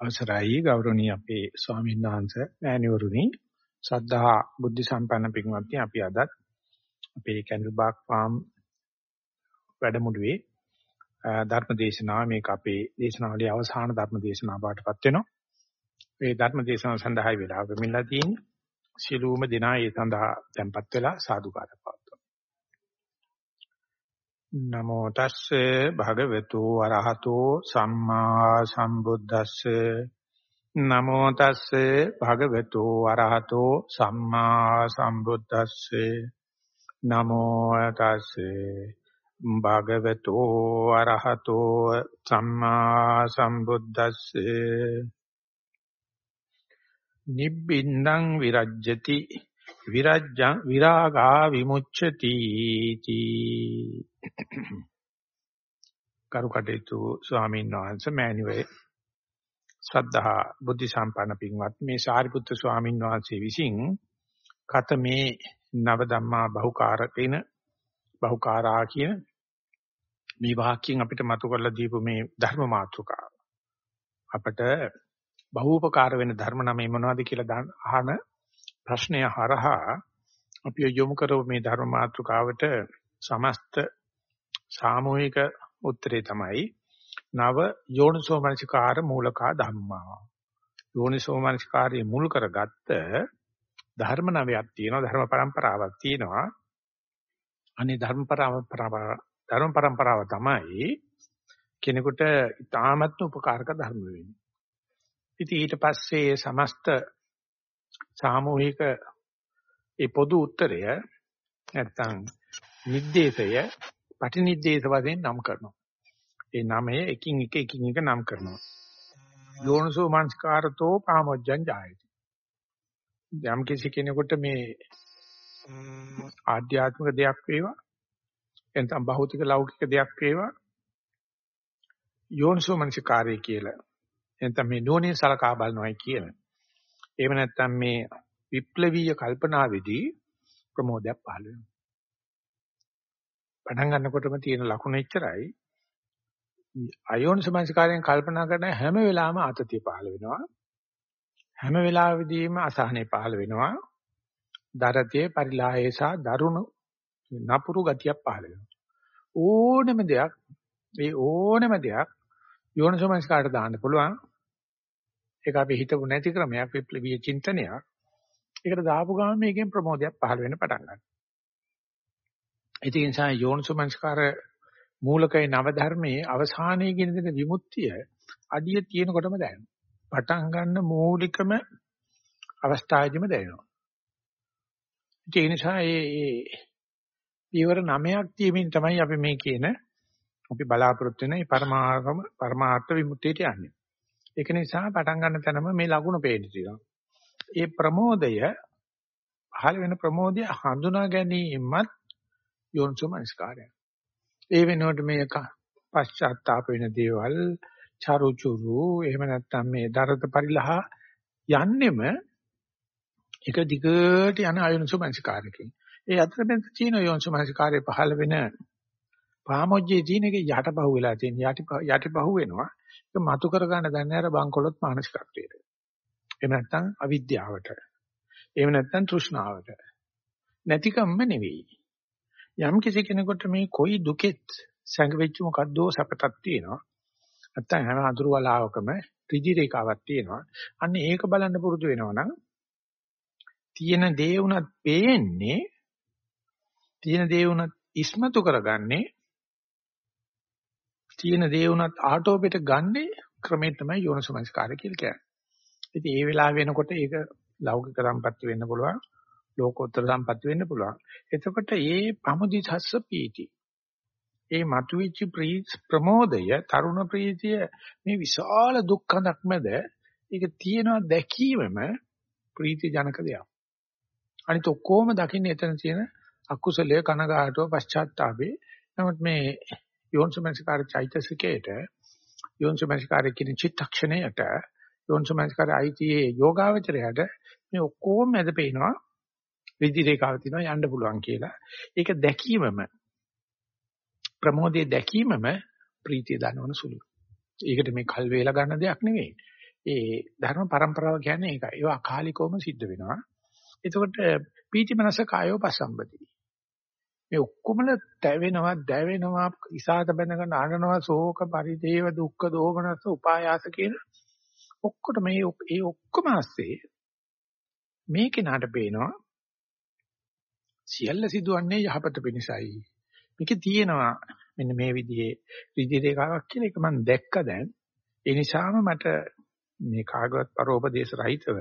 අවසරයි ගෞරවනීය අපේ ස්වාමීන් වහන්සේ මෑණිවරුනි සද්ධා බුද්ධ සම්පන්න පින්වත්නි අපි අද අපේ කැන්ඩල්බාග් ෆාම් වැඩමුළුවේ ධර්ම දේශනාව මේක අපේ දේශනාවලියේ අවසාන ධර්ම දේශනාව බාටපත් වෙනවා. මේ ධර්ම දේශනාව සඳහායි වෙලාව ගමිලා තියෙන්නේ. සියලුම දෙනා ඒ සඳහා tempත් වෙලා සාදුකාරය පවත්වනවා. නමෝ තස්සේ භගවතු වරහතෝ සම්මා සම්බුද්දස්සේ. නමෝ තස්සේ භගවතු වරහතෝ සම්මා සම්බුද්දස්සේ. නමෝ තස්සේ භගවතු වරහතෝ සම්මා සම්බුද්දස්සේ. නිබ්බින්දං විරජ්‍යති. විරජ්ජං විරාගා විමුච්ඡති තී. කරුකටේතු ස්වාමීන් වහන්සේ මෑණිවේ ශ්‍රද්ධා බුද්ධ සම්පන්න පින්වත් මේ සාරිපුත්‍ර ස්වාමීන් වහන්සේ විසින් කතමේ නව ධම්මා බහුකාරකේන බහුකාරා කියන මේ වාක්‍යයෙන් අපිට මතු කරලා දීපු මේ ධර්ම මාතෘකාව. අපට බහූපකාර වෙන ධර්ම නම මොනවද කියලා අහන ප්‍රශ්නය හරහා අපි යොමු කරව මේ ධර්ම මාතෘකාවට සමස්ත සාමූහික උත්තරේ තමයි නව යෝනිසෝමනසිකාර මූලකා ධම්මා. යෝනිසෝමනසිකාරයේ මුල් කරගත්ත ධර්ම නවයක් තියෙනවා ධර්ම પરම්පරාවක් තියෙනවා. අනේ ධර්ම ධර්ම પરම්පරාව තමයි කෙනෙකුට ඉතාමත් උපකාරක ධර්ම වෙන්නේ. ඉතින් ඊට පස්සේ සමස්ත සාමූහික ඒ පොදු උත්තරය නැත්තම් නිද්දේශය පටිනිද්දේශ වශයෙන් නම් කරනවා. ඒ නමය එකින් එක එකින් එක නම් කරනවා. යෝනසෝ මනස්කාරතෝ පාමොජ්ජං ජායති. යම් කිසි කෙනෙකුට මේ ආධ්‍යාත්මික දෙයක් වේවා එතන භෞතික ලෞකික දෙයක් වේවා යෝනසෝ මනස්කාරය කියලා. එතන මේ නෝනේ සලකා බලනවායි කියන. එහෙම නැත්නම් මේ විප්ලවීය කල්පනාවේදී ප්‍රමෝදයක් පහළ වෙනවා. පටන් ගන්නකොටම තියෙන ලකුණ එච්චරයි. අයෝන සමාජකාරයෙන් කල්පනා කරන හැම වෙලාවෙම ආතතිය පහළ වෙනවා. හැම වෙලාවෙදීම අසහනේ පහළ වෙනවා. දරතේ පරිලාහේසා දරුණු නපුරු ගතියක් පහළ වෙනවා. ඕනම දෙයක් මේ ඕනම දෙයක් යෝනිසෝමනස්කාරට දාන්න පුළුවන්. ඒක අපි හිතපු නැති ක්‍රමයක් විප්ලවීය චින්තනයක්. ඒකට දාපු ගමන් මේකෙන් ප්‍රමෝදයක් පහළ වෙන්න පටන් ගන්නවා. ඒ නිසා යෝනිසෝමනස්කාර මූලකේ නව ධර්මයේ අවසානයේ කියන දෙන විමුක්තිය අඩිය තියෙනකොටම දැනෙනවා. පටන් ගන්න මූලිකම අවස්ථාවේදීම දැනෙනවා. ඒ නිසා මේ පියවර 9ක් තියෙමින් තමයි අපි මේ කියන අපි බලාපොරොත්තු වෙන මේ පරමාර්ථම පරමාර්ථ විමුක්තියට යන්නේ. ඒක නිසා පටන් ගන්න තැනම මේ ලකුණු පේන්න තියෙනවා. ඒ ප්‍රමෝදය පහළ වෙන ප්‍රමෝදය හඳුනා ගැනීමත් යෝනිසෝමනස්කාරය. ඒ වෙනුවට මේ පශ්චාත්තාප වෙන දේවල් චරුචුරු එහෙම නැත්නම් මේ දරත පරිලහ යන්නෙම එක දිගට යන අයෝනිසෝමනස්කාරකකින්. ඒ අතරමැද චීන යෝනිසෝමනස්කාරය පහළ වෙන පාමොජ්ජේ තියෙන එක යටපහුව වෙලා තියෙන යටිපහුව වෙනවා. ඒක මතු කර ගන්න දන්නේ අර බංකොලොත් මානසිකත්වයට. එහෙම නැත්නම් අවිද්‍යාවට. එහෙම නැත්නම් තෘෂ්ණාවට. නැතිකම්ම නෙවෙයි. යම් කිසි කෙනෙකුට මේ කොයි දුකෙත් සංගවෙච්ච මොකද්දෝ සැපතක් තියෙනවා. නැත්නම් හැම අඳුරු වලාවකම ත්‍රිදි රේඛාවක් තියෙනවා. අන්න ඒක බලන්න පුරුදු වෙනවා නම් තියෙන දේ උනත් පේන්නේ තියෙන දේ උනත් ඉස්මතු කරගන්නේ තියෙන දේ උනත් ආටෝපෙට ගන්නේ ක්‍රමේ තමයි යෝනසමස්කාරය කියලා කියන්නේ. ඉතින් ඒ වෙලාව වෙනකොට ඒක ලෞකික සම්පatti වෙන්න පුළුවන්, ලෝකෝත්තර සම්පatti වෙන්න පුළුවන්. එතකොට ඒ පමුදිසස්ස පීති. ඒ මතුවෙච්ච ප්‍රමෝදය, තරුණ ප්‍රීතිය මේ විශාල දුක්ඛඳක් මැද ඒක තියෙනවා දැකීමම ප්‍රීති ජනක දෙයක්. අනිත ඔක්කොම දකින්න එතන තියෙන අකුසලයේ කනගාටුව පශ්චාත්තාපේ. නමුත් මේ යෝනිසමනසිකාර චෛතසිකේට යෝනිසමනසිකාර කියන චිත්තක්ෂණයට යෝනිසමනසිකාර අයිතියේ යෝගාවචරයට මේ ඔක්කොම මැද පේනවා විදි රේඛාව තියෙනවා යන්න පුළුවන් කියලා. ඒක දැකීමම ප්‍රමෝදයේ දැකීමම ප්‍රීතිය දනවන සුළුයි. ඒකට මේ කල් වේලා ගන්න දෙයක් නෙවෙයි. ඒ ධර්ම પરම්පරාව කියන්නේ ඒකයි. ඒවා අකාලිකවම සිද්ධ වෙනවා. එතකොට පීති මනස කායෝ පසම්බති. මේ ඔක්කොමල දැවෙනවා, දැවෙනවා, ඉසాత බඳගෙන ආනනවා, ශෝක, පරිදේව, දුක්ඛ, දෝමනස, උපායාස කියන ඔක්කොට මේ ඒ ඔක්කොම ASCII මේ කෙනාට පේනවා සියල්ල සිදුවන්නේ යහපත පිණිසයි. මේකේ තියෙනවා මෙන්න මේ විදිහේ රිදී රේඛාවක් කියන එක මම දැක්ක දැන්. ඒ නිසාම මට මේ කාගවත් පරෝපදේශ රහිතව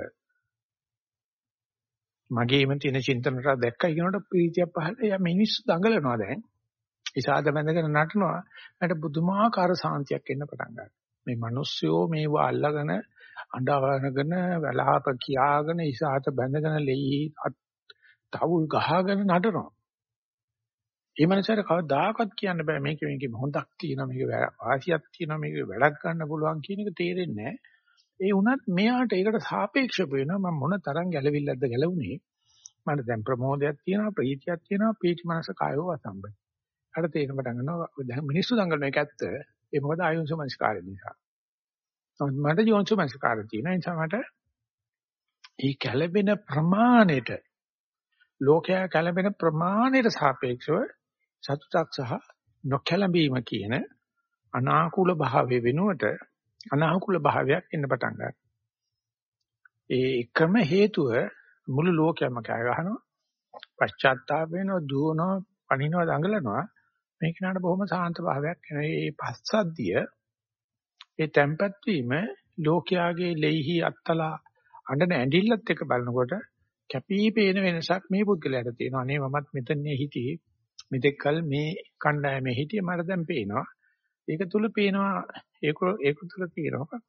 මගේම තියෙන චින්තන රට දැක්කයි කියනකොට ප්‍රීතිය පහළ යා මිනිස්සු දඟලනවා දැන්. ඉසාද බඳගෙන නටනවා මට බුදුමාකාර සාන්තියක් එන්න පටන් ගන්නවා. මේ මිනිස්සුયો මේව අල්ලගෙන අඬවගෙන වැළහප කියාගෙන ඉසාත බැඳගෙන ලෙයි තවුල් ගහගෙන නටනවා. ඒ මනසට කවදාකවත් කියන්න බෑ මේක මේකේ හොඳක් තියෙනවා මේක වාසියක් තියෙනවා මේක වැඩක් ගන්න පුළුවන් කියන එක තේරෙන්නේ නැහැ. ඒ වුණත් මෙයාට ඒකට සාපේක්ෂව වෙනවා මම මොන තරම් ගැළවිල්ලක්ද ගැලවුනේ. මට දැන් ප්‍රමෝදයක් තියෙනවා ප්‍රීතියක් තියෙනවා පීති මනස කායෝ අසම්බයි. අර තේරෙන පටන් ගන්නවා දැන් මිනිස්සු දඟලන එක ඇත්ත. ඒ මොකද ආයුන්සු මනස්කාරය නිසා. මට යෝන්සු මනස්කාරය තියෙන නිසා මට ඒ කැළඹෙන ප්‍රමාණයට ලෝකයා කැළඹෙන ප්‍රමාණයට සාපේක්ෂව සතුටක් සහ නොකැළඹීම කියන අනාකූල භාවය වෙනුවට අනාකූල භාවයක් එන්න පටන් ගන්නවා. ඒ එකම හේතුව මුළු ලෝකයම කෑ ගහනවා. පශ්චාත්තාප වෙනවා, දුවනවා, පණිනවා, දඟලනවා. මේක නට බොහොම සාන්ත භාවයක් එනවා. මේ පස්සද්ධිය ඒ tempat වීම ලෝකයාගේ ලෙහි අත්තලා අඬන ඇඬිල්ලත් එක බලනකොට කැපිපේන වෙනසක් මේ පුද්ගලයාට තියෙනවා. අනේ මමත් මෙතනනේ හිටියේ. මෙතෙක්කල් මේ කණ්ඩායමේ හිටියේ මට දැන් පේනවා. ඒක තුල පේනවා ඒක ඒක තුල තියෙනවා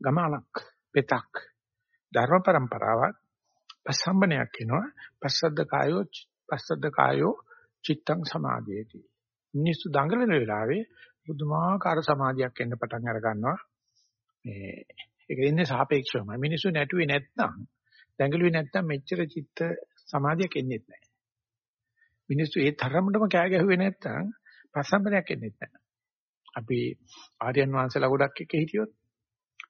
ගමනක් පෙතක් ධර්ම પરම්පරාවක් පසම්බනයක් වෙනවා පස්සද්ද කායෝ පස්සද්ද කායෝ චිත්තං සමාධියති මිනිස්සු දඟලන වෙලාවේ බුදුමාකාර සමාධියක් එන්න පටන් අර ගන්නවා මේ ඒක ඉන්නේ සාපේක්ෂවම මිනිස්සු නැටුවේ නැත්නම් දඟලුවේ නැත්නම් මෙච්චර චිත්ත සමාධියක් එන්නේ නැහැ මිනිස්සු ඒ තරමටම කෑ ගැහුවේ නැත්නම් පසම්බනයක් එන්නේ නැහැ අපි ආර්යයන් වහන්සේලා ගොඩක් එක්ක හිටියොත්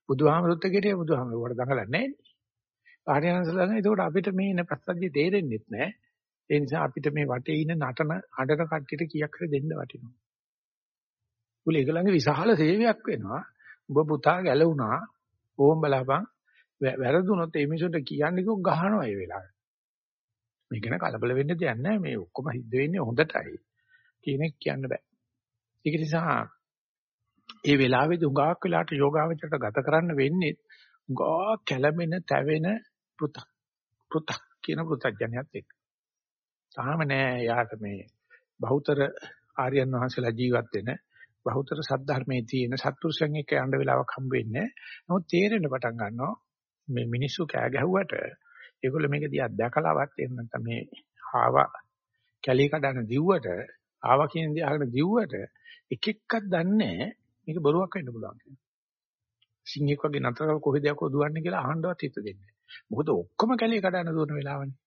බුදුහාමරුත් එක්ක හිටිය බුදුහාමරුවට දඟලන්නේ නැහැ නේ. ආර්යයන් වහන්සේලා ඒකට අපිට මේ ඉන්න ප්‍රසද්දිය තේරෙන්නේ නැහැ. ඒ නිසා අපිට මේ වටේ ඉන්න නටන අඬන කට්ටියට කීයක් හරි දෙන්න වටිනවා. උල ඒගොල්ලන්ගේ විශාල සේවයක් වෙනවා. ඔබ පුතා ගැලුණා. ඕම් බලපන් වැරදුනොත් ඒ මිනිසුන්ට කියන්නේ කිව්ව ගහනවා ඒ වෙලාවේ. මේක න කලබල වෙන්න දෙයක් නැහැ. මේ ඔක්කොම හිට වෙන්නේ හොඳටයි. කෙනෙක් කියන්න බෑ. ඒක නිසා ඒ වෙලාවේදී උගාක් වෙලාට යෝගාවචරයට ගත කරන්න වෙන්නේ උගා කැළමෙන තැවෙන පුත පුත කියන පුතඥයත් එක්ක. තාම නෑ යාට මේ බහුතර ආර්යයන් වහන්සේලා ජීවත් වෙන බහුතර සද්ධර්මයේ තියෙන සත්පුරුෂයන් එක්ක යන්න වෙලාවක් හම්බ වෙන්නේ. නමුත් තේරෙන්න පටන් ගන්නවා මේ මිනිස්සු කෑ ගැහුවට ඒගොල්ලෝ මේක දිහා දැකලාවත් එහෙම නැත්නම් මේ ආව කැලී කඩන දිව්වට ආවා කියන දේ අහගෙන දිව්වට එක එකක් දන්නේ මේක බොරුවක් වෙන්න පුළුවන් කියලා. සිංහෙක් වගේ නතර කොහෙද යකෝ දුවන්නේ කියලා අහන්නවත් හිත දෙන්නේ. මොකද ඔක්කොම කැලේ කඩන දුවන වෙලාවනේ.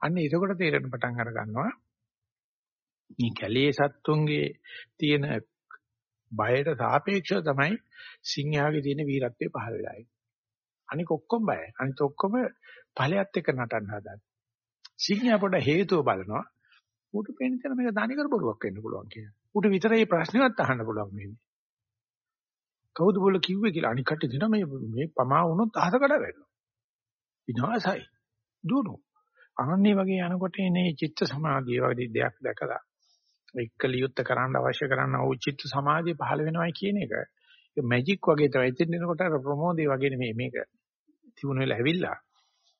අන්න ඒකකොට තේරෙන පටන් අර ගන්නවා. මේ කැලේ සත්තුන්ගේ තියෙන බයට සාපේක්ෂව තමයි සිංහයාගේ තියෙන වීරත්වය පහළ වෙලා ඉන්නේ. අනික ඔක්කොම බයයි. අනිත් ඔක්කොම ඵලයත් එක්ක නටන්න හදන. සිංහයා පොඩ හේතුව බලනවා. ඌට පේන තැන මේක ධානිකර බොරුවක් වෙන්න පුළුවන් කියලා. ඌට විතරයි ප්‍රශ්නවත් අහන්න පුළුවන් වෙන්නේ. කවුද බෝල කිව්වේ කියලා අනික් කට්ටිය දෙනවා මේ මේ පමා වුණොත් අහස කඩ වැටෙනවා. විනාසයි. දුනෝ. අනන්නේ වගේ යනකොට එනේ චිත්ත සමාධිය වගේ දෙයක් දැකලා එක්කලියුත් කරන්න අවශ්‍ය කරන ඕ චිත්ත සමාධිය පහළ වෙනවයි කියන එක ඒ මැජික් වගේ තමයි එතෙන් එනකොට අර ප්‍රමෝදේ වගේ නෙමෙයි මේක තිබුණ වෙලා ඇවිල්ලා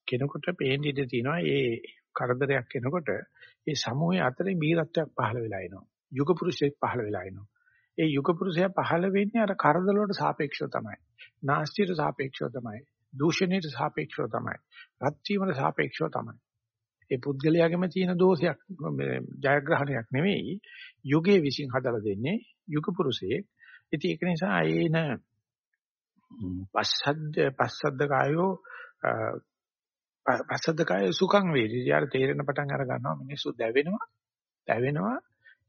කෙනෙකුට පේන්න ඉඩ තියෙනවා ඒ කරදරයක් එනකොට ඒ සමූහය අතරින් බීරත්වයක් පහළ වෙලා එනවා යුග පුරුෂයෙක් පහළ වෙලා එනවා ඒ යුග පුරුෂයා පහළ වෙන්නේ අර කරදර වලට සාපේක්ෂව තමයි. නාස්තියට සාපේක්ෂව තමයි. දූෂණයට සාපේක්ෂව තමයි. රත් වීමට සාපේක්ෂව තමයි. ඒ පුද්ගලයාගෙම තියෙන දෝෂයක් ජයග්‍රහණයක් නෙවෙයි යුගයේ විසින් හදලා දෙන්නේ යුග පුරුෂයෙක්. ඉතින් ඒක නිසා ඒන පස්සද්ද පස්සද්ද කායෝ පස්සද්ද කායෝ සුඛං වේදි. ඊට තේරෙන පටන් අර ගන්නවා මිනිස්සු දැවෙනවා. දැවෙනවා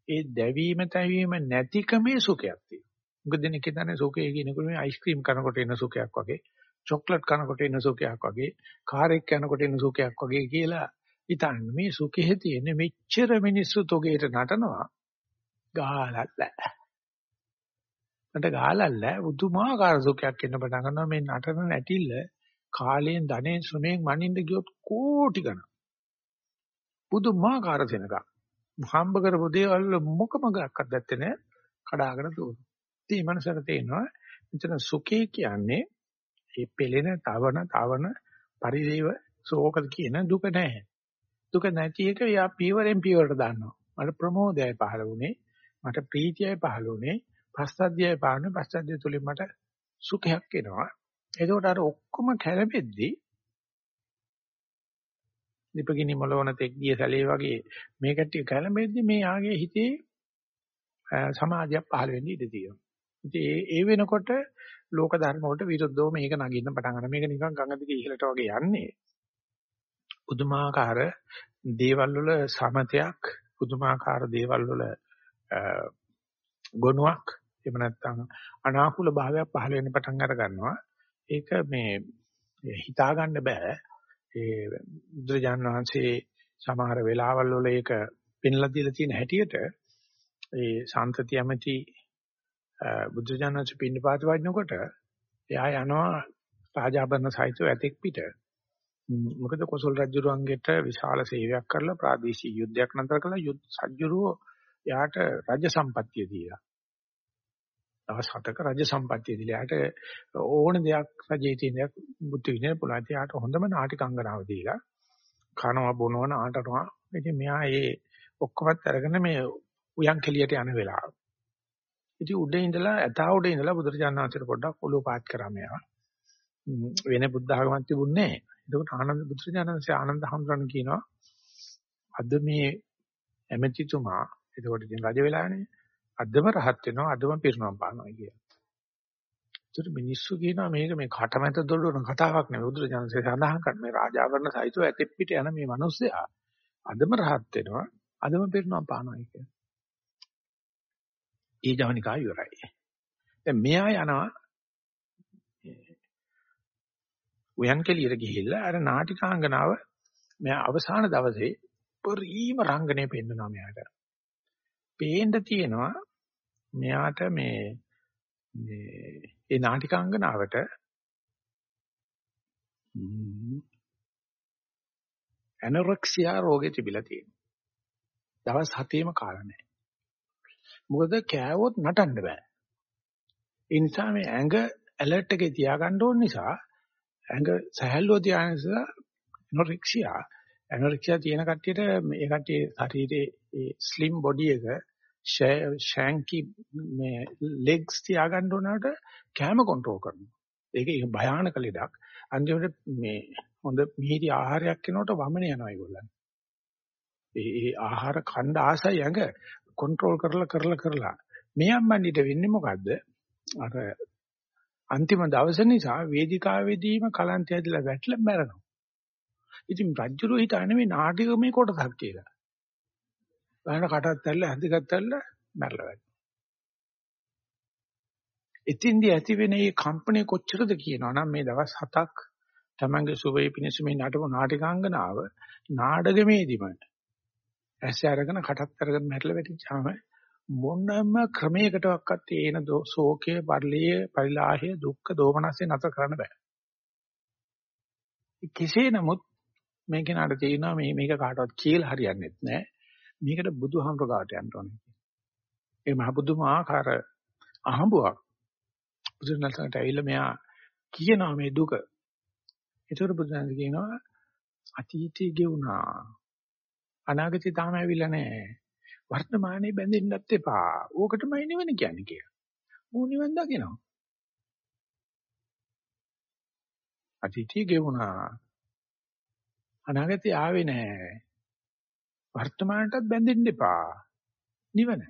ඒ දැවීම තැවීම නැතිකමේ සුඛයක් තියෙනවා. මොකද දෙනෙක් හිතන්නේ සුඛය කියනකොට මේ අයිස්ක්‍රීම් කනකොට එන සුඛයක් වගේ, චොක්ලට් කනකොට එන සුඛයක් වගේ, කාර් එක යනකොට එන සුඛයක් වගේ කියලා හිතන්න. මේ සුඛෙහි තියෙන මෙච්චර මිනිස්සු තොගේට නටනවා. ගාලල්ල. මට ගාලල්ල උතුමාකාර සුඛයක් එන්න පටන් ගන්නවා මේ නටන නැටිල්ල කාලයෙන් ධනෙන් ශ්‍රමයෙන් මනින්න ගියොත් කෝටි ගණන්. පුදුමාකාර දෙනක. හම්බ කරපු දේවල් මොකමගක්වත් දැත්තේ නැහැ. කඩාගෙන දුවන. ඉතින් මනසට තේනවා මෙතන සුඛේ කියන්නේ මේ පෙළෙන, තවන, තවන පරිදේව ශෝක කියන දුක නැහැ. දුක නැති එක යා පීවරෙන් පීවරට දාන්නවා. මට ප්‍රමෝදයයි පහළ වුණේ, මට ප්‍රීතියයි පහළ වුණේ, පස්සද්ධියයි පහළ වුණේ, පස්සද්ධිය තුලින් මට සුඛයක් එනවා. එතකොට අර ඔක්කොම කැළඹෙද්දී දීපගිනි මොළවන තෙක්දිය සැලේ වගේ මේ කට්ටිය කැළඹෙද්දී මේ ආගේ හිතේ සමාධියක් පහළ වෙන්න ඉඩ තියෙනවා. ඉතින් ඒ ඒ වෙනකොට ලෝක ධර්ම වලට විරුද්ධව මේක නගින්න පටන් ගන්නවා. මේක නිකන් ගඟ දිගේ ඉහළට වගේ යන්නේ. පුදුමාකාර දේවල් වල සමතයක්, පුදුමාකාර දේවල් වල ගුණයක්, එහෙම නැත්නම් අනාකූල භාවයක් පහළ වෙන්න පටන් අර ගන්නවා. ඒක මේ හිතා ගන්න බෑ. ඒ බුදුරජාණන් වහන්සේ සමහර වෙලාවල් වල ඒක පෙන්ලා දීලා තියෙන හැටියට ඒ සාන්තති ඇමති බුදුජානක පින්නපාත වඩනකොට එයා යනවා රාජාභරණ සහිතව ඇතෙක් පිට. මොකද කොසල් රජුරුවන්ගෙට විශාල සේවයක් කරලා ප්‍රාදේශීය යුද්ධයක් නතර කළා යුද්ධ සජ්ජුරුව එයාට රජ සම්පත්තිය දීලා. දවස් 7ක රජ සම්පත්තිය දීලා එයාට ඕන දෙයක් රජයේ තියෙන දෙයක් බුද්ධ විනය පුළුවන්. එයාට හොඳම නාටිකංගනාව දීලා කනවා බොනවා නාටනවා. ඉතින් මෙයා ඒ ඔක්කොමත් අරගෙන මේ උයන් කෙලියට යන වෙලාව. ඉතින් උඩ ඉඳලා ඇතා උඩ ඉඳලා බුදුරජාණන් වහන්සේට පොඩ්ඩක් ඔලුව පාත් කරා මෙයා. වෙන බුද්ධ ආගමක් තිබුණේ නැහැ. එතකොට ආනන්ද බුදුරජාණන් වහන්සේ ආනන්ද හඳුරන කියනවා අද මේ ඇමතිතුමා එතකොට ඉතින් රජ වෙලානේ අදම රහත් වෙනවා අදම පිරිනවම් පානවා කියලා. ඒතර මිනිස්සු කියනවා මේක මේ කටමැත දොඩවන කතාවක් නෙවෙයි බුදුරජාණන්සේ සඳහන් කරන මේ රාජාවරණ සහිතව ඇතෙක් පිට යන මේ මිනිස්සයා අදම රහත් වෙනවා අදම පිරිනවම් පානවා කියලා. ඒ ජවනිකා ඉවරයි. දැන් මෙයා යනවා උයන් කෙලියට ගිහිල්ලා අර නාටිකාංගනාව මෙයා අවසාන දවසේ පරිම රංගනේ පෙන්නනවා මෙයාට. පේන්න තියෙනවා මෙයාට මේ මේ ඒ නාටිකාංගනාවට ඇනොරෙක්සියා රෝගේ තිබිලා තියෙනවා. දවස් 7ේම කාලා නැහැ. මොකද කෑවොත් නටන්න බෑ. ඒ නිසා මේ ඇඟ ඇලර්ට් එකේ තියාගන්න ඕන නිසා ඇඟ සහැල්ලුව තියාගෙන නිසා ඇනොරෙක්සියා ඇනොරෙක්සියා තියෙන කට්ටියට මේ කට්ටිය ශරීරයේ ඒ ස්ලිම් බොඩි එක ෂැන්කි මේ ලෙග්ස් තියාගන්න උනාට කැම කන්ට්‍රෝල් කරනවා. ඒක භයානක ලෙඩක්. අන්තිමට මේ හොඳ මිහිරි ආහාරයක් කෙනකොට වමන යනවා ඒගොල්ලන්. ඒ ඒ ආහාර ඛණ්ඩ ආසයි ඇඟ කන්ට්‍රෝල් කරලා කරලා කරලා මේ අම්මන්ඩිට වෙන්නේ මොකද්ද? අර අන්තිම දවස නිසා වේදිකාවේදීම කලන්තය ඇදලා වැටලා මැරෙනවා. ඉතින් රජුරෝ හිතන්නේ මේ නාටකමේ කොටසක් කියලා. බලන්න කටත් ඇල්ල ඇඳගත් ඇල්ල මැරලා වැටෙනවා. ඉතින්දී ඇති වෙන මේ කම්පණය කොච්චරද කියනවනම් මේ දවස් 7ක් තමංගේ සුවේ පිණිස මේ නටපු නාටිකාංගනාව නාඩගමේදීම ඇස් අරගෙන කටත් අරගෙන මැරලා වැටිච්චාම මොනම ක්‍රමයකටවත් තේන ශෝකයේ පරිලයේ පරිලාහය දුක්ඛ දෝමනස්සේ නැතර කරන්න බෑ. කෙසේ නමුත් මේක නඩ තේිනවා මේ මේක කාටවත් කියලා හරියන්නේ නැහැ. මේකට බුදුහාමුදුර ගාට යන්න ඕනේ. ඒ මහ බුදුමාකාර අහඹුවක්. බුදුරණල්ට ඇවිල්ලා මෙයා කියනවා මේ දුක. ඒතර බුදුරණන් කියනවා අතීතයේ ගෙවුනා. අනාගතේ තාම ඇවිල්ලා නැහැ. වර්තමානයේ බැඳෙන්නත් එපා. ඕකටමයි නිවන කියන්නේ කියලා. ඌ නිවන් දකිනවා. අතීතයේ ගෙවුනා. අනාගතේ ආවේ නැහැ. වර්තමානටත් බැඳෙන්න එපා. නිවන.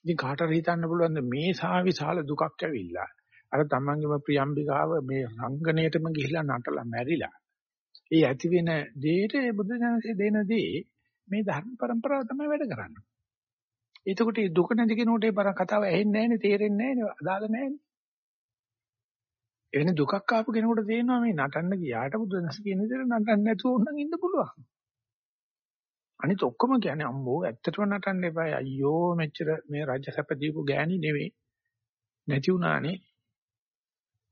ඉතින් කාටද හිතන්න පුළුවන්ද මේ සාවිශාල දුකක් ඇවිල්ලා අර තමන්ගේම ප්‍රියම්බිකාව මේ රංගනයටම ගිහිලා නටලා මැරිලා. ඒ ඇති වෙන දෙයට බුදුසසුනේ දෙන දේ මේ ධර්ම પરම්පරාව තමයි වැඩ කරන්නේ. එතකොට මේ දුක නැති කෙනෙකුට ඒ බර කතාව ඇහෙන්නේ නැහැනේ තේරෙන්නේ නැහැනේ අදාළ නැහැනේ. එවැනි දුකක් ආපු කෙනෙකුට තේරෙනවා මේ නටන්න ගියාට බුදුදහම කියන විදිහට නටන්න නැතුව ඕනනම් ඉන්න පුළුවන්. අනිත ඔක්කොම කියන්නේ අම්මෝ ඇත්තටම නටන්න එපා. අයියෝ මෙච්චර මේ රජසැප දීපු ගෑණි නෙවෙයි. නැති වුණානේ.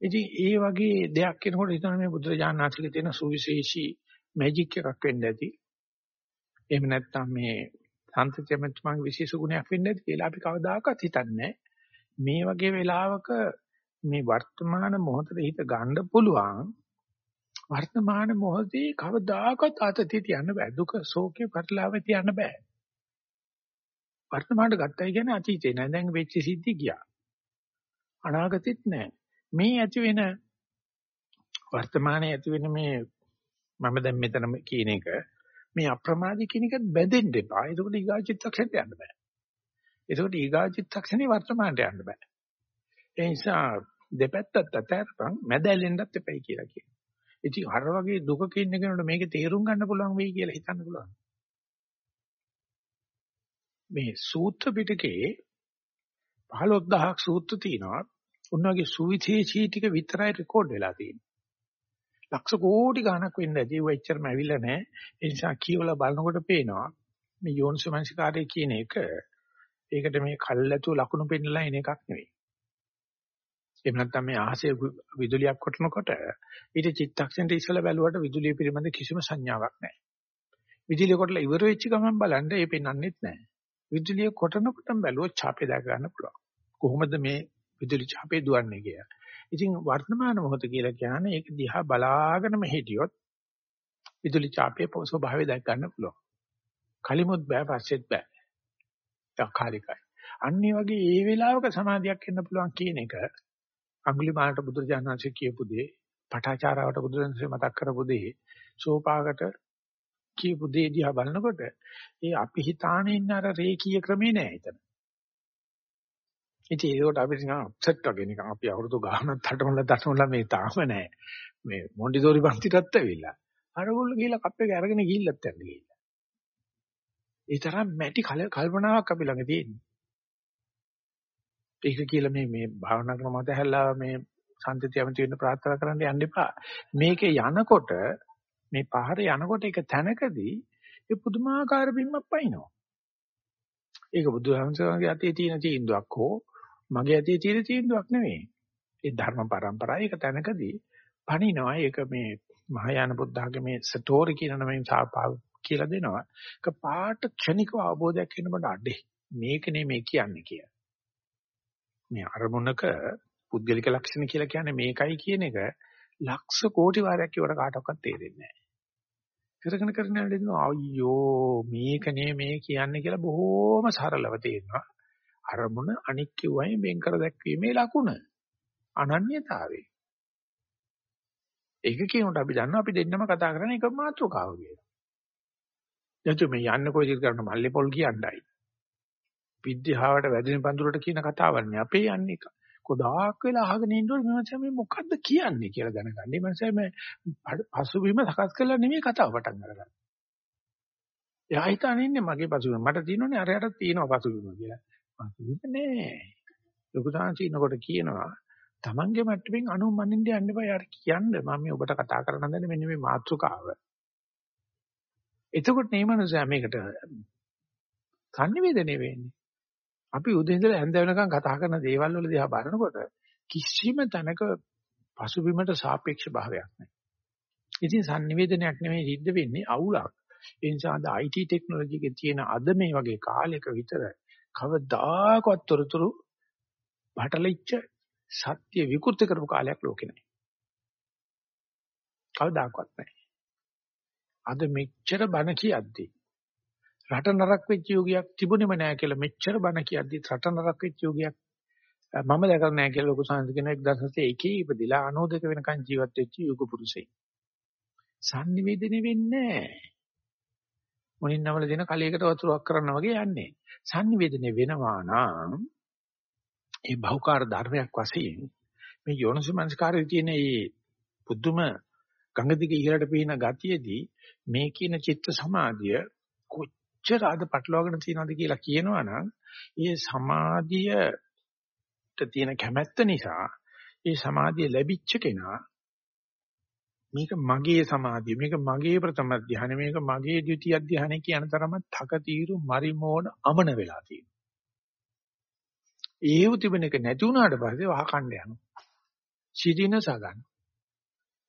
ඉතින් ඒ වගේ දෙයක් කෙනෙකුට හිතන මේ බුදුරජාණන් වහන්සේගේ තියෙන සුවිශේෂී මැජික් එකක් වෙන්න ඇති. එහෙම නැත්නම් මේ සම්ත්‍ත්‍යමත්මගේ විශේෂ ගුණයක් වෙන්න ඇති කියලා අපි කවදාකවත් හිතන්නේ මේ වගේ වෙලාවක මේ වර්තමාන මොහොතේ හිත ගන්න පුළුවන් වර්තමාන මොහොතේ කවදාකවත් ආතතිය තියන්න බෑ දුක ශෝකේ පරිලාවේ තියන්න බෑ වර්තමානට ගත්තයි කියන්නේ අතීතේ නෑ දැන් වෙච්ච සිද්ධි ගියා අනාගතෙත් නෑ මේ ඇති වෙන වර්තමානයේ ඇති වෙන මේ මම දැන් මෙතන කියන එක මේ අප්‍රමාදී කියන එකත් බැඳෙන්න එපා. ඒකට ඊගා චිත්තක්ෂණයට යන්න බෑ. ඒකට ඊගා චිත්තක්ෂණේ වර්තමානට යන්න බෑ. ඒ නිසා දෙපැත්තත් අතරපන් මැද ඇලෙන්නත් එපයි කියලා කියනවා. ඉතින් අර වගේ දුකක ඉන්න කෙනෙකුට මේකේ තේරුම් ගන්න පුළුවන් වෙයි කියලා හිතන්න පුළුවන්. මේ සූත්‍ර පිටකේ 15000ක් සූත්‍ර තියෙනවා. උන්වගේ සුවිශේෂී ටික විතරයි රෙකෝඩ් වෙලා තියෙන්නේ. ලක්ෂ කෝටි ගණක් වෙන්න ඇති ඒව එච්චරම ඇවිල්ලා නැහැ. ඒ නිසා කියවලා බලනකොට පේනවා මේ යෝනිසමංසකාරය කියන එක ඒකට මේ කල්ැතු ලකුණු පෙන්නලා එන එකක් නෙවෙයි. එහෙම නැත්නම් මේ ආහසේ විදුලියක් කොටනකොට ඊට චිත්තක්ෂණයට ඉස්සලා බැලුවට විදුලිය පිළිබඳ කිසිම සංඥාවක් නැහැ. විදුලිය කොටලා ඉවර වෙච්ච ගමන් බලන්න ඒ පෙන්වන්නෙත් නැහැ. විදුලිය කොටනකොටම බැලුවොත් ඡාපේ දාග ගන්න පුළුවන්. කොහොමද මේ විදුලි ඡාපේ දුවන්නේ කියලා. ඉතින් වර්තමාන මොහොත කියලා කියන්නේ ඒක දිහා බලාගෙනම හිටියොත් විදුලි ඡාපයේ ස්වභාවය දැක් ගන්න පුළුවන්. කලිමුත් බෑ පස්සෙත් බෑ. අකාලිකයි. අන්නේ වගේ ඒ වෙලාවක සමාධියක් එන්න පුළුවන් කියන එක අඟුලිමාලට බුදුරජාණන්සේ කියපු දේ, පටාචාරාවට බුදුරජාණන්සේ මතක් කරපු දේ, සෝපාකට කියපු දේ දිහා බලනකොට ඒ අපි හිතානේ ඉන්න අර රේකී ක්‍රමේ නෑ එතන. ඉතින් ඒකට අපි නිකන් අප්සෙට් වගේ නිකන් අපි අවුරුදු ගානක් තටමල තටමල මේ තාම නෑ. මේ මොන්ඩිසෝරි පන්තිටත් ඇවිල්ලා. අරගොල්ලෝ ගිහිල්ලා කප් එක අරගෙන ගිහිල්ලත් යන්න ගිහිල්ලා. ඒ තරම් මැටි කල්පනාවක් අපි ළඟ තියෙනවා. ඒක කියලා මේ මේ භාවනා ක්‍රම මත හැල්ලා මේ සම්තතිය යමති වෙන්න ප්‍රාර්ථනා කරන්න යන්න එපා. මේකේ යනකොට මේ පහරේ යනකොට ඒක තැනකදී ඒ පුදුමාකාර බිම්මක් පයින්නවා. ඒක බුදුහාමසගේ අතේ තියෙන තීන්දුවක් හෝ මගේ අතේ තියෙන තීන්දුවක් නෙවෙයි. ඒ ධර්ම પરම්පරාව ඒක තැනකදී පණිනවා. ඒක මේ මහායාන බුද්ධාගමේ සතෝරි කියන නමෙන් කියලා දෙනවා. ඒක පාට ක්ෂණිකව අවබෝධයක් වෙනකොට අඩේ මේක නෙමෙයි කියන්නේ කියලා. මේ අරමුණක පුද්ගලික ලක්ෂණ කියලා කියන්නේ මේකයි කියන එක ලක්ෂ කෝටි වාරයක් කියවට කාටවත් තේරෙන්නේ නැහැ. කරගෙන කරගෙන යනකොට අයියෝ මේක නේ මේ කියන්නේ කියලා බොහොම සරලව තේරෙනවා. අරමුණ අනික් කිව්වයි වෙන් කර දැක්වීමේ ලකුණ. අනන්‍යතාවය. ඒක කියනකොට අපි දන්නවා අපි දෙන්නම කතා කරන එක මාතෘකාව කියලා. යතු මේ යන්නේ කොයිද කරන මල්ලේ පොල් කියන්නයි. විද්‍යාවට වැදින පඳුරට කියන කතාවක් නේ අපේ යන්නේ. ගොඩාක් වෙලා අහගෙන ඉන්නකොට මම මේ මොකද්ද කියන්නේ කියලා දැනගන්න. මේ මනසේ මේ පසුබිම සකස් කරලා නෙමෙයි කතාව පටන් අරගන්නේ. එයා හිතානේ ඉන්නේ මගේ පසුබිම. මට තියෙනවනේ අරයටත් තියෙනවා පසුබිම කියලා. පසුබිම නෑ. ලොකු සාංශිනකොට කියනවා Tamange මට්ටමින් අනුමනින්න යන්න බෑ. යාර කියන්න මම මේ ඔබට කතා කරන්න හදන්නේ මෙන්න මේ මාතෘකාව. එතකොට මේ මනුස්සයා මේකට සංනිවේදනය වෙන්නේ. අපි උදේ ඉඳලා හැන්ද වෙනකන් කතා කරන දේවල් වල දිහා බලනකොට කිසිම තැනක පසුබිමට සාපේක්ෂ භාවයක් නැහැ. ඉතින් sannivedanayak නෙමෙයි සිද්ධ වෙන්නේ අවුලක්. ඒ නිසා අද IT ටෙක්නොලොජි එකේ තියෙන අද මේ වගේ කාලයක විතර කවදාකවත් තොරතුරු බටලිච්ච සත්‍ය විකෘති කරපු කාලයක් ලෝකේ නැහැ. කවදාකවත් නැහැ. අද මෙච්චර බණ කියද්දී රට නරක වෙච්ච යුගයක් තිබුණෙම නෑ කියලා මෙච්චර බණ කියද්දි රට නරක වෙච්ච යුගයක් මම දැකලා නෑ කියලා ලොකු සංස් කියන 1901 ඉපදිලා 92 වෙනකන් ජීවත් වෙච්ච යුග පුරුෂයෙක්. sannivedana වෙන්නේ නෑ. මොනින් නවල දෙන කලයකට වතුරක් කරන්න වගේ යන්නේ. sannivedana වෙනවා නම් ඒ බහුකාර්ය ධර්මයක් වශයෙන් මේ යෝනිසමංස්කාරයේ තියෙන මේ පුදුම ගංග දිගේ ඉහළට පීන ගතියේදී මේ කියන චිත්ත සමාධිය කොච්චර අද පටලවාගෙන තියෙනවද කියලා කියනවනම් ඒ සමාධියට තියෙන කැමැත්ත නිසා ඒ සමාධිය ලැබිච්ච කෙනා මේක මගේ සමාධිය මේක මගේ ප්‍රථම ධ්‍යාන මේක මගේ ද්විතිය ධ්‍යාන කියන තරම තකතිරු මරිමෝණ අමන වෙලා තියෙනවා. ඒව තිබෙන එක නැති වුණාට පස්සේ වහකණ්ඩ යනවා. සිදිනස ගන්න.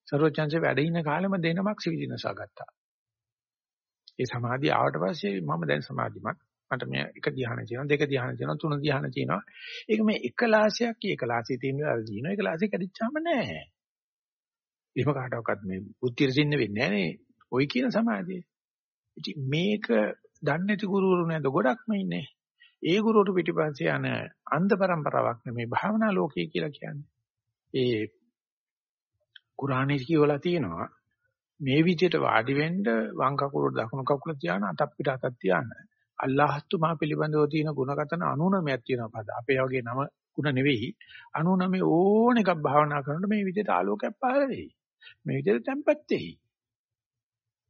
සර්වචන්සේ වැඩ ඉන්න කාලෙම දෙනමක් සිදිනස ගත්තා. ඒ සමාධිය ආවට පස්සේ මම දැන් සමාධිමත්. මට මේ එක ධ්‍යාන තියෙනවා, දෙක ධ්‍යාන තියෙනවා, තුන ධ්‍යාන තියෙනවා. ඒක මේ එකලාසයක් එකලාසී තියෙන වෙලාවල් දිනන එකලාසී කැඩිච්චාම නෑ. එහෙම කාටවත් මේ බුද්ධිය රසින්න වෙන්නේ නෑනේ. ওই කියන සමාධිය. ඉතින් මේක දන්නේ නැති ගුරුවරු නේද ගොඩක්ම ඉන්නේ. ඒ ගුරුවරු පිටිපස්සේ යන අන්ධ પરම්පරාවක් නෙමේ භාවනා ලෝකය කියලා කියන්නේ. ඒ කුරාණේ කියවලා තියෙනවා මේ විදිහට වාඩි වෙන්න වම් කකුල දකුණු කකුල තියාන අතක් පිට අතක් තියාන. අල්ලාහ්තුමා පිළිබඳව තියෙන ගුණගතන 99ක් තියෙනවා පද අපේ වගේ නම ගුණ නෙවෙයි. 99 ඕන එකක් භාවනා කරනකොට මේ විදිහට ආලෝකයක් පහළ වෙයි. මේ විදිහට තැම්පත් වෙයි.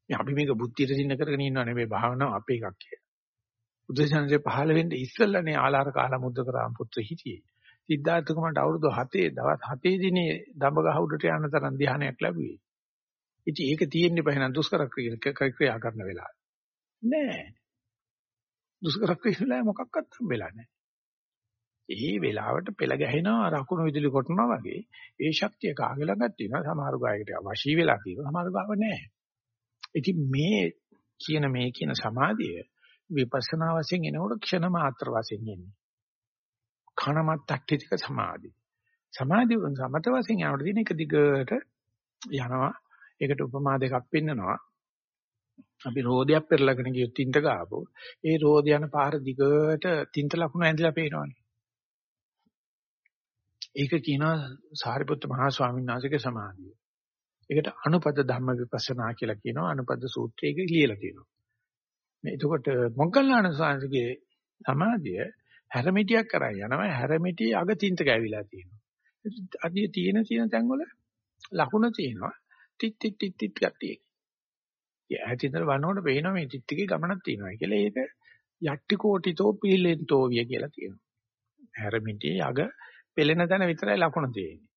මේ අපි මේක බුද්ධියට දින්න කරගෙන ඉන්නව නෙවෙයි භාවනාව අපේ එකක් කියලා. බුදුසසුනේ පහළ වෙන්න ඉස්සෙල්ලානේ ආලාර කාලා මුද්දකරාම පුත්‍ර හිටියේ. සිද්ධාර්ථ කුමාරට අවුරුදු 7 දවස් 7 දිනේ දඹගහ උඩට යන තරම් ධානයක් ලැබුවේ. ඉතින් ඒක තියෙන්න බෑ නම් දුෂ්කර ක්‍රියා කරන වෙලාව. නෑ. දුෂ්කර ක්‍රියා මොකක්වත් හම්බෙලා නෑ. ඒ වෙලාවට පෙළ ගැහෙනවා රකුණු විදුලි කොටනවා වගේ ඒ ශක්තිය කාගේ ළඟක් තියෙනවා සමහර ගායකට වශී වෙලා තියෙනවා සමහර ගාව නෑ. ඉතින් මේ කියන මේ කියන සමාධිය විපස්සනා වශයෙන් එනකොට ක්ෂණ මාත්‍ර වශයෙන් එන්නේ. කණමත්තක්ටික සමාධි. සමාධි සමත වශයෙන් යනකොට දින එක දිගට යනවා. ඒකට උපමා දෙකක් පෙන්නනවා. අපි රෝදයක් පෙරලගෙන ගියොත් තින්ත ගාපෝ. ඒ රෝද යන පාර දිගට තින්ත ලකුණු ඇඳලා පේනවනේ. ඒක කියනවා සාරිපුත්ත මහා ස්වාමීන් වහන්සේගේ සමාධිය. ඒකට අනුපද ධම්ම විපස්සනා කියලා කියනවා. අනුපද සූත්‍රයක ලියලා තියෙනවා. මේ එතකොට මොග්ගල්ලාන සාංශගේ සමාධිය හැරමිටියක් කරා යනවා හැරමිටිය අග තින්ත ගෑවිලා තියෙනවා. අදිය තියෙන තියෙන තැන්වල ලකුණ තියෙනවා. ටික් ටික් ටික් ටික් ගතිය. ඒ ඇතින්තර වනකොට පේනවා මේ ටික් ටිකේ ගමනක් තියෙනවා කියලා ඒක යට්ටි කෝටිතෝ පීලෙන්තෝ විය කියලා තියෙනවා. හැරමිටියේ අග පෙළෙන තැන විතරයි ලකුණ තියෙන්නේ.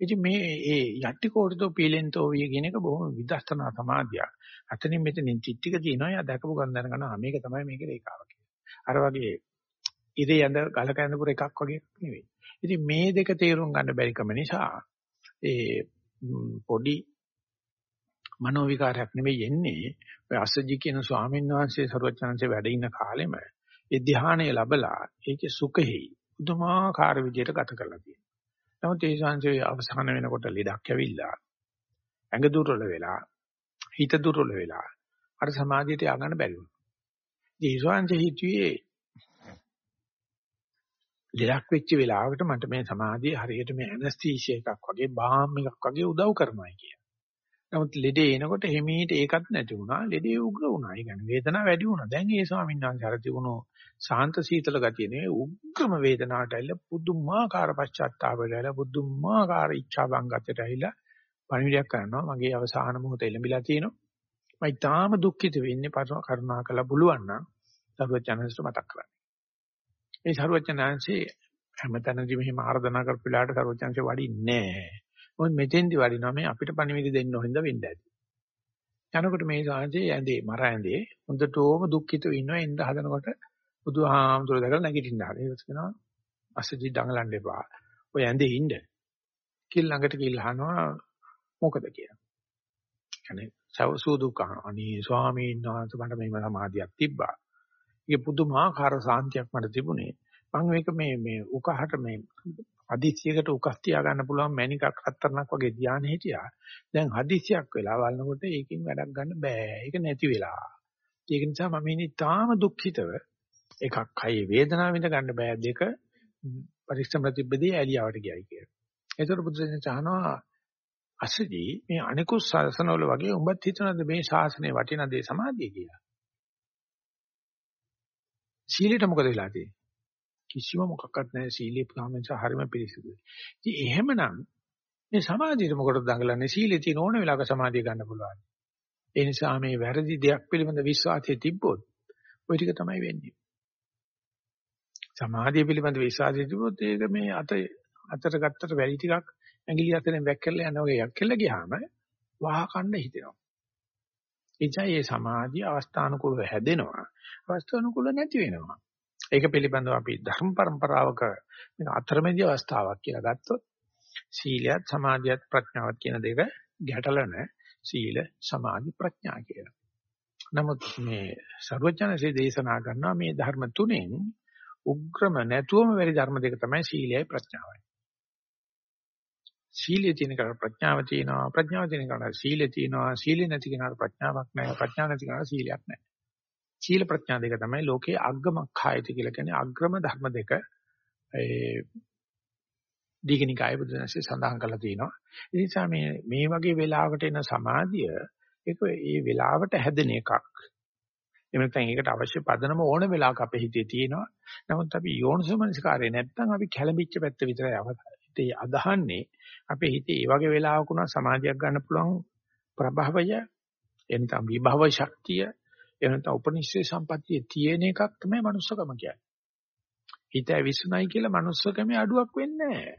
ඉතින් මේ ඒ යට්ටි කෝටිතෝ පීලෙන්තෝ විය කියන එක බොහොම විදර්ශනා සමාධියක්. අතනින් මෙතනින් ටික් ටික තියෙනවා. යා දැකපු ගමන් දැනගන්නවා මේක තමයි මේකේ රේඛාව කියලා. අර වගේ ඉරේ යඳ ගලක ඇඳපුර එකක් වගේ නෙවෙයි. ඉතින් මේ දෙක තේරුම් ගන්න බැරිකම නිසා ඒ පොඩි මනෝ විකාරයක් නෙවෙයි එන්නේ. ඔය අසජි කියන ස්වාමීන් වහන්සේ සරුවචනන්සේ වැඩ ඉන්න කාලෙම ඒ ධ්‍යානය ලැබලා ඒකේ සුඛෙහි පුදුමාකාර විදියට ගත කරලා තියෙනවා. නමුත් ඒ ශාන්සේ අවසාන වෙනකොට ලෙඩක් ඇවිල්ලා ඇඟ දුර්වල වෙලා හිත දුර්වල වෙලා අර සමාධියට ය아가න්න බැරි වුණා. ඒ ශාන්සේ හිතුවේ ලෙඩක් වෙච්ච වෙලාවකට මට මේ සමාධිය හරියට මේ ඇනස්තීසියා එකක් වගේ බාම් එකක් වගේ උදව් කරනවා කිය. නමුත් ලෙඩේ එනකොට හිමීට ඒකත් නැති වුණා. ලෙඩේ උග්‍ර වුණා. ඒ කියන්නේ වේදනාව වැඩි වුණා. දැන් ඒ ස්වාමීන් වහන්සේ අර තිබුණු සාන්ත සීතල ගතිය නෙවෙයි උග්‍රම වේදනාවට ඇවිල්ලා පුදුමාකාර පශ්චාත්තාපයට ඇවිල්ලා පුදුමාකාර ඉච්ඡා බංගතයට ඇවිල්ලා පණිවිඩයක් කරනවා. මගේ අවසාන මොහොත එළඹිලා තියෙනවා. මම ඊටාම දුක්ඛිත වෙන්නේ කරුණාකරලා පුළුවන් නම් සර්වඥාන්සට මතක් කරගන්න. ඒ සරුවචනාංශේ හැමතැනදී මෙහෙම ආර්දනා කරපිලාට සරුවචනාංශේ වඩින්නේ නැහැ. මොකද මෙතෙන්දි වඩිනවා මේ අපිට පණිවිඩ දෙන්න හොඳ වෙන්න ඇති. යනකොට මේ සාංශේ ඇඳේ මර ඇඳේ හොඳටම දුක්ඛිතව ඉන්නවා එන්න හදනකොට බුදුහාමුදුර දැකලා නැගිටින්න ආවා. ඒක කියනවා අසජි දඟලන්න එපා. ඔය ඇඳේ ඉන්න. කිල් ළඟට කිල් අහනවා මොකද කියලා. يعني සවසුදු කහන අනේ ස්වාමීන් වහන්සේ මට මේ සමාධියක් තිබ්බා. ඒක පුදුමාකාර සාන්තියක් මට තිබුණේ. මම මේක මේ මේ උකහට මේ හදිස්සියකට උකස් තියා ගන්න පුළුවන් මැණිකක් හතරක් වගේ ධානය හිටියා. දැන් හදිස්සියක් වෙලා වළනකොට ඒකෙන් වැඩක් ගන්න බෑ. ඒක නැති වෙලා. ඒක නිසා මම ඉන්නේ තාම දුක්ඛිතව එකක් හයි වේදනාව විඳ ගන්න බෑ දෙක පරිස්සම තිබ්බදී ඇලියාවට ගියයි කියලා. ඒතර බුදුසෙන් චාහනවා අසදී මේ අනිකුත් ශාසනවල වගේ උඹත් හිතනද මේ ශාසනය වටින දේ සමාධිය කියලා. සීලෙට මොකද වෙලා තියෙන්නේ? කිසිම මොකක්වත් නැහැ සීලේ ප්‍රාමෙන්ස හරිම පිළිසිදුයි. ඉතින් එහෙමනම් මේ සමාධියට මොකටද දඟලන්නේ? සීලේ තියෙන ඕන වෙලාවක සමාධිය ගන්න පුළුවන්. ඒ නිසා මේ වැරදි දෙයක් පිළිබඳ විශ්වාසය තිබ්බොත් ওই ටික තමයි වෙන්නේ. සමාධිය පිළිබඳ විශ්වාසය තිබ්බොත් ඒක මේ අත අතට ගත්තට වැලි ටිකක් ඇඟිලි අතරින් වැක්කලා යන වගේ යක්කලා ගියාම වහ කණ්ඩ හිතෙනවා. එචා මේ සමාධිය අවස්ථානුකූලව හැදෙනවා. අවස්ථානුකූල නැති වෙනවා. ඒක පිළිබඳව අපි ධර්ම પરම්පරාවක මේක අතරමැදි අවස්ථාවක් කියලා ගත්තොත් සීලයත් සමාධියත් ප්‍රඥාවත් කියන දෙක ගැටලන සීල සමාධි ප්‍රඥා කියලා. නමුත් මේ සර්වඥාන්සේ දේශනා කරනවා මේ ධර්ම තුනෙන් උග්‍රම නැතුවම වැඩි ධර්ම දෙක තමයි සීලයයි ප්‍රඥාවයි. සීලයේ තියෙන කෙනාට ප්‍රඥාව තියෙනවා ප්‍රඥාව තියෙන කෙනාට සීලය තියෙනවා සීලය නැති කෙනාට ප්‍රඥාවක් නැහැ ප්‍රඥාව නැති කෙනාට සීලයක් නැහැ. සීල ප්‍රඥා දෙක තමයි ලෝකයේ අග්ගමඛායති කියලා කියන්නේ අග්‍රම ධර්ම දෙක ඒ දීගනිකාය බුදුන්සේ සඳහන් කරලා තියෙනවා. ඒ නිසා මේ මේ වගේ වෙලාවකට එන සමාධිය ඒක ඒ වෙලාවට හැදෙන එකක්. එහෙම නැත්නම් ඒකට අවශ්‍ය පදනම ඕන වෙලාවක අපේ හිතේ තියෙනවා. නමුත් අපි යෝනිසමනස්කාරය නැත්නම් අපි කැළඹිච්ච පැත්ත විතරයි අවතේ අදහන්නේ. අපේ හිතේ මේ වගේ වෙලාවක උනා සමාධියක් ගන්න පුළුවන් ප්‍රභවය එනතම් විභව ශක්තිය එනතම් උපනිශ්‍රේ සම්පත්තිය තියෙන එකක් තමයි manussකම කියන්නේ. හිත විසුණයි කියලා manussකමේ අඩුවක් වෙන්නේ නැහැ.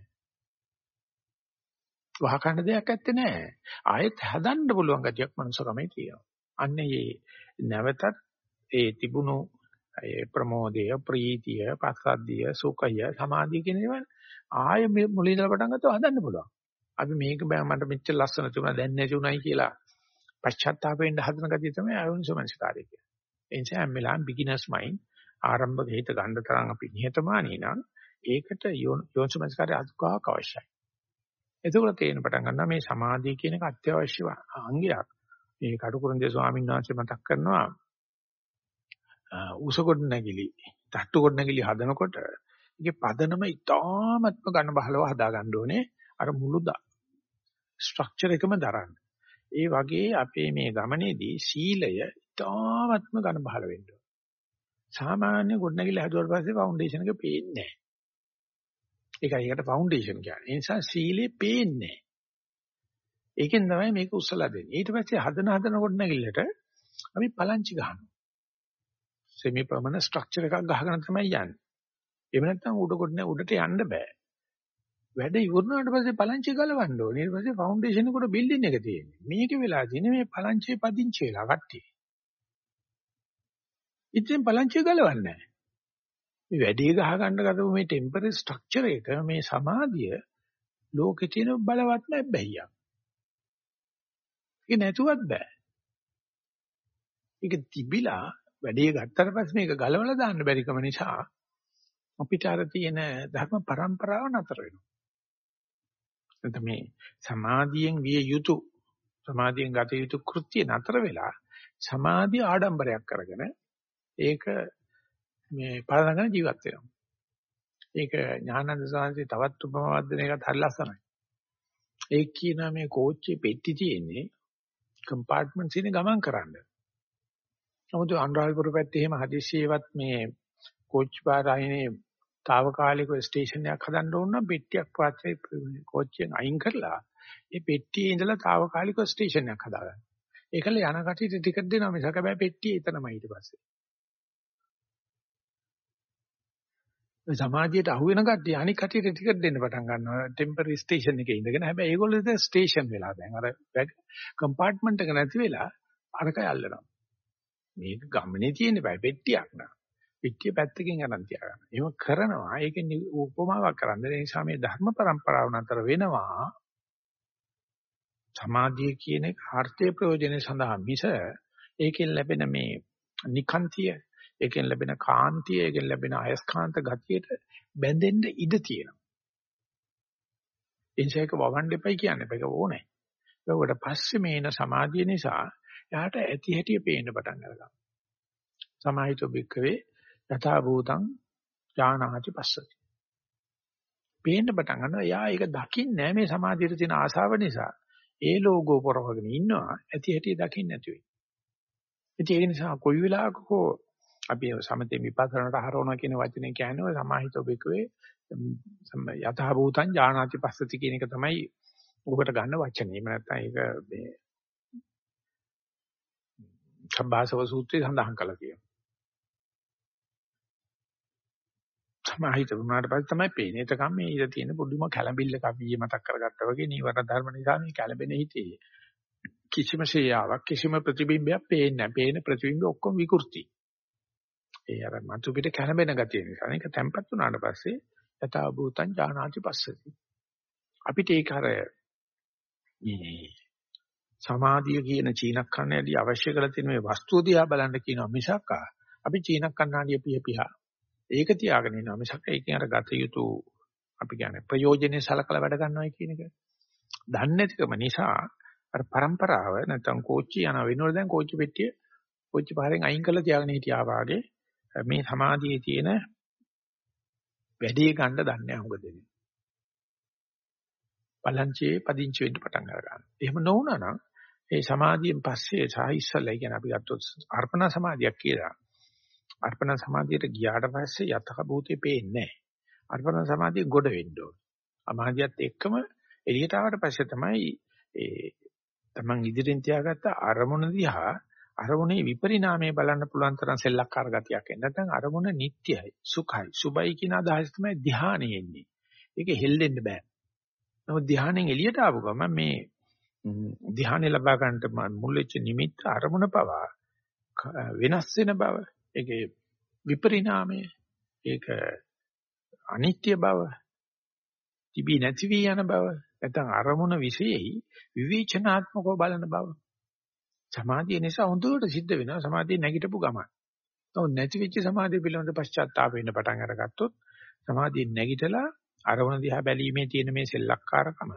වහකන්න දෙයක් ඇත්තේ නැහැ. ආයෙත් හදන්න පුළුවන් ගතියක් මනුස්සකමේ තියෙනවා. අන්න ඒ නැවතත් ඒ තිබුණු ඒ ප්‍රමෝදය, ප්‍රීතිය, පස්සද්ධිය, සුඛය, සමාධිය කියන ඒවා ආයෙ මේ මුලින් ඉඳලා පටන් ගත්තොත් හදන්න පුළුවන්. අපි මේක බෑ මට මෙච්චර ලස්සන තිබුණා දැන් නැති උනායි කියලා පශ්චාත්තාපයෙන් හදන ගතිය තමයි අයෝනිසමනස්කාරය කියන්නේ. ඒ නිසා හැම වෙලාවෙම බිග්ිනර්ස් මයින්ඩ් ආරම්භක හිත ගන්න තරම් අපි නිහතමානී නම් ඒකට යෝනිසමනස්කාරය අදුකාවක් අවශ්‍යයි. එතකොට තේරෙන පටන් ගන්නවා මේ සමාධිය කියන එක අත්‍යවශ්‍ය අංගයක්. මේ කටුකුරුන්දේ ස්වාමීන් වහන්සේ මතක් කරනවා උසකොඩ නැගිලි, තට්ටු කොට නැගිලි හදනකොට ඒකේ පදනම ඉතාමත්ම ඝන බහලව හදා ගන්න ඕනේ. අර මුළු ස්ට්‍රක්චර් එකම දරන්න. ඒ වගේ අපේ මේ ගමනේදී සීලය ඉතාමත්ම ඝන බහල වෙන්න ඕනේ. සාමාන්‍ය ගොඩනැගිල්ල හැදුවාට පස්සේ ෆවුන්ඩේෂන් එක පේන්නේ නැහැ. ඒකයි ඒකට ෆවුන්ඩේෂන් කියන්නේ. ඒ නිසා සීලේ පේන්නේ ඒකෙන් තමයි මේක උස්සලා දෙන්නේ. ඊට පස්සේ හදන හදන කොට නැගිල්ලට අපි පලංචි ගහනවා. සෙමි පර්මනන්ට් ස්ට්‍රක්චර් එකක් ගහගෙන තමයි යන්නේ. එහෙම නැත්නම් උඩ කොට නෑ උඩට යන්න බෑ. වැඩ ඉවරනාට පස්සේ පලංචි ගලවන්න ඕනේ. ඊට පස්සේ ෆවුන්ඩේෂන් එකට බිල්ඩින් එක තියෙන්නේ. මේක වෙලා තියෙන්නේ මේ පලංචියේ පදිංචි වෙලා කට්ටිය. ඉතින් පලංචිය ගලවන්නේ නැහැ. මේ වැඩි ගහ ගන්න ගතපු මේ ටෙම්පරරි ස්ට්‍රක්චර් එක මේ සමාධිය ලෝකේ තියෙන බලවත්ම බැහැියක්. ඒක නැතුවත් බෑ. ඒක තිබිලා වැඩේ ගත්තට පස්සේ මේක ගලවලා දාන්න බැරිකම නිසා අපිට අර තියෙන ධර්ම પરම්පරාව නතර වෙනවා. එතන මේ සමාධියෙන් විය යුතු සමාධියෙන් ගත යුතු කෘත්‍ය නතර වෙලා සමාධිය ආඩම්බරයක් කරගෙන ඒක මේ පාලනගෙන ජීවත් වෙනවා. ඒක ඥානන්ද සාංශේ තවත් උපමාවක් දෙන එකත් හරි ලස්සනයි. ඒ කියන මේ කෝච්චියේ පෙට්ටි තියෙන්නේ කම්පාර්ට්මන්ට්ස් ඉන්නේ ගමන් කරන්න. නමුත් අනුරාධපුර පැත්තේ එහෙම හදිස්සියේවත් මේ කෝච්චි පාර අයිනේ తాවකාලික ස්ටේෂන් එකක් හදන්න ඕන නම් පෙට්ටියක් වාචේ කෝච්චියෙන් අයින් කරලා ඒ පෙට්ටියේ ඉඳලා තාවකාලික ස්ටේෂන් එකක් හදාගන්න. ඒකල යන කටියට ටිකට් දෙනවා මිසක බෑ පෙට්ටිය එතනමයි ඊට පස්සේ. සමාජයට අහු වෙන කට්ටිය අනික් කට්ටියට ටිකට් දෙන්න පටන් ගන්නවා ටෙම්පරරි ස්ටේෂන් එකේ ඉඳගෙන හැබැයි ඒගොල්ලෝ ඉතින් ස්ටේෂන් වෙලා දැන් අර කම්පාර්ට්මන්ට් එක නැති වෙලා අරකයි අල්ලනවා මේක ගමනේ තියෙන බයි පෙට්ටියක් නා පිටිය පැත්තකින් අරන් තියාගන්න. එහෙම කරනවා ඒකෙන් උපමාවක් කරන්න. ඒ නිසා මේ ධර්ම પરම්පරාව නතර වෙනවා. සමාධිය කියන එක ආර්ථික ප්‍රයෝජනෙ සඳහා මිස ඒකෙන් ලැබෙන මේ නිකාන්තිය ඒකෙන් ලැබෙන කාන්තිය, ඒකෙන් ලැබෙන අයස්කාන්ත ගතියට බැඳෙන්න ඉඩ තියෙනවා. එනිසා ඒක වවන්න එපයි කියන්නේ ඒක ඕනේ. ඒකට පස්සේ මේන සමාධිය නිසා එයාට ඇති හැටි පේන්න පටන් ගන්නවා. සමාහිතෝ බික්කවේ යථා භූතං ඥානාති පස්සති. පේන්න පටන් ගන්නවා. එයා ඒක දකින්නේ මේ සමාධියට තියෙන ආශාව නිසා. ඒ ලෝගෝ පොරවගෙන ඉන්නවා. ඇති හැටි දකින්න නැති වෙයි. ඉතින් ඒ නිසා කොයි වෙලාවක හෝ අපි සමතේ විපස්සනට හරවනවා කියන වචනේ කියන්නේ සමාහිතෝ බිකවේ යතහ භූතං ඥානාති පස්සති කියන එක තමයි ඔබට ගන්න වචනේ. එහෙම නැත්නම් ඒක මේ සම්භාසව සූත්‍රයේ සඳහන් කළා කියනවා. සමාහිත වුණාට පස්සේ තමයි පේන්නේ. එතකම් මේ ඉඳ තියෙන පුදුම කැළඹිල්ලක අපි ඊයේ මතක් කරගත්තා වගේ නීවරණ ධර්ම නිසා මේ කැළඹෙන හිතේ කිසිම ශේයාවක් කිසිම ප්‍රතිබිම්බයක් පේන්නේ නැහැ. පේන ප්‍රතිබිම්බ ඔක්කොම විකෘති. ඒ අර මතු පිට කැළඹෙන ගතිය නිසා. ඒක තැම්පත් වුණාට පස්සේ යථා භූතං ඥානාති පස්සති. අපිට ඒක අර මේ සමාධිය කියන චීන කන්නේදී අවශ්‍ය කරලා තියෙන මේ වස්තුව දිහා බලන්න කියනවා මිසක් අපි චීන කන්නාඩිය පිය පියා ඒක තියාගෙන ඉන්නවා මිසක් ඒකෙන් අර ගත යුතු අපි කියන්නේ ප්‍රයෝජනෙ සලකලා වැඩ ගන්නවා කියන එක. දන්නේ නැතිකම නිසා අර પરම්පරාව නැත්තම් කෝච්චි යන වෙනවල දැන් කෝච්චි පෙට්ටිය කෝච්චි පාරෙන් අයින් කරලා තියාගෙන හිටියා වාගේ මේ සමාධියේ තියෙන වැඩේ ගන්න දන්නේ නැහැ හුඟ දෙන්නේ. පලංචියේ පදිංචි වෙන්න පටන් ගන්නවා. එහෙම නොවුනා නම් ඒ සමාධියෙන් පස්සේ සහ ඉස්සල්ලා කියන්නේ අපි ගත්තොත් අර්පණ සමාධියක් කියලා. අර්පණ සමාධියට ගියාට පස්සේ යතක භූතේ පේන්නේ නැහැ. අර්පණ සමාධිය ගොඩ වෙන්න ඕන. සමාධියත් එක්කම එළියට ආවට පස්සේ තමයි ඒ තමන් ඉදිරියෙන් තියාගත්ත අරමුණ දිහා අරමුණේ විපරිණාමය බලන්න පුළුවන් තරම් සෙල්ලක්කාර ගතියක් එන්න. නැත්නම් අරමුණ නිට්ටයයි, සුඛයි, සුබයි කියන අදහස තමයි ධානයෙ එන්නේ. ඒක හෙල්ලෙන්න බෑ. නමුත් ධානයෙන් එළියට ආපු ගමන් මේ ධානය ලබා ගන්නට මුල් වෙච්ච නිමිත්ත අරමුණ පවා වෙනස් වෙන බව, ඒකේ විපරිණාමය, ඒක අනිත්‍ය බව, තිබී නැති වී යන බව, නැත්නම් අරමුණ විශේෂයි විවේචනාත්මකව බලන බව. සමාධිය නිසා හොඳට සිද්ධ වෙනවා සමාධිය නැගිටපු ගමන්. නමුත් නැති වෙච්ච සමාධිය පිළිබඳ පශ්චාත්තාප වෙන්න පටන් අරගත්තොත් සමාධිය නැගිටලා අරමුණ දිහා බැලීමේ තියෙන මේ සෙල්ලක්කාරකම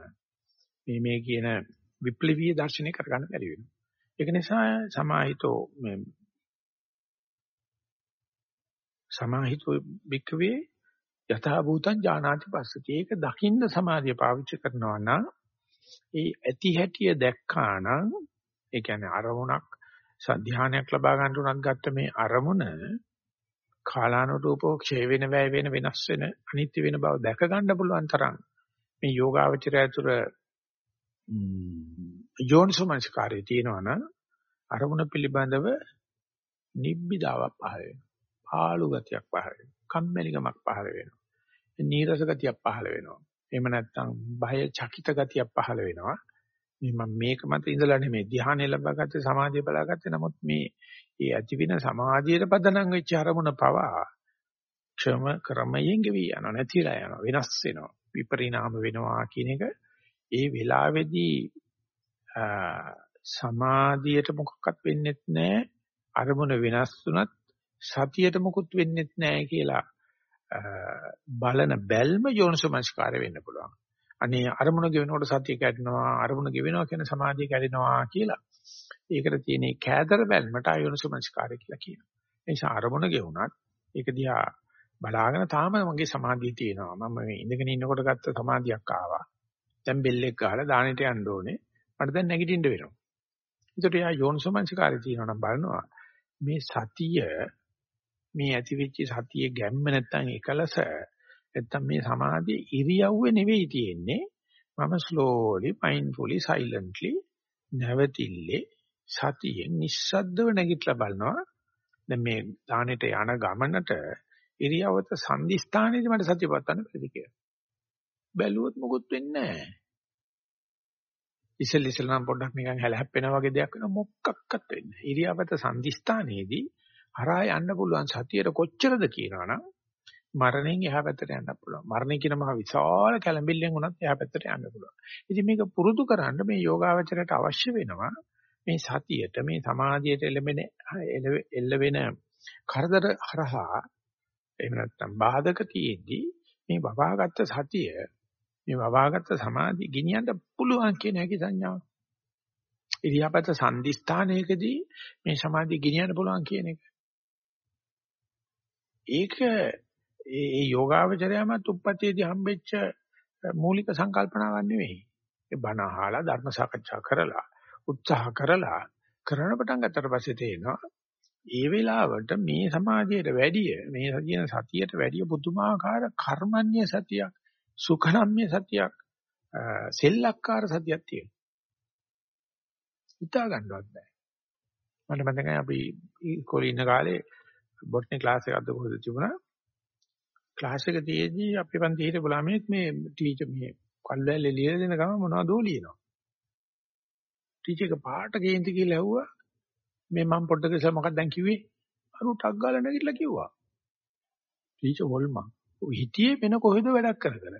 මේ මේ කියන විප්ලවීය දර්ශනය කරගන්න බැරි වෙනවා. ඒක නිසා සමාහිතෝ සමාහිතෝ බික්කවේ යථා භූතං ඥානාති පස්සති. ඒක දකින්න සමාධිය පාවිච්චි කරනවා නම් ඒ ඇති හැටිය දැක්කා නම් ඒ කියන්නේ අරමුණක් සධ්‍යානයක් ලබා ගන්න උනත් ගත්ත මේ අරමුණ කාලානුරූපව ක්ෂය වෙන වැය වෙන වෙනස් වෙන අනිත්‍ය වෙන බව දැක ගන්න පුළුවන් තරම් මේ යෝගාවචරය තුර යෝනිසෝමනස්කාරයේ තියෙනවා නම් අරමුණ පිළිබඳව නිබ්බිදාවක් පහළ වෙනවා. පාළු ගතියක් පහළ වෙනවා. කම්මැලිකමක් පහළ වෙනවා. නීරස ගතියක් පහළ වෙනවා. එහෙම නැත්නම් බය චකිත ගතියක් පහළ වෙනවා. මේ මම මේක මත ඉඳලා නෙමෙයි ධ්‍යානෙ ලබාගත්තේ සමාධිය බලාගත්තේ නමුත් මේ ඒ ඇතිවින සමාධියට පදනම් වෙච්ච අරමුණ පවා ක්ෂම ක්‍රමයෙන් ගෙවි යනවා නැතිලා යනවා වෙනස් වෙනවා විපරිණාම වෙනවා කියන එක ඒ වෙලාවේදී සමාධියට මොකක්වත් වෙන්නේ නැහැ අරමුණ වෙනස් වුණත් සතියට මොකුත් වෙන්නේ නැහැ කියලා බලන බැල්ම යෝනිසමස්කාරය වෙන්න පුළුවන්. අනේ අරමුණ ගෙවෙනකොට සතිය කැඩෙනවා අරමුණ ගෙවෙනවා කියන සමාධිය කැඩෙනවා කියලා. ඒකට තියෙන කෑදර බැල්මට අයෝනිසමස්කාරය කියලා කියනවා. ඒ නිසා අරමුණ ගෙවුණත් ඒක දිහා බලාගෙන තාම මගේ සමාධිය තියෙනවා. මම මේ ඉඳගෙන ඉන්නකොට ගත්ත සමාධියක් ආවා. දැන් බෙල්ලෙක් ගහලා දානෙට යන්න ඕනේ. මට දැන් නැගිටින්න වෙනවා. ඒකට යා යෝනිසමස්කාරය තියෙනවා නම් බලනවා මේ සතිය මේ ඇතිවෙච්ච සතියේ ගැම්ම නැත්තම් එකලස නැත්තම් මේ සමාධියේ ඉරියව්වේ නෙවෙයි තියෙන්නේ. මම slowly mindfully silently නැවතිල්ලේ සතියෙන් නිස්සද්දව නැගිටලා බලනවා. දැන් මේ දානෙට යන ගමනට ඉරියව්වත සංදිස්ථානයේදී මට සතිය පවත්වන්න බැරිද කියලා. බැලුවොත් මොකුත් වෙන්නේ නැහැ. ඉසෙල් ඉසෙල් නම් පොඩ්ඩක් නිකන් හැලහැප්පෙනා වගේ දෙයක් වෙන මොකක්වත් වෙන්නේ නැහැ. ඉරියව්වත සංදිස්ථානයේදී හරහා යන්න පුළුවන් සතියට කොච්චරද කියනවනම් මරණයෙන් එහා පැත්තට යන්න පුළුවන්. මරණය කියන මහ විශාල කැළඹිල්ලෙන් උනත් එහා පැත්තට යන්න පුළුවන්. ඉතින් මේක පුරුදු කරන්න මේ යෝගාවචරයට අවශ්‍ය වෙනවා මේ සතියට මේ සමාධියට එළඹෙන එල්ල වෙන කරදර හරහා එහෙම නැත්නම් බාධක තියෙද්දි මේ වවාගත්ත සතිය මේ වවාගත්ත සමාධිය ගෙනියන්න පුළුවන් කියන හැකි සංඥාව. ඉරියාපත සංදිස්ථානයකදී මේ සමාධිය ගෙනියන්න පුළුවන් කියන එක. ඒක ඒ යෝගාවචරයමත් උප්පත්තියේදී හම්බෙච්ච මූලික සංකල්පනාවක් නෙවෙයි. ඒ බණ අහලා ධර්ම සාකච්ඡා කරලා උත්සාහ කරලා කරන පටන් ගත්තට පස්සේ තේනවා ඒ වෙලාවට මේ සමාජයට වැඩිය මේ කියන සතියට වැඩිය පුදුමාකාර කර්මන්‍ය සතියක් සුඛනම්‍ය සතියක් සෙල්ලක්කාර සතියක් තියෙනවා. හිතා ගන්නවත් බෑ. මට මතකයි අපි ඉස්කෝලේ ඉන්න කාලේ බොටනි ක්ලාස් එකක් අද කොහෙද තිබුණා ක්ලාස් එක තියේදී අපේ පන්ති හිටපු ළමයෙක් මේ ටීචර් මේ කල්වැල්ලේ ලියලා දෙන ගම මොනවදෝ ලියනවා. ටීචර් එක පාට ගේන්ති කියලා ඇහුවා මේ මම පොඩ්ඩක් ඉස්සර මොකක්ද දැන් කිව්වේ? අරු ටක් ගාලා නැගිටලා කිව්වා. ටීචර් හොල්මන්. ඔය හිටියේ වෙන කොහෙද වැඩක් කර කර.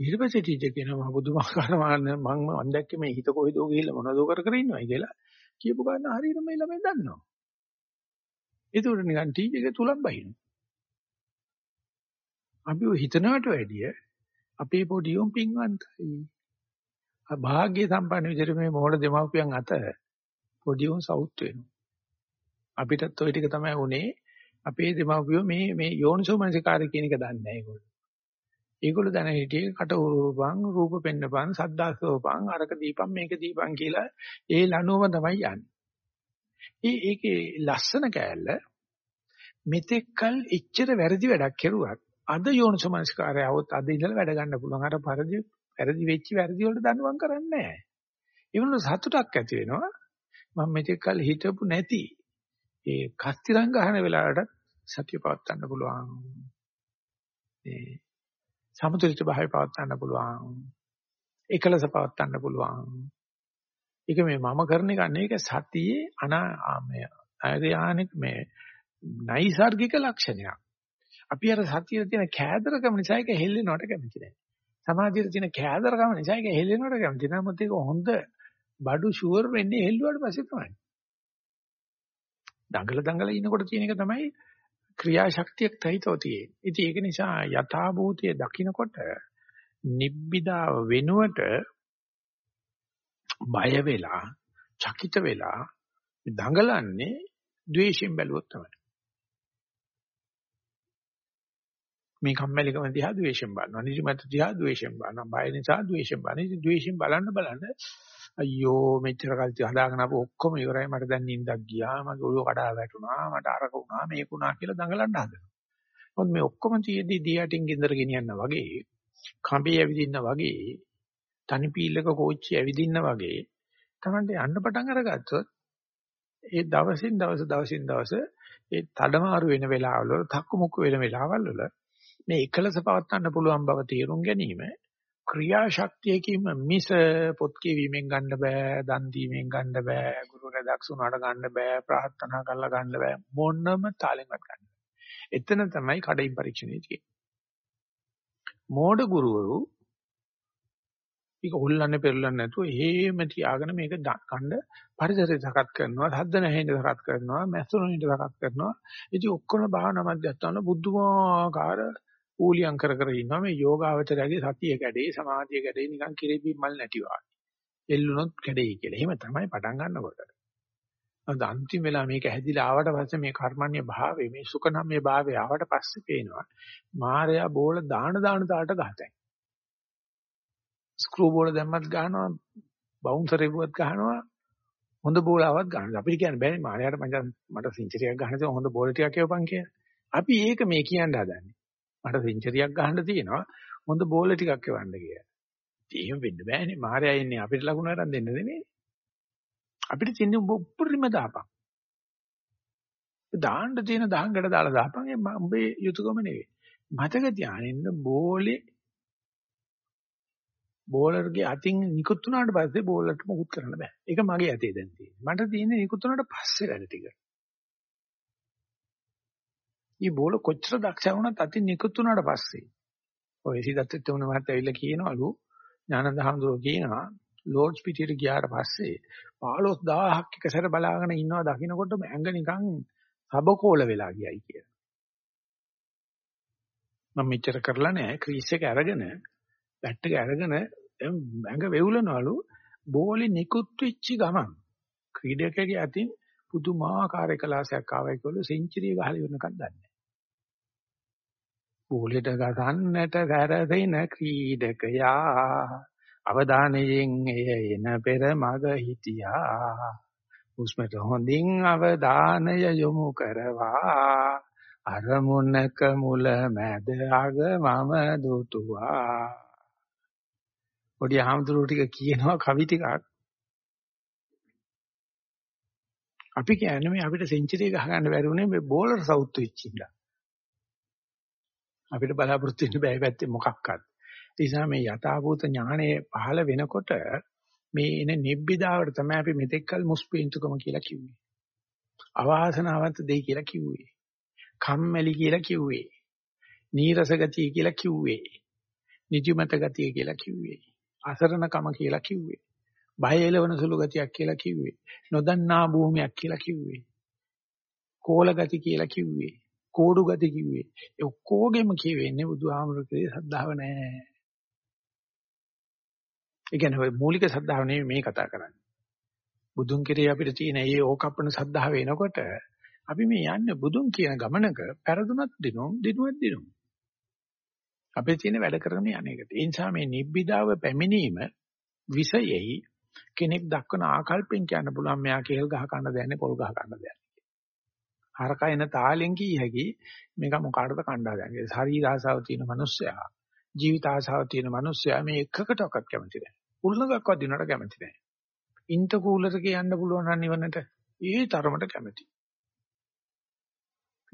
ඊට පස්සේ ටීචර් කියනවා මම බුදුමාකාර මම මම දැක්කේ මේ හිත කොහෙදෝ ගිහිල්ලා මොනවදෝ කර කර ඉන්නවයි කියලා. කියපු ගමන් හරියට මේ ළමයි දන්නවා. ඒක උඩ නිකන් ටීචර් එක තුලක් බහිනවා. අපි ඔය හිතනවට වැඩිය අපේ පොඩි උන් පින්වන්තයි. භාග්‍ය සම්පන්න විදිහට මේ මොහොත දෙමව්පියන් අතර පොඩි උන් සවුත් වෙනවා. අපිටත් ওই ටික තමයි උනේ. අපේ දෙමව්පියෝ මේ මේ යෝනිසෝ මනසිකාරය කියන එක දන්නේ නැහැ ඒගොල්ලෝ. ඒගොල්ලෝ දැන හිටියේ කට උරුපන් රූප පෙන්නපන් සද්දාසෝපන් අරක දීපන් මේක දීපන් කියලා ඒ ලනුවම තමයි යන්නේ. ඒ ඒකේ ලස්සන කෑල්ල මෙතෙක්කල් එච්චර වැරදි වැඩක් කෙරුවත් අද යෝනිසමනස්කාරය આવොත් අද ඉඳලා වැඩ ගන්න පුළුවන්. අර පරිදි වැරදි වෙච්ච වැරදි වලට දඬුවම් කරන්නේ නැහැ. ඒ වුණ සතුටක් ඇති වෙනවා. මම මෙතෙක් කල හිතපු නැති ඒ කස්තිරං ගහන වෙලාවට සතිය පවත් ගන්න පුළුවන්. ඒ සමතුලිත භාවය පවත් ගන්න පුළුවන්. එකලස පවත් ගන්න පුළුවන්. ඒක මේ මම කරන එක නෙවෙයි ඒක සතියේ අනාමය ආයතනික මේ නයිසાર્ගික ලක්ෂණයක්. අපි අර සතියේ තියෙන කෑදරකම නිසා ඒක හෙල්ලෙනවට කැමති නැහැ. සමාධියේ තියෙන කෑදරකම නිසා ඒක හෙල්ලෙනවට කැමති නැහැ. මොකද ඒක හොඳ බඩු ෂුවර් වෙන්නේ හෙල්ලුවාට පස්සේ තමයි. දඟල දඟල ඉනකොට තියෙන එක තමයි ක්‍රියාශක්තියක් තහිතව තියෙන්නේ. ඉතින් ඒක නිසා යථා භූතයේ දකින්නකොට නිබ්බිදාව වෙනුවට බය වෙලා, චකිත වෙලා දඟලන්නේ ද්වේෂයෙන් බැලුවොත් තමයි. මේ කම්මැලිකම දිහා ද්වේෂයෙන් බලනවා. නිදිමත දිහා ද්වේෂයෙන් බලනවා. බය නිසා ද්වේෂයෙන් බලනවා. ඉතින් ද්වේෂයෙන් බලන්න බලන්න අයියෝ මෙච්චර කල් හදාගෙන ආපු ඔක්කොම ඉවරයි මට දැන් නිින්දක් ගියා මගේ ඔළුව කඩා වැටුණා මට අරක වුණා මේක වුණා කියලා දඟලන්න හදනවා. මොකද මේ ඔක්කොම තියේදී දියටින් ගින්දර ගෙනියන්න වගේ කඹේ ඇවිදින්න වගේ තනි පීල්ලක කෝච්චි ඇවිදින්න වගේ තමයි යන්න පටන් අරගත්තොත් ඒ දවසින් දවස දවසින් දවස ඒ තඩමාරු වෙන වෙලාවල තක්කු මුක්කු වෙන වෙලාවල් වල මේ එකලස පවත්වන්න පුළුවන් බව තේරුම් ගැනීම ක්‍රියාශක්තියකින්ම මිස පොත් කියවීමෙන් ගන්න බෑ දන් දීමෙන් ගන්න බෑ ගුරුවරයා දක්ෂ උනාට ගන්න බෑ ප්‍රාර්ථනා කරලා ගන්න බෑ මොනම තාලෙන්වත් ගන්න. එතන තමයි කඩින් පරීක්ෂණය තියෙන්නේ. මෝඩ ගුරුවරු ඒක හොල්ලන්නේ පෙරලන්නේ නැතුව හේම තියාගෙන මේක ගන්න පරිසරය සකස් කරනවා හද්ද නැහෙන්න සකස් කරනවා මැස්සුරුනිට සකස් කරනවා ඉතින් ඔක්කොම භාවනා මධ්‍යස්ථාන බුද්ධමාකාර ඌලියම් කර කර ඉන්නවා මේ යෝගාවචරයගේ සතිය කැඩේ සමාධිය කැඩේ නිකන් කිරිබි මල් නැටි වගේ. එල්ලුනොත් කැඩෙයි කියලා. එහෙම තමයි පටන් ගන්නකොට. අද අන්තිම වෙලා මේක හැදිලා ආවට පස්සේ මේ කර්මන්‍ය භාවයේ මේ සුඛනම්ය භාවයේ ආවට පස්සේ පේනවා. මායя බෝල දාන දාන තාට ගහතයි. ස්ක්‍රූ බෝල දැම්මත් ගහනවා, බවුන්සර් එකවත් ගහනවා, හොඳ බෝලාවක් ගන්නවා. අපිට කියන්න බෑනේ මායයට මට සෙන්චරියක් ගහන්න හොඳ බෝල ටිකක් එවපන් කියලා. අපි ඒක මේ කියන්න හදන්නේ. මට සෙන්චරියක් ගහන්න තියෙනවා හොඳ බෝල ටිකක් එවන්න කියලා. එහෙම වෙන්න බෑනේ. මාර්යා ඉන්නේ අපිට ලකුණු අරන් දෙන්න නෙමෙයි. අපිට තියෙන්නේ උපරිම දාපන්. දාන්න තියෙන දහංගඩ දාලා දාපන් ඒ උඹේ යුතුයකම නෙවෙයි. මතක තියාගන්න බෝලේ බෝලර්ගේ අතින් නිකුත් වුණාට පස්සේ බෝලර්ට මොකුත් කරන්න බෑ. ඒක මගේ ඇතේ දැන් තියෙන්නේ. මට තියෙන්නේ නිකුත් වුණාට පස්සේ වැඩ ටික. මේ බෝල කොච්චර දක්ෂ වුණත් අතින් නිකුත් වුණාට පස්සේ ඔය සිදත් තුන මහත් ඇවිල්ලා කියනවලු ඥානන්ද හඳුරෝ කියනවා ලෝඩ්ස් පිටියට ගියාට පස්සේ 15000ක් එකසර බලාගෙන ඉන්නවා දකින්නකොට ඇඟ නිකන් සබකෝල වෙලා ගියයි කියලා. මම මෙච්චර කරලා නැහැ ක්‍රීස් එක අරගෙන බැට් එක අරගෙන ඇඟ වෙවුලනවලු බෝලේ නිකුත් වෙච්ච ගමන් ක්‍රීඩකයාගේ අතින් පුදුමාකාර එකලාසයක් ආවයි කියලා සෙන්චරිය ගහලා ඉවරනකම් දන්නේ. බෝලෙට ගසන්නට සැරසෙන ක්‍රීඩකයා අවධානයෙන් එය එන පෙර මග හිටියා. උස්මට හොඳින් අවධානය යොමු කරවා අරමුණක මුල මැද අග මම දුතුවා. පොඩි ආම්දුරු ටික කියනවා කවි ටිකක් අපි කියන්නේ මේ අපිට සෙන්චරිය ගහ ගන්න බැරි වුණේ මේ බෝලර් සවුත් වෙච්ච ඉඳලා. අපිට බලාපොරොත්තු වෙන්න බෑ පැත්තේ මොකක්වත්. ඒ නිසා මේ යථාභූත ඥානය පහළ වෙනකොට මේ එන නිබ්බිදාවට තමයි අපි මෙතෙක්කල් මුස්පීන්තුකම කියලා කිව්වේ. අවාසනාවන්ත දෙයි කියලා කිව්වේ. කම්මැලි කියලා කිව්වේ. නීරස ගතිය කියලා කිව්වේ. නිදිමත ගතිය කියලා කිව්වේ. අසරණකම කියලා කිව්වේ. බය එලවන සුළු ගතියක් කියලා කිව්වේ. නොදන්නා භූමියක් කියලා කිව්වේ. කෝල ගති කියලා කිව්වේ. කෝඩු ගති කිව්වේ. ඒ ඔක්කොගෙම කියවෙන්නේ බුදුහාමුදුරේ සද්ධාව නැහැ. ඒ කියන්නේ මූලික සද්ධාව නෙමෙයි මේ කතා කරන්නේ. බුදුන් කෙරේ අපිට තියෙන ඒ ඕකප්පන සද්ධාව එනකොට අපි මේ යන්නේ බුදුන් කියන ගමනක පෙරදුනත් දිනුම් දිනුවත් දිනුම්. අපේ තියෙන වැඩ කරන යන්නේකට. ඒ නිසා මේ නිබ්බිදාව පැමිණීම විසයෙහි කෙනෙක් දක්වන ආකල්පෙන් කියන්න පුළුවන් මෙයා කේල් ගහ ගන්න දෙන්නේ පොල් ගහ ගන්න දෙන්නේ. හරකයන තාලෙන් කිය හැකි මේක මොකාටද කණ්ඩා ගන්නේ. ශරීර ආසාව තියෙන මිනිස්සයා ජීවිත ආසාව තියෙන මිනිස්සයා මේ එකකටවත් කැමති නැහැ. උල්ලඟක්වත් දිනකට කැමති නැහැ. ඉන්ටර්කූලර් එක යන්න පුළුවන් නම් නිවනට ඒ තරමට කැමති.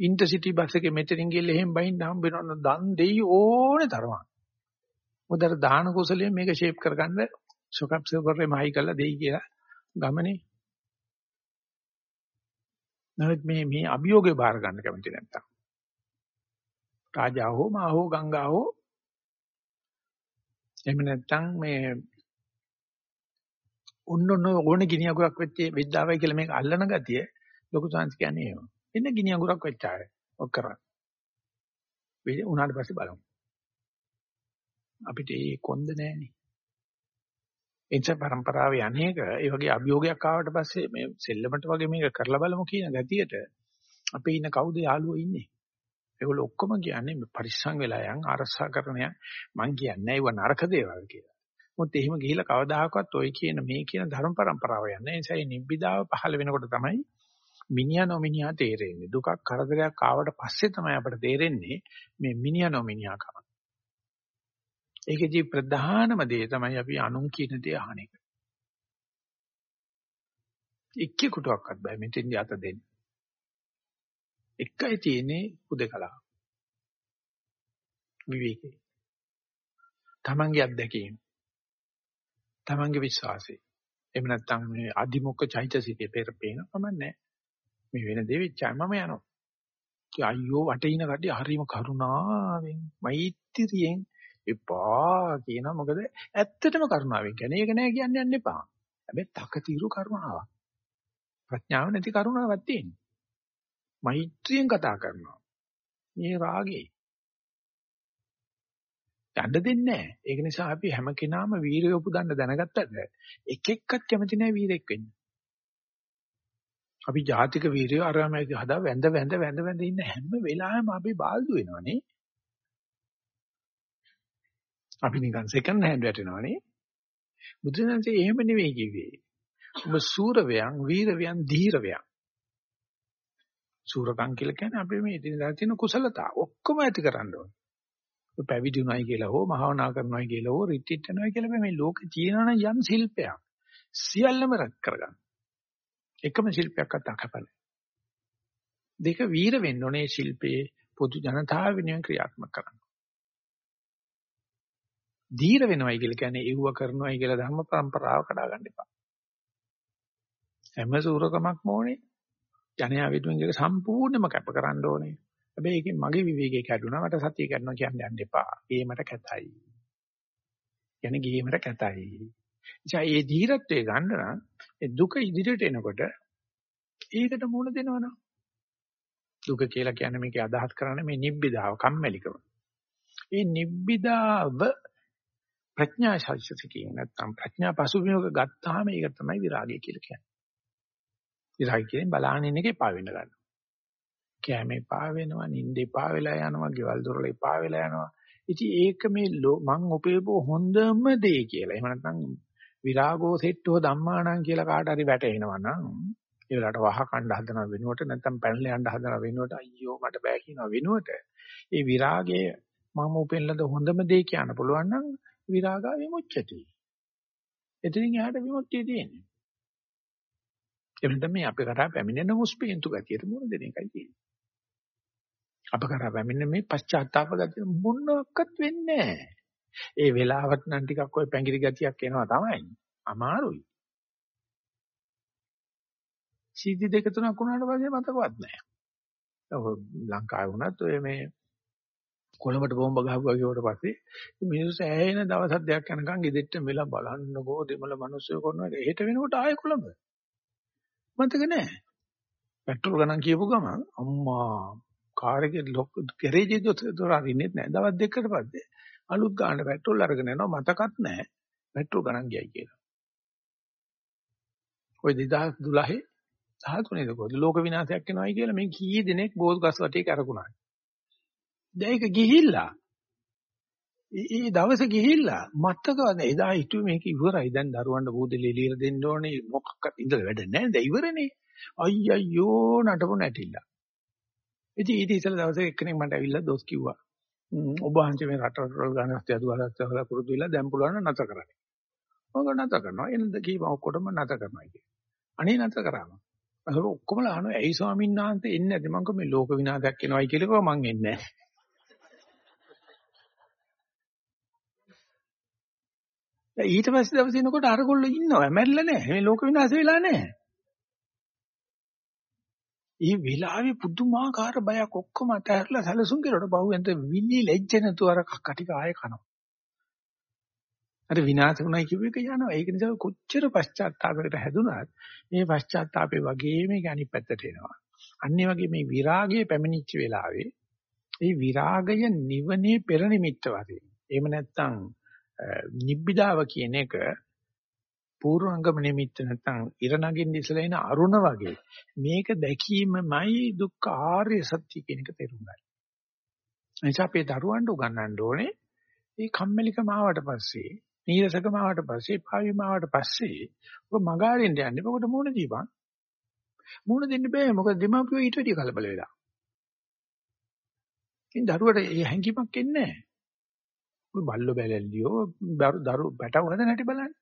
ඉන්ටර්සිටි බස් එකේ මෙතනින් ගිහලා එහෙම බහින්න හම්බ වෙනවා දන් දෙයි ඕනේ තරමක්. මොකද දාන කුසලයෙන් මේක ෂේප් කරගන්න සොකප් සර්වරේ මහයි කරලා දෙයි කියලා ගමනේ. නමුත් මේ මේ අභියෝගේ බාර ගන්න කැමති නැත්තම්. රාජා හෝ මා හෝ ගංගා හෝ එහෙම නැත්තම් මේ ඔන්න ඔන්න ඕනේ ගිනි අගුරක් වෙච්ච විද්‍යාවයි කියලා මේක අල්ලන ගතිය ලොකු සංස් කියන්නේ එහෙම. එන්න ගිනි අඟුරක් වෙච්චාර. ඔක් කරන්න. වෙලේ උනාට පස්සේ බලමු. අපිට ඒ කොන්ද නැහනේ. එනිසා પરම්පරාව යන්නේක ඒ වගේ අභියෝගයක් ආවට පස්සේ මේ සෙල්ලමට වගේ මේක කරලා බලමු කියන ගතියට අපේ ඉන්න කවුද යාළුවෝ ඉන්නේ. ඒගොල්ලෝ ඔක්කොම කියන්නේ මේ පරිස්සම් වෙලා යන් ආරක්ෂා කරන යන් මං කියන්නේ ඒව නරක දේවල් කියලා. මොකද එහෙම ගිහිලා කවදාහකවත් ඔය කියන මේ කියන ධර්ම પરම්පරාව යන්නේ. ඒ නිසා මේ නිබ්බිදාව පහළ වෙනකොට තමයි මිනිහා නොමිනිහා තේරෙන්නේ. දුකක් කරදරයක් ආවට පස්සේ තමයි අපට තේරෙන්නේ මේ මිනිහා නොමිනිහා කම. ඒකේදී ප්‍රධානම දේ තමයි අපි අනුන් කියන දේ අහන එක. එක්කෙකුටවත් බෑ මෙතෙන්දී අත දෙන්න. එකයි තියෙන්නේ උදකලා. විවේකේ. තමන්ගේ අත්දැකීම. තමන්ගේ විශ්වාසය. එහෙම නැත්නම් මේ අදිමොක්ක චෛතසිකේ පෙරපේන කමන්නේ. මේ වෙන දේ වෙච්චාම මම යනවා. ඒ අයියෝ වටේ ඉන කට්ටිය හරිම කරුණාවෙන් මෛත්‍රියෙන් එපා කියන මොකද ඇත්තටම කරුණාවෙන් කියන්නේ ඒක නෑ කියන්න යන්න එපා. හැබැයි තකතිරු කරුණාවක්. ප්‍රඥාව නැති කරුණාවක් තියෙනවා. මෛත්‍රියෙන් කතා කරනවා. මේ රාගේ. යන්න දෙන්නේ නැහැ. ඒක නිසා අපි හැම කෙනාම වීරය උපදන්න දැනගත්තට එක එක්කත් කැමති නැහැ වීරෙක් වෙන්න. අපි ජාතික වීරයෝ අරමයි හදා වැඳ වැඳ වැඳ වැඳ ඉන්න හැම වෙලාවෙම අපි බාල්දු වෙනවනේ. අපි නිකන් සෙකන්ඩ් හෑන්ඩ් වැටෙනවනේ. බුදුසසුනේ එහෙම නෙවෙයි කිව්වේ. ඔබ සූරවයන්, වීරවයන්, ධීරවයන්. සූරකම් කියලා කියන්නේ අපි මේ ඉතින් තියෙන කුසලතා ඔක්කොම ඇති කරන්න ඕනේ. පැවිදි උනායි කියලා හෝ භාවනා කරනවායි කියලා හෝ රිට්‍රීට් යනවායි කියලා මේ ලෝකේ තියෙනවනම් යම් ශිල්පයක් සියල්ලම රැක් කරගන්න. එකම ශිල්පයක්වත් අකපල. දෙක වීර වෙන්න ඕනේ ශිල්පේ පොදු ජනතාව වෙනුවෙන් ක්‍රියාත්මක කරන්න. ධීර වෙනවයි කියලා කියන්නේ ඒව කරනවයි කියලා ධර්ම પરම්පරාව කඩා ගන්න එපා. හැම සූරකමක් මොනේ ජනයා වෙනුවෙන් ඒක සම්පූර්ණයෙන්ම කැප කරන්න ඕනේ. හැබැයි ඒකෙන් මගේ විවේකේ කැඩුනා මට සතිය කැඩුනා කියන්න යන්න එපා. ඒ මට කැතයි. කියන්නේ ගියේ මට කැතයි. නිසා මේ ධීරත්වයේ ගන්න නම් ඒ දුක ඉදිරියට එනකොට ඒකට මුහුණ දෙනවනම් දුක කියලා කියන්නේ මේකේ අදහස් කරන්නේ මේ නිබ්බිදාව කම්මැලිකම. මේ නිබ්බිදාව ප්‍රඥා ශාස්ත්‍රකින් නැත්නම් ප්‍රඥා පසුබිමක ගත්තාම ඒක තමයි විරාගය කියලා කියන්නේ. විරාගය කියන්නේ බලාගෙන ඉන්න එකේ පා වෙන්න ගන්නවා. කැමේ පා වෙනවා, නිින්දේ පා වෙලා යනවා, ගෙවල් දොරල එපා වෙලා යනවා. ඉතින් ඒක මේ මං උපයපු හොඳම දේ කියලා. එහෙම නැත්නම් විරාගෝ සෙට්ටෝ ධම්මාණං කියලා කාට හරි වැටෙනවා නම් ඒ වෙලාවට වහ කණ්ඩ හදන වෙනුවට නැත්නම් පැනලා යන්න හදන වෙනුවට අයියෝ මට බෑ කියන වෙනුවට ඒ විරාගයේ මම උපෙන්ලද හොඳම දේ කියන්න පුළුවන් නම් විරාගා විමුච්ඡති. එතනින් එහාට විමුක්තිය තියෙන්නේ. එවෙලද මේ අපේ කරා පැමිණෙන මුස්පීන්තු ගතියට මුණ දෙන එකයි තියෙන්නේ. අප කරා පැමිණ මේ පශ්චාත්තාප ගතිය මොනවත් වෙන්නේ නැහැ. ඒ වෙලාවට නම් ටිකක් ওই පැංගිරි ගතියක් එනවා තමයි. අමාරුයි. සීදි දෙක තුනක් වුණාට පස්සේ මතකවත් නැහැ. ඔය ලංකාවේ වුණත් ඔය මේ කොළඹට බෝම්බ ගහපුවා කියවට පස්සේ මිනිස්සු ඇහෙන දවස් හදයක් යනකම් ගෙදෙට්ට මෙලා බලන්නකෝ දෙමළ මිනිස්සු කරනවා එහෙට වෙනකොට ආයෙ කොළඹ මතක නැහැ පෙට්‍රල් ගණන් කියපු ගමන් අම්මා කාර් එකේ ගෑරේජ් එකේ දොර අරින්නෙත් නැහැ දවස් දෙකකට පස්සේ අලුත් ගාන පෙට්‍රල් අරගෙන යනවා මතකත් නැහැ පෙට්‍රල් ගණන් ගියයි කියලා ඔය 2012 13 දකෝද ලෝක විනාශයක් වෙනවයි කියලා මේ කී දෙනෙක් බෝධ ගස් වටේ කරකුණා දැන් ඒක ගිහිල්ලා. ඒ දවසේ ගිහිල්ලා මත්තකවද එදා හිතුවේ මේක ඉවරයි. දැන් දරුවන්ට බූදලේ එළියට දෙන්න ඕනේ. මොකක්වත් ඉඳලා වැඩ නැහැ. දැන් ඉවරනේ. අයියෝ නටපො නැටිලා. ඉතින් ඊට ඉස්සෙල්ලා දවසේ එක්කෙනෙක් මට ඇවිල්ලා දොස් කිව්වා. ඔබ වහන්සේ මේ රට රටවල් ගන්න හස්තිය අදුවලත් පුරුදු වෙලා දැන් පුළුවන් නම් නැතර කරන්න. මොකද නැතර කරනවා. එනද කීම ඔක්කොටම නැතර කරනවා කියන්නේ. අනේ නැතර කරාම. අර ඔක්කොම අහනවා ඇයි ස්වාමීන් වහන්සේ එන්නේ නැද්ද? මං කෝ මේ ලෝක විනාශයක් වෙනවයි කියලා කිව්වා මං එන්නේ නැහැ. ඊට පස්සේ දවස් එනකොට අරගොල්ලෝ ඉන්නවා. මැරිලා නැහැ. මේ ලෝක විනාශ වෙලා නැහැ. ඒ වෙලාවේ පුදුමාකාර බයක් ඔක්කොම අතහැරලා සැලසුම් කරලා බහුවෙන්ද විලි ලැජ්ජ නැතුව අර කටික ආයෙ කනවා. අර විනාශ වුණයි කියුව එක යනවා. ඒක නිසා කොච්චර පශ්චාත්තාපයකට හැදුනත් මේ පශ්චාත්තාපේ වගේ මේක අනිත් පැත්තට එනවා. අන්නේ වගේ මේ විරාගයේ පැමිණිච්ච වෙලාවේ මේ විරාගය නිවනේ පෙර නිමිත්ත වශයෙන්. එහෙම නැත්නම් නිබ්බිදාව කියන එක පූර්වංගම නිමිත්ත නැත්නම් ඉර නගින්න ඉස්සලා එන අරුණ වගේ මේක දැකීමමයි දුක්ඛ ආර්ය සත්‍ය කියන එක තේරුම් ගන්න. එනිසා අපේ දරුවන්ට උගන්වන්න ඕනේ මේ කම්මැලිකම ආවට පස්සේ නීරසකම ආවට පස්සේ පාවිම ආවට පස්සේ ඔබ මගාරින්න යන්නේ මොකද මූණ දීපන්. මූණ දෙන්න බෑ මොකද දෙමාපියෝ ඊට වැඩිය කලබල වෙලා. ඉතින් දරුවට ඒ හැඟීමක් එන්නේ නැහැ. ඔය බල්ලෝ බැලල්ලියෝ දරු බැටව හද නැටි බලන්න.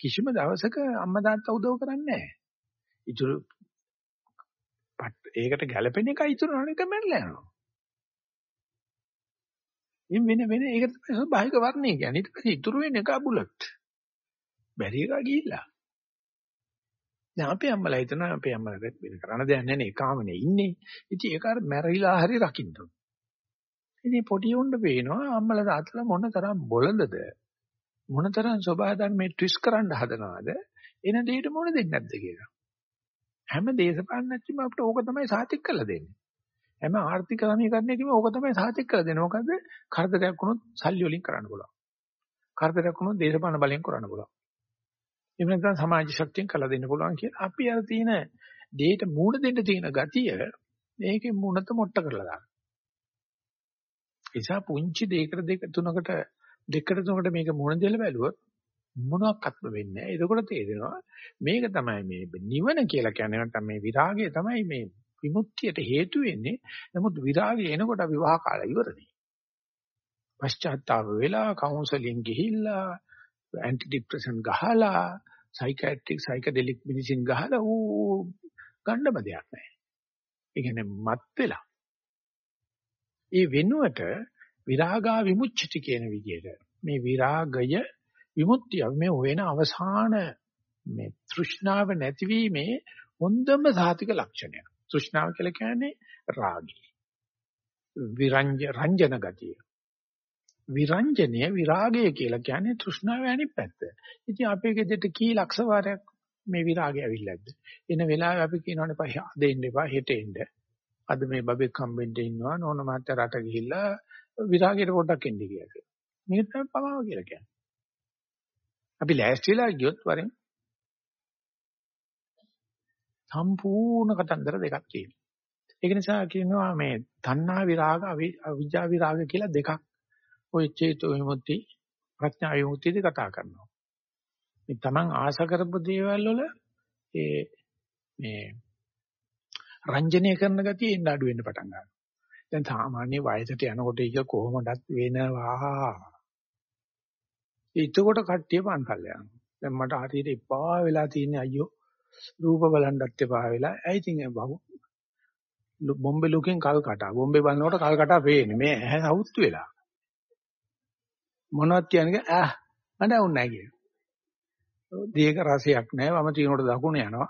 කිසිම දවසක අම්මා තාත්තා උදව් කරන්නේ නැහැ. ඉතුරු ඒකට ගැළපෙන එක ඉතුරු අනික මැරලා යනවා. ඉන් වෙන වෙන ඒක තමයි ස්වභාවික වර්ණය කියන්නේ. ඊට පස්සේ ඉතුරු වෙන එක බුලට්. බැරි එක ගිහිල්ලා. දැන් අපේ අම්මලා හිතනවා අපේ අම්මලා වෙන කරන්න දෙයක් නැහැ නේ ඒකාමනේ ඉන්නේ. ඉතින් ඒක අර මැරිලා හරි රකින්න ඕන. ඉතින් පොඩි උණ්ඩ පේනවා අම්මලා තාත්තලා මොන තරම් බොළඳද මොන තරම් සබහා ධර්මයේ ට්විස්ට් කරන්න හදනවද? එන දෙයට මොන දෙන්නේ නැද්ද කියලා. හැම දේශපාලනඥයම අපිට ඕක තමයි සාතික් කරලා දෙන්නේ. හැම ආර්ථික සමීකරණයකම ඕක තමයි සාතික් කරලා දෙන්නේ. මොකද කරදරයක් වුණොත් සල්ලි වලින් කරන්න පුළුවන්. කරදරයක් වුණොත් දේශපාලන බලයෙන් කරන්න පුළුවන්. එහෙම නැත්නම් සමාජ ශක්තියෙන් කළා දෙන්න පුළුවන් කියලා අපි අර තියෙන දෙයට මූණ දෙන්න තියෙන ගතිය මේකේ මූණත මොට්ට කරලා දානවා. නිසා පුංචි දෙයකට දෙක තුනකට දෙකට තුනකට මේක මොන දෙල බැලුවොත් මොනක්වත්ම වෙන්නේ නැහැ. එතකොට තේරෙනවා මේක තමයි මේ නිවන කියලා කියන්නේ නැත්නම් මේ විරාගය තමයි මේ විමුක්තියට හේතු වෙන්නේ. නමුත් විරාගය එනකොට අපි වහ කාලා ඉවරනේ. පශ්චාත්තාප වෙලා කවුන්සලින් ගිහිල්ලා ඇන්ටි ડિප්‍රෙසන් ගහලා සයිකියාට්‍රික් සයිකඩෙලික් මෙඩිසින් ගහලා ඌ ගන්නම දෙයක් නැහැ. ඒ කියන්නේ මත් වෙලා ඒ වෙනුවට විරාගා විමුච්ඡති කියන විදිහට මේ විරාගය විමුක්තිය මේ වෙන අවසාන මේ තෘෂ්ණාව නැතිවීමේ හොඳම සාතික ලක්ෂණය. තෘෂ්ණාව කියලා කියන්නේ රාගය. විරංජ රංජන ගතිය. විරංජනය විරාගය කියලා කියන්නේ තෘෂ්ණාවේ අනිත් පැත්ත. ඉතින් අපේ ගෙදරට කී ලක්ෂ වාරයක් මේ විරාගය ඇවිල්ලාද? එන වෙලාවේ අපි කියනවනේ පහ දෙන්න එපා හෙට එන්න. අද මේ බබෙක් හම්බෙන්න ඉන්නවා නෝන මහත්තයා රට ගිහිල්ලා විරාගයට පොඩ්ඩක් එන්න කියලා. මේක තමයි පමාව කියලා කියන්නේ. අපි ලෑස්තිලා ගියොත් වරෙන් සම්පූර්ණ කතන්දර දෙකක් තියෙනවා. ඒක නිසා කියනවා මේ තණ්හා විරාග අවිජ්ජා විරාග කියලා දෙකක් ඔය චේතෝ විමුක්ති ප්‍රඥා විමුක්තියද කතා කරනවා. මේ තමන් ආශ කරපු දේවල් වල ඒ මේ රංජනය කරන ගතිය එන්න අඩු වෙන්න පටන් ගන්නවා. දැන් සාමාන්‍ය වයසට යනකොට ඒක කොහොමදත් වෙනවා. ඒකකොට කට්ටිය පන්සල් යනවා. දැන් මට හරියට එපා වෙලා තියෙන්නේ අයියෝ රූප බලන්නත් එපා වෙලා. ඇයි ඉතින් බහු බොම්බේ ලුකින් කල්කටා. බොම්බේ බලනකොට කල්කටා පේන්නේ. මේ ඇහැ සවුත්තු වෙලා. මොනවද කියන්නේ ඈ මට වුන්නේ නැහැ කියන. දීක රසයක් නැහැ. වම තිනකොට දකුණ යනවා.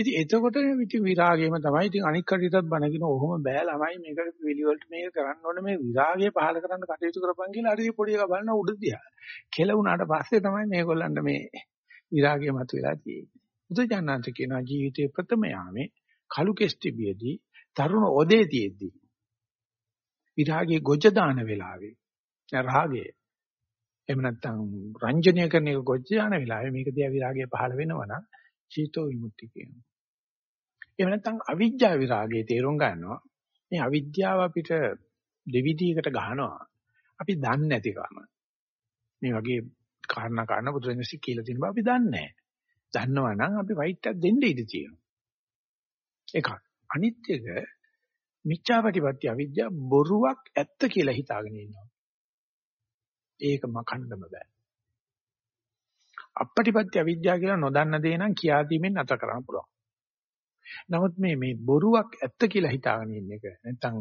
ඉතින් එතකොට ඉතින් විරාගයම තමයි. ඉතින් අනික් කටියටත් බනගෙන ඔහොම බෑ ළමයි මේක පිළි වලට මේක කරන්න ඕනේ මේ විරාගය පහල කරන්න කටයුතු කරපන් කියලා අර පොඩි එකා බලන උඩ දිහා. කෙලුණාට පස්සේ තමයි මේගොල්ලන්ට මේ විරාගය මතුවලා තියෙන්නේ. බුදුජානනාංශ කියනවා ජීවිතේ ප්‍රථම යාමේ කලු කෙස්ටිබියදී තරුණ ඔදේ තියෙද්දී විරාගයේ ගොජ දාන වෙලාවේ රාගය එහෙම නැත්නම් රංජනීය කරන එක ගොජ දාන වෙලාවේ මේක දිහා විරාගය පහළ වෙනවා නම් චීතෝ විමුක්ති කියනවා. එහෙම නැත්නම් අවිජ්ජා විරාගයේ තේරුම් ගන්නවා මේ අවිද්‍යාව අපිට දෙවිදියකට ගහනවා අපි දන්නේ නැතිකම. මේ වගේ කාරණා කාරණා බුදුරජාණන්සේ කියලා තියෙන බව අපි දන්නේ නැහැ. දන්නවා නම් අපි වයිට් එකක් දෙන්න ඉඩ තියෙනවා. එකක්. අනිත් එක මිච්ඡාපටිපත්‍ය අවිද්‍යාව බොරුවක් ඇත්ත කියලා හිතාගෙන ඉන්නවා. ඒක මකන්නම බෑ. අපපටිපත්‍ය අවිද්‍යාව කියලා නොදන්න දේ නම් කියා දීමෙන් නැතර කරන්න පුළුවන්. නමුත් මේ මේ බොරුවක් ඇත්ත කියලා හිතාගෙන ඉන්න එක නැත්තම්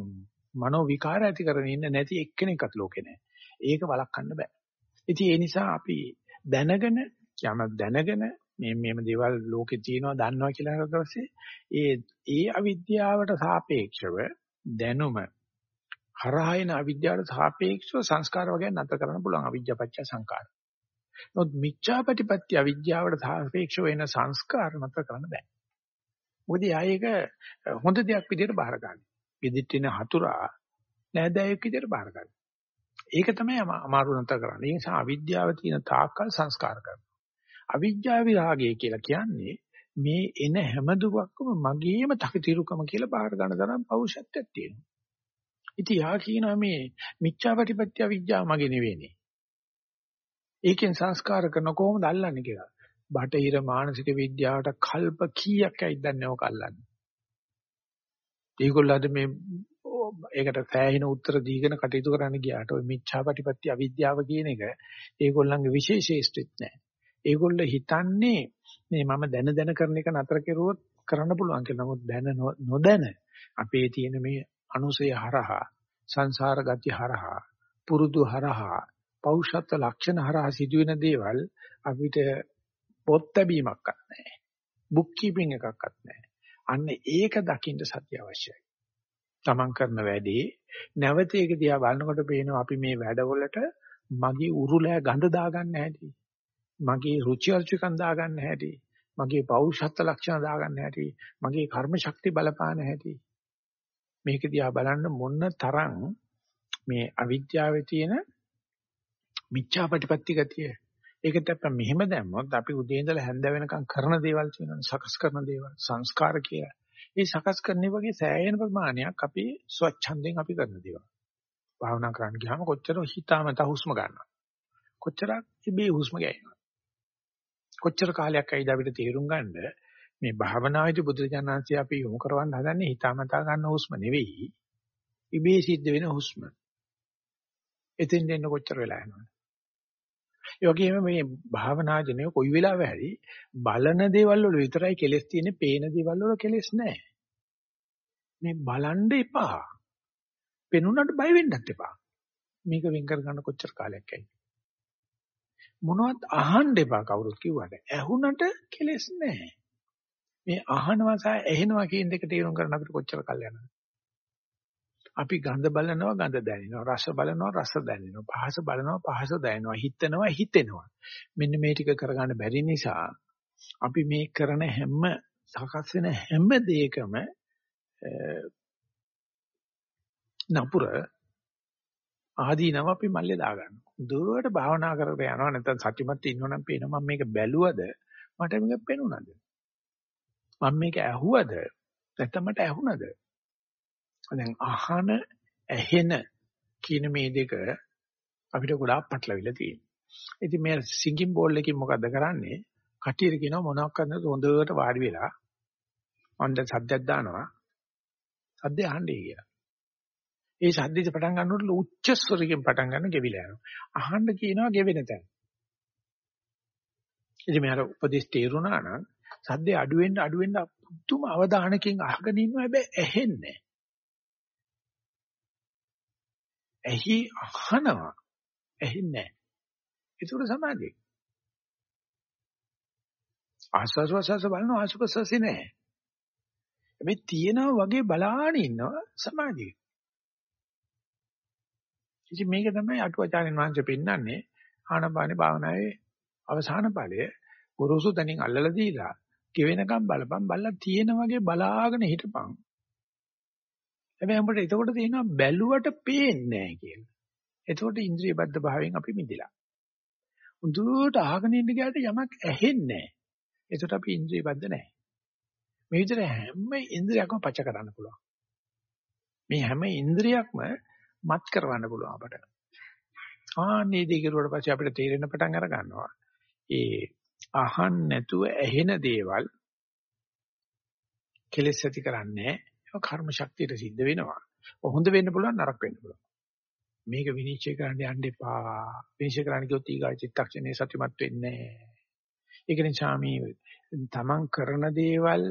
මනෝ විකාර ඇති කරගෙන ඉන්න නැති එක්කෙනෙක්වත් ලෝකේ නැහැ. ඒක වළක්වන්න බෑ. ඉතින් ඒ නිසා අපි දැනගෙන යමක් දැනගෙන මේ මේම දේවල් ලෝකේ තියෙනවා දන්නවා කියලා හිතුවා පස්සේ ඒ ඒ අවිද්‍යාවට සාපේක්ෂව දැනුම හරහායන අවිද්‍යාවට සාපේක්ෂව සංස්කාර වගේ නැතර කරන්න පුළුවන් අවිද්‍යාපච්ච සංකාර. නමුත් මිච්ඡාපටිපත්‍ය අවිද්‍යාවට සාපේක්ෂව එන සංස්කාර නැතර කරන්න බෑ. මොකද ආයේක හොඳ දෙයක් විදිහට බාර ගන්න. gedit වෙන හතුරා නෑදෑයෙක් විදිහට බාර ගන්න. ඒක තමයි අමාරු නැතර කරන්නේ. ඒ නිසා අවිද්‍යාව තියෙන තාක්කල් සංස්කාර කරනවා. අවිජ්ජා විරාගය කියලා කියන්නේ මේ එන හැම දුකක්ම මගේම තකතිරුකම කියලා බාර ගන්න තරම් පෞරුෂත්වයක් තියෙනවා. ඉතින් යා කියනවා මේ මිච්ඡාපටිපත්‍ය අවිජ්ජා මගේ නෙවෙයිනේ. ඒකෙන් සංස්කාර කරන කොහොමද අල්ලන්නේ කියලා. බටහිර මානසික විද්‍යාවට කල්ප කීයක් ඇයිදන්නේ ඔක අල්ලන්නේ. ඒගොල්ලෝ අද මේ ඒකට සෑහෙන උත්තර දීගෙන කටයුතු කරන්න ගියාට ওই මිච්ඡාපටිපත්‍ය අවිද්‍යාව කියන එක ඒගොල්ලන්ගේ විශේෂීස්ත්‍රිත් නෑ. ඒගොල්ලෝ හිතන්නේ මේ මම දැන දැන කරන එක නතර කෙරුවොත් කරන්න පුළුවන් කියලා. නමුත් දැන නොදැන අපේ තියෙන මේ අනුසය හරහා සංසාර ගති හරහා පුරුදු හරහා පෞෂත්ව ලක්ෂණ හරහා සිදුවෙන දේවල් අපිට පොත් ලැබීමක් නැහැ. බුක් කීපින් එකක්වත් නැහැ. අන්න ඒක දකින්න සතිය අවශ්‍යයි. තමන් කරන වැඩේ නැවත ඒක දිහා බලනකොට පේනවා අපි මේ වැඩවලට මගේ උරුලෑ ගඳ දාගන්න හැටි. මගේ රුචි අරුචිකම් දාගන්න හැටි. මගේ පෞෂත්ව ලක්ෂණ දාගන්න හැටි. මගේ කර්ම ශක්ති බලපාන හැටි. මේක දිහා බලන්න මොන තරම් මේ අවිද්‍යාවේ තියෙන මිච්ඡාපටිපත්ති ගතිය. ඒකට අපි මෙහෙම දැම්මොත් අපි උදේ ඉඳලා හැන්ද වෙනකම් කරන දේවල් තියෙනවා සකස් කරන දේවල් සංස්කාර කියලා. මේ සකස් කරන්නේ වගේ සෑහෙන ප්‍රමාණයක් අපි ස්වච්ඡන්දයෙන් අපි කරන දේවල්. භාවනා කරන්න ගියාම කොච්චර හිතාමතා හුස්ම ගන්නවා. කොච්චරක් ඉබේ හුස්ම ගන්නවා. කොච්චර කාලයක් ඇයිද අපිට තේරුම් ගන්න මේ භාවනාවේදී බුදුරජාණන්සේ අපි යොමු කරවන්න හදන්නේ හිතාමතා ගන්න හුස්ම නෙවෙයි. ඉබේ සිද්ධ වෙන හුස්ම. එතෙන් දෙන්න කොච්චර වෙලා යනවද? ඒ වගේම මේ භාවනාජනේ කොයි වෙලාවෙ හරි බලන දේවල් වල විතරයි කෙලස් තියෙන්නේ, පේන දේවල් වල කෙලස් නැහැ. මේ බලන්න එපා. පෙනුනට බය වෙන්නත් එපා. මේක වෙන් කර ගන්න කොච්චර කාලයක් ඇයි? මොනවත් අහන්න එපා කවුරුත් කිව්වට. ඇහුනට කෙලස් නැහැ. මේ අහනවා සහ ඇහෙනවා කියන දෙක තේරුම් ගන්න අපිට කොච්චර කල් යනවද? අපි ගඳ බලනවා ගඳ දැනෙනවා. රස බලනවා රස දැනෙනවා. පහස බලනවා පහස දැනෙනවා. හිතනවා හිතෙනවා. මෙන්න මේ ටික කරගන්න බැරි නිසා අපි මේ කරන හැම සකස් වෙන හැම දෙයකම නපුර ආදීනව අපි මල්ලේ දාගන්නවා. දුරට භාවනා කරගෙන යනවා. නැත්නම් සත්‍යමත් ඉන්නවනම් පේනවා මම මේක බැලුවද? මට මේක පෙනුනද මම මේක ඇහුවද? නැත්නම් මට ඇහුණද? දැන් අහන ඇහෙන කියන මේ දෙක අපිට ගොඩාක් පටලවිලා තියෙනවා. ඉතින් මේ සිංගින් බෝල් එකකින් මොකද්ද කරන්නේ? කටියට කියනවා මොනවක් කරන්නද හොඳට වාඩි වෙලා මන්ද සද්දයක් දානවා. සද්දය අහන්නේ කියලා. ඒ සද්දෙට පටන් ගන්නකොට උච්ච ස්වරයෙන් පටන් ගන්න ගෙවිලා යනවා. අහන්න කියනවා ගෙවෙන තැන. ඉතින් මම අර උපදේශ තේරුණා නම් සද්දේ අඩු වෙන්න අඩු වෙන්න පුදුම අවධානයකින් අහගෙන ඉන්නවා හැබැයි ඇහෙන්නේ නැහැ. ඇහි අහනවා. ඇහෙන්නේ නැහැ. ඒක සමාධිය. ආස්වාස් වාසස බලන ආස්වාස්ස නැහැ. මේ තියෙනවා වගේ බලාගෙන ඉන්නවා සමාධිය. ඉතින් මේක තමයි අටුවාචාර්යන් වහන්සේ පෙන්නන්නේ ආනපාන භාවනාවේ අවසාන ඵලය ගුරුසු තනින් අල්ලලා දීලා කෙවෙනකම් බලපන් බලලා තියෙන වගේ බලාගෙන හිටපන්. හැබැයි උඹට එතකොට තියෙනවා බැලුවට පේන්නේ නැහැ කියලා. එතකොට ඉන්ද්‍රිය බද්ධ භාවයෙන් අපි මිදිලා. උදුට අහගෙන ඉන්න ගියාට යමක් ඇහෙන්නේ නැහැ. එතකොට අපි ඉන්ද්‍රිය බද්ධ නැහැ. මේ විතර හැම ඉන්ද්‍රියක්ම පච කරන්න පුළුවන්. මේ හැම ඉන්ද්‍රියක්ම මත් කරවන්න පුළුවන් අපට. ආන්නේ දේ කෙරුවට පස්සේ අපිට තේරෙන පටන් අර ගන්නවා. ඒ අහන්න නැතුව ඇහෙන දේවල් කෙලෙස් ඇති කරන්නේ ඒක කර්ම ශක්තියට සිද්ධ වෙනවා. හොඳ වෙන්න පුළුවන් නරක වෙන්න පුළුවන්. මේක විනිශ්චය කරන්න යන්න එපා. විනිශ්චය කරන්න ගියොත් ඊගා චිත්තක්ෂණේ සත්‍යමත් වෙන්නේ නැහැ. ඒක නිසා මේ තමන් කරන දේවල්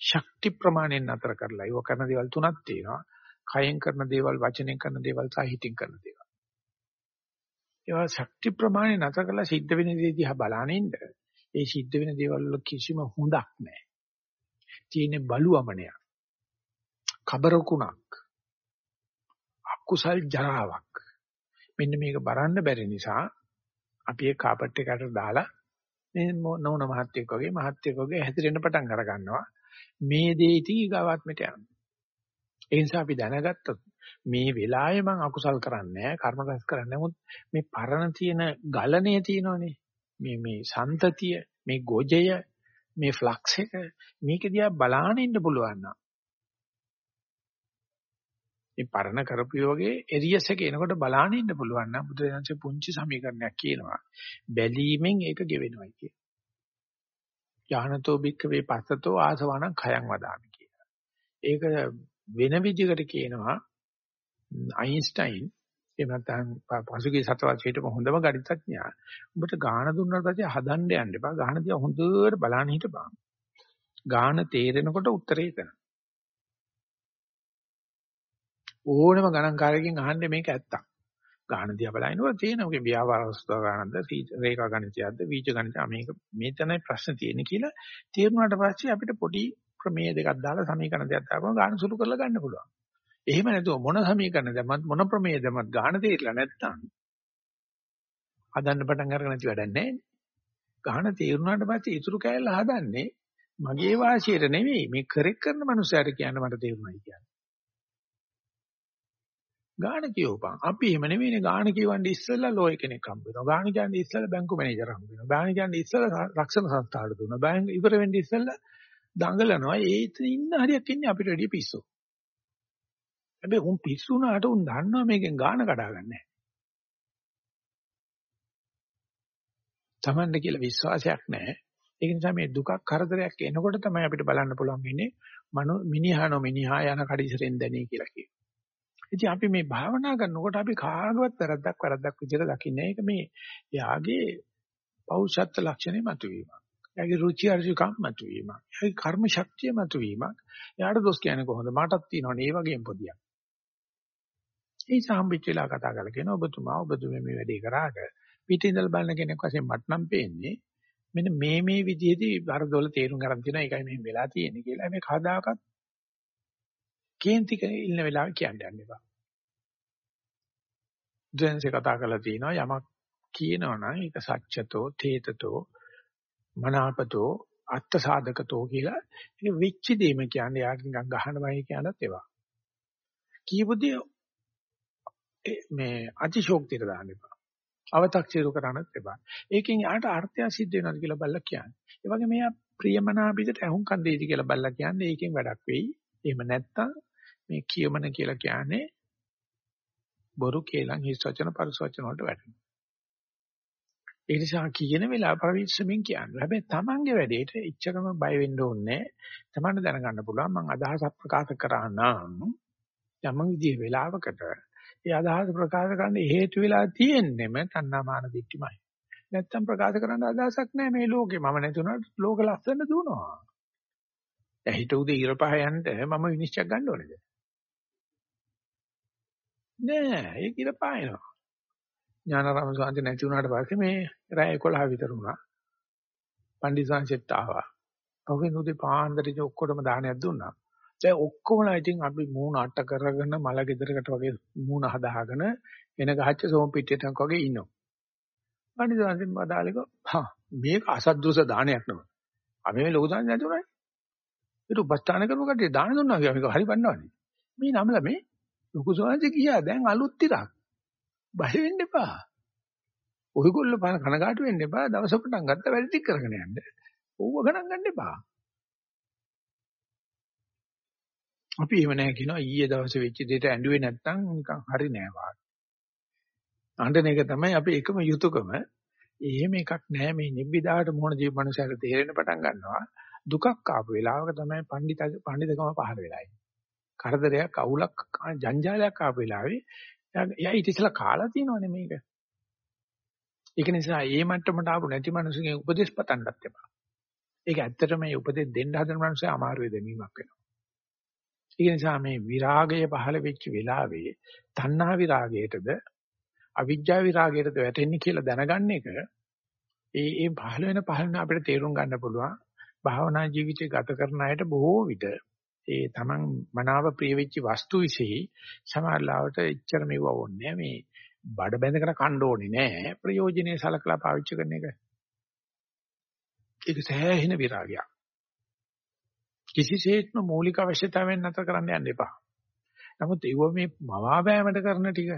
ශක්ති ප්‍රමාණයෙන් නතර කරලා ඒව කරන දේවල් තුනක් තියෙනවා. කයෙන් කරන දේවල්, වචනෙන් කරන දේවල් සහ හිතින් කරන දේවල්. ඒවා ශක්ති ප්‍රමාණය නතර කරලා සිද්ධ වෙන දේ දිහා බලන ඉන්න. ඒ සිද්ධ වෙන දේවල් වල කිසිම හොඳක් නැහැ. තියෙන බලුවමනයක්. කබරකුණක්. අකුසල් ජරාවක්. මෙන්න මේක බලන්න බැරි නිසා අපි ඒ කාපට් එකට දාලා මේ නෝන මහත්තයෙක් වගේ මහත්තයෙක් වගේ හැදිරෙන්න පටන් අර ගන්නවා. මේ දේ ඉතින් ඊගාවාත්මට යනවා. ඒ නිසා අපි දැනගත්තොත් මේ වෙලාවේ මම අකුසල් කරන්නේ නැහැ කර්ම රැස් කරන්නේ නමුත් මේ පරණ තියෙන ගලණය තියෙනවනේ මේ මේ සන්තතිය මේ ගොජය මේ ෆ්ලක්ස් එක මේක දිහා බලාගෙන ඉන්න පුළුවන් නම් මේ පරණ කරපු යෝගේ එරියස් එක එනකොට බලාගෙන ඉන්න පුළුවන් නම් බුදුරජාණන්සේ පුංචි සමීකරණයක් කියනවා බැලීමෙන් ඒක ගෙවෙනවා කිය. ඥානතෝ භික්ඛවේ පස්සතෝ ආසවණං khයං වදාමි කියලා. ඒක වෙන විදිහකට කියනවා අයින්ස්ටයින් එහෙම නැත්නම් පසුගිය සතවර්ෂයට හොඳම ගණිතඥයා. උඹට ගාන දුන්නාට පස්සේ හදන්න යන්න එපා. ගාන දිහා හොඳට බලන්න හිටපන්. ගාන තේරෙනකොට උත්තරේ එතන. ඕනම ගණන්කාරයකින් අහන්නේ මේක ඇත්තක්. ගාන දිහා බලනකොට තේනවා ව්‍යාපාරස්තව ගානද රේඛා ගණිතයක්ද වීජ ගණිතය මේක මේ තමයි ප්‍රශ්න තියෙන්නේ කියලා තේරුණාට පස්සේ අපිට පොඩි ප්‍රමේය දෙකක් දාලා සමීකරණ දෙකක් දාපුවම ගාන සුළු කරලා ගන්න පුළුවන්. එහෙම නැතුව මොන සමීකරණ දැම්මත් මොන ප්‍රමේය දැම්මත් ගාන තේරිලා නැත්තම් හදන්න පටන් අරගෙන නැති වැඩක් නැහැ. ගාන තේරුණාට පස්සේ ඉතුරු කෑල්ල හදන්නේ මගේ වාසියට නෙවෙයි මේ කරෙක් කරන මනුස්සයාට කියන්න මට තේරුණායි කියන්නේ. ගාන කියවපන්. අපි එහෙම නෙවෙයිනේ ගාන කියවන්නේ ඉස්සෙල්ලා ලෝය කෙනෙක් හම්බ වෙනවා. ගාන කියන්නේ ඉස්සෙල්ලා බැංකු මැනේජර් හම්බ වෙනවා. ගාන කියන්නේ ඉස්සෙල්ලා රක්ෂණ සංස්ථාවට දුන්නා. බැංක ඉවර වෙන්නේ ඉස්සෙල්ලා දඟලනවා. ඒ ඉන්න හරියක් ඉන්නේ අපිට වැඩිය පිස්සු. හැබැයි උන් පිස්සු වුණාට උන් දන්නවා මේකෙන් ගාන කඩාගන්නේ තමන්ට කියලා විශ්වාසයක් නැහැ. ඒක නිසා මේ දුකක් කරදරයක් එනකොට තමයි අපිට බලන්න පුළුවන් වෙන්නේ මනෝ මිනිහානෝ මිනිහා යන කඩිසරෙන් දැනේ කියලා කියනවා. ඉතින් අපි මේ භාවනා කරනකොට අපි කාගවත් වැරද්දක් වැරද්දක් විදිහට දකින්නේ. ඒක මේ යාගේ පෞෂත්ව ලක්ෂණේ මතුවීමක්. එයාගේ රුචි අරුචිකම් මතුවීමක්. එයාගේ කර්ම ශක්තිය මතුවීමක්. එයාට දොස් කියන්නේ කොහොමද? මටත් තියෙනවනේ ඒ වගේම පොදියක්. ඒ සම්බිච්ච වෙලා කතා කරලා කියන ඔබතුමා ඔබතුමේ මේ වැඩේ කරාට පිටින් ඉඳලා බලන කෙනෙක් වශයෙන් මට නම් පේන්නේ මෙන්න මේ මේ විදිහේදී වරදොල තේරුම් ගන්න තියෙනවා ඒකයි මෙහෙම වෙලා තියෙන්නේ කියලා මේ කවදාකවත් කේන්ති ඉන්න වෙලාව කියන්න යන්න එපා. දැන්සේ කතා කරලා තියෙනවා යමක් කියනවනම් ඒක සත්‍යතෝ තේතතෝ මනාපතෝ අත්ත සාධකතෝ කියලා ඒක විච්ච දෙම කියන්නේ යාකින් ගහන වයි කියනත් ඒවා. කීපුදී මේ අතිශෝක්තියට දාන්න එපා. අව탁සිරු කරන්නත් එපා. ඒකෙන් යාට අර්ථය සිද්ධ වෙනවද කියලා බලලා කියන්නේ. ඒ වගේ මෙයා ප්‍රියමනාපිතට අහුම්කම් දෙයිද කියලා බලලා කියන්නේ ඒකෙන් වැඩක් වෙයි. එහෙම නැත්තම් මේ කියමන කියලා කියන්නේ බොරු කේලම් හිස් වචන පරිස වචන වලට වැටෙනවා. ඒ නිසා කියන වෙලාව පරිස්සමෙන් කියන්නේ. හැබැයි Tamange වැඩේට ඉච්චකම බය වෙන්න ඕනේ. Tamanne දැනගන්න පුළුවන් මම අදහසක් ප්‍රකාශ කරා නම් යම් විදිහේ වෙලාවකට ඒ අදහස ප්‍රකාශ කරන්න හේතු වෙලා තියෙන්නෙම තණ්හාමාන දිට්ඨිමයි. නැත්තම් ප්‍රකාශ කරන්න අදහසක් නැහැ මේ ලෝකේ. මම නැතුණාට ලෝක ලස්සන දුවනවා. දැන් හිත උදේ ඉර පහ යන්න මම විනිශ්චය ගන්න ඕනේද? නෑ ඒක ඉර පායනවා. ඥානාරාම සාන්ති නැති වුණාට පස්සේ මේ රෑ 11 විතර වුණා. පණ්ඩිතසංසෙත් ආවා. ඔහුගේ නුදේ පාන්දරේ ඔක්කොටම දානයක් දුන්නා. දැන් ඔක්කොමලා ඉතින් අපි මූණ අට කරගෙන මල ගෙදරකට වගේ මූණ හදාගෙන එන ගහච්ච සෝම් පිටියටක් වගේ ඉන්නවා. පණ්ඩිතසංසෙන් බදාලේක හා මේක අසද්දෝස දානයක් නෙමෙයි. අපි මේ ලොකු දාන්නේ නැතුණයි. ඒක උපස්ථාන කරපු කට්ටිය දාන දුන්නා කියලා මේක හරි බන්නවනේ. මේ නමල මේ ලොකු සෝන්සේ කියා දැන් අලුත් ටිකක්. බය වෙන්න එපා. ඔයගොල්ලෝ පන කනගාටු වෙන්න එපා. දවස පටන් ගත්ත වැඩ ටික කරගෙන යන්න. ඕව ගණන් ගන්න එපා. අපි එහෙම නැහැ කියනවා ඊයේ දවසේ වෙච්ච දෙයට ඇඬුවේ නැත්නම් නිකන් හරි නෑ වාගේ. අඬන එක තමයි අපි එකම යුතුයකම. එහෙම එකක් නෑ මේ නිබ්බිදාට මොන ජීව මනුස්සයර තේරෙන්න පටන් ගන්නවා. දුකක් ආපු වෙලාවක තමයි පඬිත පඬිතකම පහළ වෙලා ඉන්නේ. කරදරයක් අවුලක් ජංජාලයක් ආපු වෙලාවේ එයා ඊට ඉස්සලා කාලා තියෙනවනේ මේක. ඒක නිසා ඒ මට්ටමට ආපු නැති මිනිස්සුගේ උපදේශ පතන්නත් එපා. ඒක ඇත්තටම මේ උපදෙස් දෙන්න හදන මිනිස්සු අමාරුවේ දෙමීමක් වෙනවා. ඒක නිසා මේ විරාගය පහළ වෙච්ච වෙලාවේ තණ්හා විරාගයටද අවිජ්ජා විරාගයටද වැටෙන්නේ කියලා දැනගන්න එක ඒ ඒ පහළ වෙන පහළ අපිට තේරුම් ගන්න පුළුවන්. භාවනා ජීවිතය ගත කරන අයට බොහෝ විට ඒ Taman මනාව ප්‍රිය වෙච්ච වස්තු વિશે සමහරවිට එච්චර මෙව ඕනේ මේ බඩ බැඳගෙන කන්න ඕනේ නෑ ප්‍රයෝජනේ සලකලා පාවිච්චි කරන එක. ඒක සෑහෙන විරාගයක්. කිසිසේත්ම මූලික අවශ්‍යතාවයන් නැතර කරන්න යන්න එපා. නමුත් ඒව මේ මවාපෑමට කරන ටික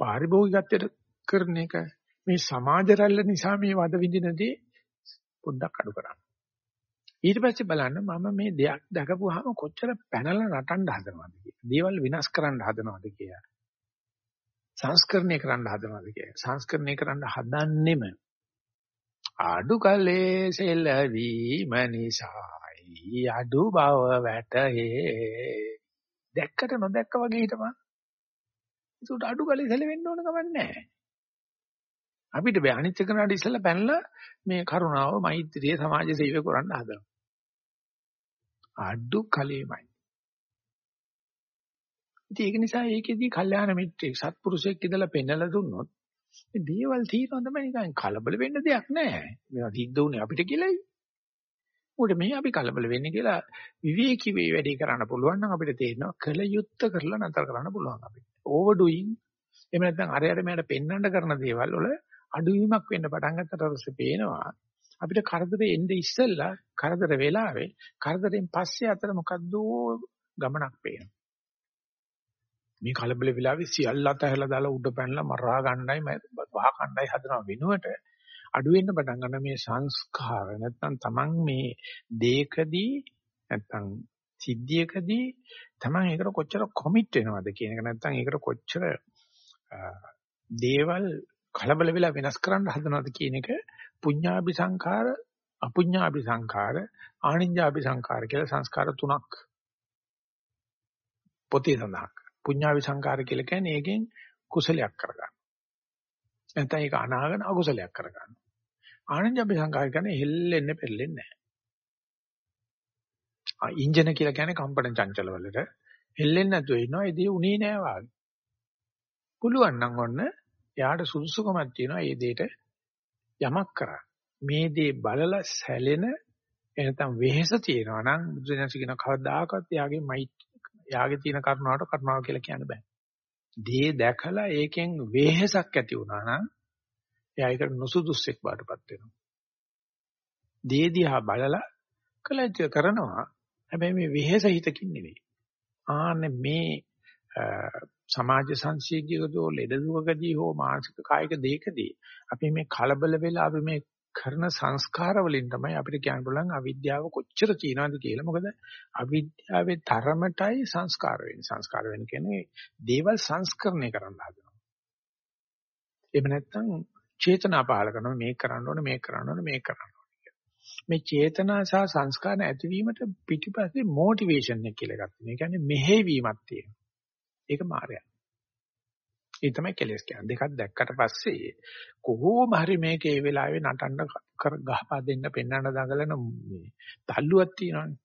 පාරිභෝගිකත්වයට කරන එක මේ සමාජ රැල්ල නිසා මේ වද විඳිනදී පොඩ්ඩක් අඩු කරන්න. ඊට පස්සේ බලන්න මම මේ දෙයක් දැකපුවාම කොච්චර පැනලා නටන්න හදනවද කියලා. දේවල් විනාශ කරන්න හදනවද කියලා. සංස්කරණය කරන්න හදනවද කියලා. සංස්කරණය කරන්න හදන්නෙම අඩු කලේ සෙලවීම නිසායි අඩු බව වැටේ. දැක්කට නොදැක්ක වගේ හිටපන්. ඒකට අඩු කලේ සෙලවෙන්න ඕන කමක් නැහැ. අපිට බෑ අනිත් එකනට ඉස්සෙල්ලා පැනලා මේ කරුණාව මෛත්‍රිය සමාජ සේවය කරන්න හදනවා. අඩු කලෙමයි. ඉතින් ඒක නිසා ඒකෙදී කල්යාණ මිත්‍රෙක් සත්පුරුෂයෙක් ඉඳලා පෙන්නලා දුන්නොත් මේ දේවල් තීරණ තමයි නිකන් කලබල වෙන්න දෙයක් නැහැ. මේවා සිද්ධ වුණේ අපිට කියලායි. උඩ මේ අපි කලබල වෙන්නේ කියලා විවේකී වේ වැඩි කරන්න පුළුවන් නම් අපිට තේරෙනවා කල යුත්ත කරලා නතර කරන්න පුළුවන් අපිට. ඕවර් ඩුයින් එහෙම නැත්නම් අරයට මෙයාට පෙන්වන්න කරන දේවල් වල අඩුවීමක් වෙන්න පටන් ගන්නට පස්සේ පේනවා අපිට කරදරේ එන්නේ ඉස්සෙල්ලා කරදර වෙලාවේ කරදරෙන් පස්සේ අතර මොකද්ද ගමනක් පේනවා. මේ කලබල වෙලාවේ සියල්ල අතහැරලා දාලා උඩ පැනලා මරා ගන්නයි වහ කණ්ඩායි හදනව වෙනුවට අඩු වෙන්න පටන් ගන්න මේ සංස්කාර නැත්තම් Taman මේ දේකදී නැත්තම් සිද්ධියකදී Taman ඒකට කොච්චර කොමිට් වෙනවද කියන එක නැත්තම් ඒකට කොච්චර දේවල් කලබල වෙලා වෙනස් කරන්න හදනවද කියන එක පුඤ්ඤාභි සංඛාර අපුඤ්ඤාභි සංඛාර ආනිඤ්ඤාභි සංඛාර කියලා සංස්කාර තුනක් පොතේ සඳහන් පුඤ්ඤාභි සංඛාර කියලා කියන්නේ ඒකෙන් කුසලයක් කරගන්න. නැත්නම් ඒක අනාගන අකුසලයක් කරගන්න. ආනිඤ්ඤාභි සංඛාර කියන්නේ හෙල්ලෙන්නේ පෙරලෙන්නේ නැහැ. ඉන්ජන කියලා කියන්නේ කම්පන චංචල වලට හෙල්ලෙන්නේ නැතුව ඉන්නවා ඒ දේ උනේ නෑ වාගේ. පුළුවන් නම් ඔන්න එයාට සුදුසුකමක් තියෙනවා මේ දෙයට යමක් කරා. මේ දේ බලලා සැලෙන එනතම් වෙහෙස තියෙනවා නම් බුදුසෙනස කියන කවදාකවත් යාගේ මයි යාගේ තියෙන කරුණාවට කරුණාව කියලා කියන්න බෑ. දේ දැකලා ඒකෙන් වෙහෙසක් ඇති වුණා නම් එයා ඒකට නුසුදුස්සෙක් බාටපත් වෙනවා. දේ දිහා බලලා කලජ්‍ය කරනවා. හැබැයි මේ වෙහෙස හිතකින් නෙවෙයි. ආන්නේ මේ සමාජ සංසිද්ධියකදෝ ලෙඩ දුකකදී හෝ මානසික කායික දෙයකදී අපි මේ කලබල වෙලා අපි මේ කරන සංස්කාර වලින් තමයි අපිට කියන්න පුළුවන් අවිද්‍යාව කොච්චර තියනවද කියලා. මොකද අවිද්‍යාවේ තරමටයි සංස්කාර වෙන්නේ. සංස්කාර වෙන්නේ කියන්නේ දේවල් සංස්කරණය කරන්න හදනවා. එහෙම නැත්නම් චේතනා පහල කරනවා මේක කරන්න ඕනේ මේක කරන්න ඕනේ මේක කරන්න ඕනේ මේ චේතනා සහ සංස්කාර ඇතිවීමට පිටිපස්සේ මොටිවේෂන් එක කියලා එකක් තියෙනවා. ඒ කියන්නේ මෙහෙවීමක් තියෙනවා. ඒක මායя. ඒ තමයි කෙලස් කියන්නේ. දෙකක් දැක්කට පස්සේ කොහොම හරි මේක ඒ වෙලාවේ නටන්න කර ගහපා දෙන්න පෙන්වන්න දඟලන මේ තල්ලුවක් තියෙනවානේ.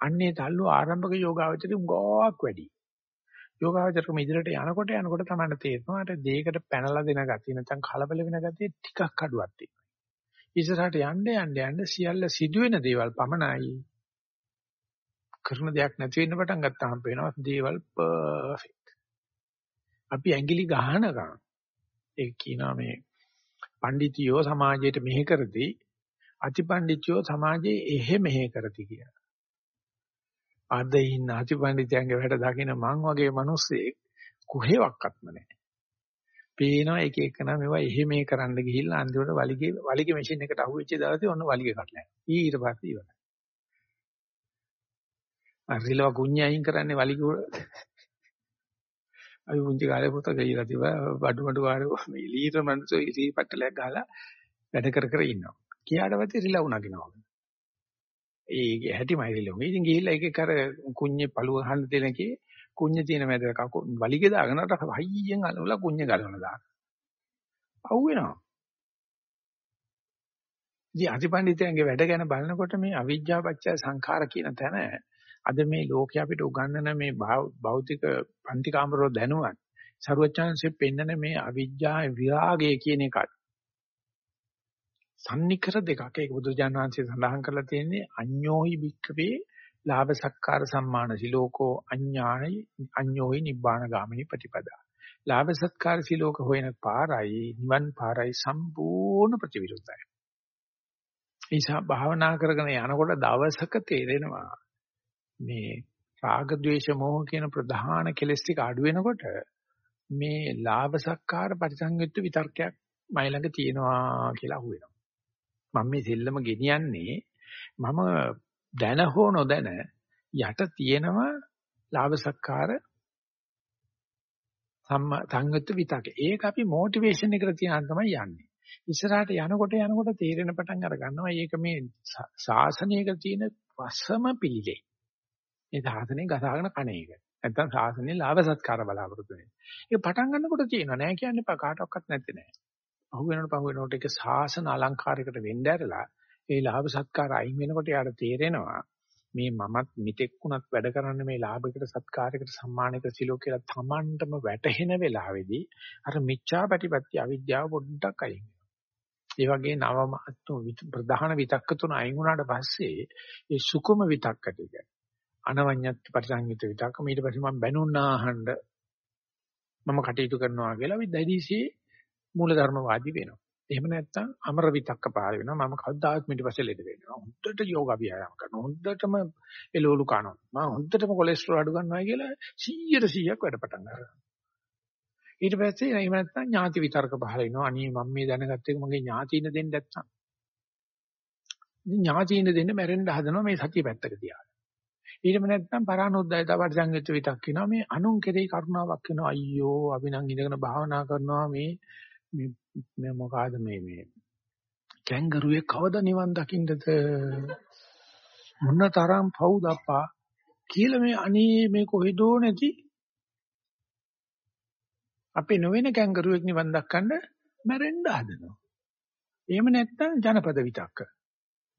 අන්නේ තල්ලුව ආරම්භක යෝගාවචරේ උගාවක් වැඩි. යෝගාවචරකම ඉදිරියට යනකොට යනකොට තමයි තේරෙනවා අර දෙයකට පැනලා දෙන ගතිය නැත්නම් කලබල වෙන ගතිය ටිකක් අඩුවක් තියෙනවා. ඉස්සරහට යන්න යන්න යන්න සියල්ල සිදුවෙන දේවල් පමණයි. කරන දෙයක් නැති වෙන්න පටන් ගත්තාම පේනවා දේවල් පර්ෆෙක්ට්. අපි ඇඟිලි ගහනකම් ඒ කියනවා මේ පඬිතියෝ සමාජයට මෙහෙ කරදී අතිපඬිතියෝ සමාජයේ එහෙ මෙහෙ කරති කියලා. අද ඉන්න අතිපඬිතයන්ගේ වැඩ දකින මං වගේ මිනිස්සෙක් කොහෙවත්ක්ම නැහැ. පේනවා එක එකන මේවා එහෙ මේ කරන්න ගිහිල්ලා අන්තිමට වලිගේ වලිගේ මැෂින් එකට අහුවෙච්ච දවසේ ඔන්න වලිගේ කඩලා යනවා. ඊට පස්සේ ඉවරයි. අරිලව කුඤ්ඤ අයින් කරන්නේ වලිගේ උඩ. අපි පුංචි කාලේ පොත ගිහලා තිබා බඩු බඩු කාරෝ මේ ලීතර මනුස්සෝ ඉලී පට්ටලයක් ගහලා වැඩ කර කර ඉන්නවා. කියාට පස්සේ රිලව් නගිනවා. ඒ හැටිමයි රිලව්. ඉතින් ගිහිල්ලා එක එක අර කුඤ්ඤේ පළුව ගහන්න දෙනකේ කුඤ්ඤ තියෙන මැද කකු වලිගේ දාගෙන අර හයියෙන් අලවලා කුඤ්ඤ ගලවන දාන. පව් වෙනවා. ඉතින් අතිපණ්ඩිතයන්ගේ වැඩ ගැන බලනකොට මේ අවිජ්ජා පත්‍ය සංඛාර කියන තැන අද මේ ලෝකේ අපිට උගන්වන මේ භෞතික පන්ති කාමරවල දැනුවත් සරුවචාන්සේ පෙන්නන මේ අවිජ්ජා විරාගය කියන එකත් සම්නිකර දෙකක්. ඒක බුදුරජාණන් වහන්සේ සඳහන් කරලා තියෙන්නේ අඤ්ඤෝහි භික්ඛවේ ලාභ සක්කාර සම්මාන සිලෝකෝ අඤ්ඤායි අඤ්ඤෝහි නිබ්බාන ගාමිනී ප්‍රතිපදා. ලාභ සත්කාර සිලෝක හොයන පාරයි නිවන් පාරයි සම්පූර්ණ ප්‍රතිවිරුද්ධයි. ඒසා භාවනා කරගෙන යනකොට දවසක තේරෙනවා මේ රාග ద్వේෂ මෝහ කියන ප්‍රධාන කෙලෙස් ටික අඩු වෙනකොට මේ ලාභ සක්කාර පරිසංයුක්ත විතර්කයක් මයි ළඟ තියෙනවා කියලා අහුවෙනවා. මම මේ දෙල්ලම ගෙනියන්නේ මම දැන හෝ නොදැන යට තියෙනවා ලාභ සක්කාර සංයුක්ත විතර්ක. ඒක අපි මොටිවේෂන් එකට තියන තමයි යන්නේ. ඉස්සරහට යනකොට යනකොට තීරණ පටන් අර ගන්නවා. ඒක මේ ශාසනයක තියෙන වසම පිළිලේ. මේ සාසනේ ගසාගෙන කණ එක. නැත්තම් සාසනේ ලාභ සත්කාර බලාපොරොත්තු වෙන්නේ. ඒක පටන් ගන්නකොට තියෙනවා නෑ කියන්න එපා කාටවත් නැත්තේ නෑ. පහු වෙනකොට පහු වෙනකොට ඒක සාසන අලංකාරයකට වෙන්න ඇරලා ඒ ලාභ සත්කාර අයින් වෙනකොට යාට තේරෙනවා මේ මමත් මිත්‍ෙක් වුණත් වැඩ කරන්න මේ ලාභයකට සත්කාරයකට සම්මානයකට සිලෝ කියලා තමන්ටම වැටහෙන වෙලාවේදී අර මිච්ඡා ප්‍රතිපත්‍ය අවිද්‍යාව පොඩ්ඩක් අයින් ඒ වගේ නවම ප්‍රධාන විතක්ක තුන අයින් වුණාට පස්සේ ඒ සුකුම විතක්ක ටික අනවඤ්ඤත් පරිසංයුත විතක්ක ඊට පස්සේ මම බැනුණා අහන්න මම කටයුතු කරනවා කියලා අපි දැඩිසි මූලධර්මවාදී වෙනවා. එහෙම නැත්නම් අමර විතක්ක පාර වෙනවා. මම කවදාත් ඊට පස්සේ ලෙඩ වෙනවා. හොඳට යෝග අභ්‍යාස කරනවා. හොඳටම එළවලු කනවා. මම හොඳටම කොලෙස්ටරෝල් අඩු කරනවා කියලා 100 100ක් වැඩ පටන් ගන්නවා. ඊට පස්සේ එහෙම නැත්නම් ඥාති විතර්ක පහල වෙනවා. අනේ මම මේ දැනගත්ත එක මගේ ඥාතියින දෙන්න නැත්තම්. ඉතින් ඥාතියින දෙන්න මැරෙන්න හදනවා මේ සතිය පැත්තක තියාගෙන. ඊටම නැත්නම් පරානුද්යත පරිසංයුත් විතක් කියනවා මේ අනුන් කෙරෙහි කරුණාවක් වෙනවා. අයියෝ අපි නම් ඉඳගෙන භාවනා කරනවා. මේ මේ මොකಾದ මේ මේ කැංගරුවේ කවද නිවන් දකින්නද? මොන තරම් පවුද අප්පා කියලා මේ අනේ මේ කොහෙදෝ නැති අපේ නොවන කැංගරුවෙක් නිවන් දක්කන්න මැරෙන්න හදනවා. එහෙම නැත්නම් ජනපද විතක්ක.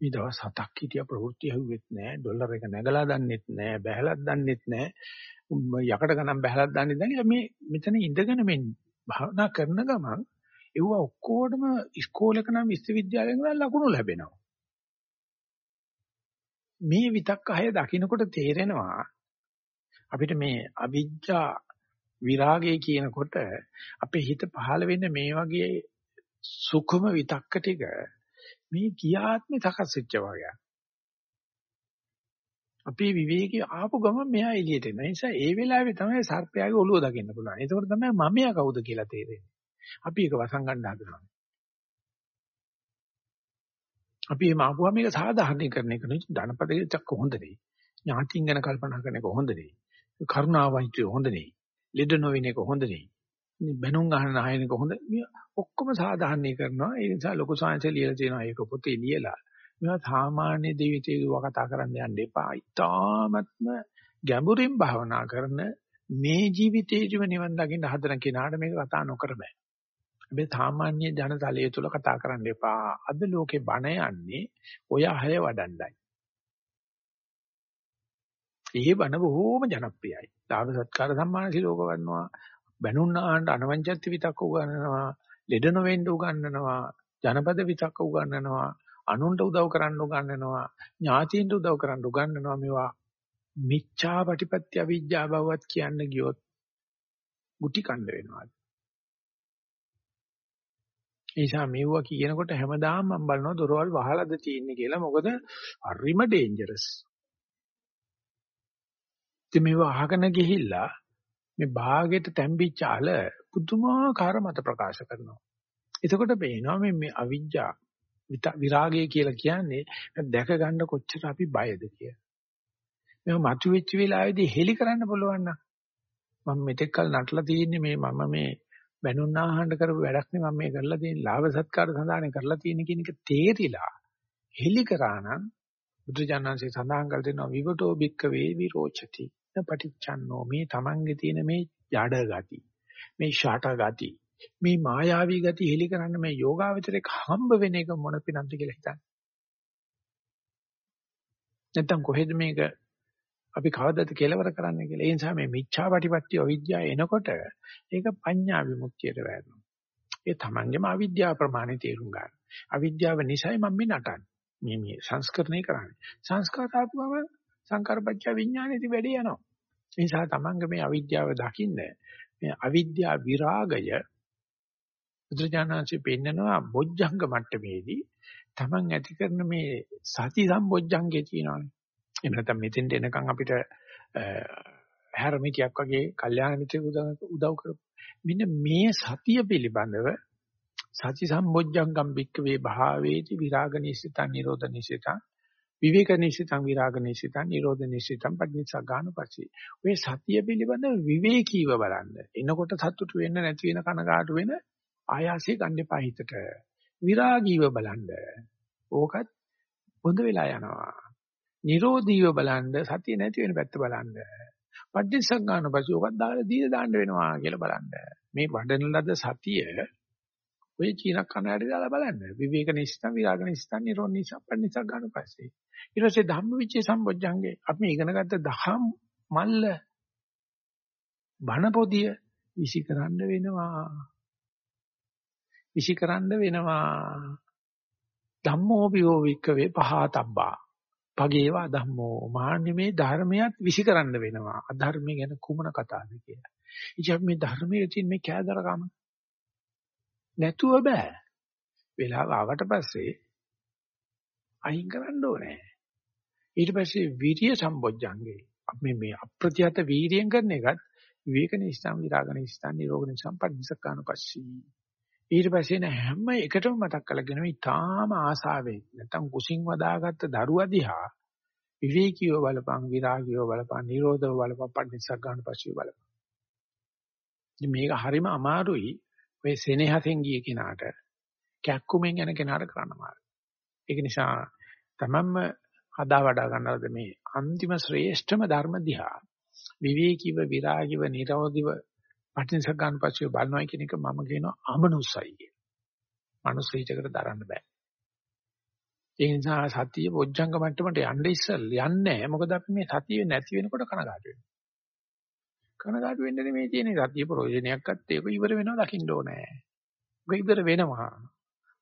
මේ දවස් හතක් හිටිය ප්‍රවෘත්ති ඇහුවෙත් නැහැ ඩොලර් එක නැගලා දන්නෙත් නැහැ බැහැලක් දන්නෙත් නැහැ යකඩ ගණන් බැහැලක් දන්නෙත් නැහැ මේ මෙතන ඉඳගෙන මේ භාවනා කරන ගමන් ඒව ඔක්කොටම ඉස්කෝලේක නම් විශ්වවිද්‍යාලයක නම් ලකුණු ලැබෙනවා. මේ විතක්ක හය දකින්නකොට තේරෙනවා අපිට මේ අවිජ්ජා විරාගය කියනකොට අපේ හිත පහළ වෙන්න මේ වගේ සුඛම විතක්ක ටික මේ කියාත්මේ සකස් වෙච්ච වගේ. අපේ විවේකී ආපු ගමන් මෙහා එළියට එන නිසා ඒ වෙලාවේ තමයි සර්පයාගේ ඔළුව දකින්න පුළුවන්. ඒකෝට තමයි මමයා කවුද කියලා තේරෙන්නේ. අපි ඒක වසංගන්න හදනවා. අපි මේ ආපුවා මේක සාධාරණීකරණය කරන ධනපදයේ කොහොඳ නෙයි. ඥාතින් ගැන කල්පනා කරන එක හොඳ නෙයි. කරුණාවයිත්‍ය හොඳ නෙයි. ලෙඩ නොවින එක හොඳ නෙයි. බැනුම් ගන්න ආයනක හොඳ ඔක්කොම සාධාරණී කරනවා. ඒ නිසා ලොකු සාංශය ලියලා තියෙනවා ඒක පොතේ ලියලා. මේවා සාමාන්‍ය දෙවිතේව කතා කරන්න යන්න එපා. ඊ타ත්ම ගැඹුරින් භාවනා කරන මේ ජීවිතේදිම නිවන් දකින්න හදන කෙනාට මේක කතා නොකර බෑ. හැබැයි සාමාන්‍ය ජනතලයේ තුල කතා කරන්න එපා. අද ලෝකේ බණ යන්නේ ඔය අය වඩන්නයි. ඒ බණ බොහෝම ජනප්‍රියයි. ලාභ සත්කාර සම්මාන සිලෝක වන්නවා. බැනුන්නාන්ට අනවංචත්ති විතක්ක උගන්වනවා. ලෙඩ නොවෙන්න උගන්වනවා. ජනපද විතක්ක උගන්වනවා. අනුන්ට උදව් කරන්න උගන්වනවා. ඥාතීන්ට උදව් කරන්න උගන්වනවා. මේවා මිච්ඡා ප්‍රතිපත්‍ය අවිජ්ජා බවවත් කියන්න ගියොත් ගුටි කණ්ඩ වෙනවා. ඒ නිසා මෙවුවා කියනකොට හැමදාම මම බලනවා දොරවල් වහලාද තියෙන්නේ කියලා. මොකද හරිම ඩේන්ජරස්. ඉතින් මේව අහගෙන ගිහිල්ලා මේ භාගයට තැම්බිච්ච අල පුදුමාකාර මත ප්‍රකාශ කරනවා. එතකොට පේනවා මේ මේ අවිජ්ජා විරාගය කියලා කියන්නේ දැක ගන්න කොච්චර අපි බයද කියලා. මේ මතුවෙච්ච වෙලාවේදී හෙලි කරන්න පුළුවන් නම් මම මෙතෙක් කල නටලා තියෙන්නේ මේ මම මේ බැනුන්නාහඬ කරපු වැඩක් නේ මම මේ කරලා තියෙන ලාභ සත්කාර සඳහානේ කරලා තියෙන කියන එක තේරිලා හෙලි කරා නම් බුදුජානන්සේ සඳහන් කර දෙනවා විවටෝ බික්ක වේ විරෝචති පටිච්චන්නෝ මේ Tamange තියෙන මේ ජඩ ගති මේ ෂාට ගති මේ මායාවී ගති හෙලි කරන්න මේ යෝගාවචරයක හම්බ වෙන එක මොන පිනන්ද කියලා හිතන්න නැත්තම් කොහෙද මේක අපි කවදද කෙලවර කරන්න කියලා. ඒ නිසා මේ මිච්ඡා ප්‍රතිපත්ති අවිද්‍යාව එනකොට ඒක පඤ්ඤා විමුක්තියට වැටෙනවා. ඒ තමන්ගේම අවිද්‍යාව ප්‍රමාණය තේරුම් ගන්න. අවිද්‍යාව නිසායි මම මේ නටන්නේ. මේ මේ සංස්කරණය කරන්නේ. සංස්කාරාත්මකව සංකාරපච්ච විඥානෙදි වැඩි යනවා. ඒ නිසා තමන්ගේ මේ අවිද්‍යාව දකින්න මේ අවිද්‍යා විරාගය බුදුජානනාංශයෙන් පෙන්නනවා බොජ්ජංග මට්ටමේදී තමන් ඇති කරන මේ සති සම්බොජ්ජංගේ තියෙනවානේ. එහෙම නැත්නම් මෙතෙන්ට එනකන් අපිට හැරමිටියක් වගේ කල්යාණ මිත්‍රෙකු උදව් කරපු. මෙන්න මේ සතිය පිළිබඳව සති සම්බොජ්ජංගම් බික්කවේ භාවේති විරාග නිසිතං නිරෝධ නිසිතං විවේක නිසිතං විරාග නිසිතං නිරෝධ නිසිතං පටිච්චසගාන පස්සේ ඔය සතිය පිළිබඳව විවේකීව බලන්න. එනකොට සතුටු වෙන්න නැති වෙන කනගාටු වෙන ආයාසය ගන්න එපා හිතට. විරාගීව බලන්න. ඕකත් හොඳ වෙලා යනවා. නිරෝධීව බලන්න සතිය නැති වෙන පැත්ත බලන්න. පටිච්චසමුප්පාදන පස්සේ ඔකක් දාලා දීලා දාන්න වෙනවා කියලා බලන්න. මේ වඩන ලද සතිය ඔය චීන කණාඩි දාලා බලන්න. විවේක නිස්සම් විරාග නිස්සම් නිරෝධ නිස්සම් පටිච්චසක් ගන්න පස්සේ. ඊට පස්සේ ධම්මවිචේ සම්බොජ්ජංගේ අපි ඉගෙන ගත්ත දහම් මල්ල බණ පොදිය විසිකරන්න වෙනවා. විසිකරන්න වෙනවා. ධම්මෝ විෝ වික්කවේ පහතබ්බා පගේවා ධම්මෝ මාන්නේ මේ ධර්මයක් විසිකරන්න වෙනවා අධර්මය ගැන කුමන කතාවද කියලා. ඉතින් මේ ධර්මයේ තියෙන මේ කෑදරකම නැතුව බෑ. වෙලාව ආවට පස්සේ අයින් කරන්න ඕනේ. ඊට පස්සේ විරිය සම්බොජ්ජංගේ අපි මේ අප්‍රතිහත වීරියෙන් කරන එකත් විවේක නිස්සම් විරාග නිස්සම් නිරෝග නිස්සම් පටිච්චසකාන පස්සී ඊට පස්සේ න හැම එකටම මතක් කරගෙන මේ තාම ආසාවෙන් නැත්තම් කුසින් වදාගත්ත දරුවා දිහා විවේකීව බලපං විරාගීව බලපං නිරෝධව බලපං පටිච්චසක් ගන්න පස්සේ බලපං. ඉතින් මේක හරිම අමාරුයි ඔය සෙනෙහසෙන් ගිය කෙනාට කැක්කුමෙන් යන කෙනාට කරන්න අමාරුයි. ඒක නිසා තමන්ම හදා වඩා ගන්නවද මේ අන්තිම ශ්‍රේෂ්ඨම ධර්ම දිහා විවේකීව විරාගීව නිරෝධීව පටිච්ච ගන්න පස්සේ බලනවා කියන එක මම කියනවා අමනුස්සයි කියන. මනුස්ස හිතකට දරන්න බෑ. ඒ නිසා සතිය බොජ්ජංග මට්ටමට යන්න ඉස්සෙල් යන්නේ මොකද අපි මේ සතිය නැති වෙනකොට කනගාටු වෙනවා. කනගාටු වෙන්නේ මේ තියෙන සතිය ප්‍රයෝජනයක්වත් ඒක ඉවර වෙනවා දකින්න ඕනේ. ඒක ඉවර වෙනවා.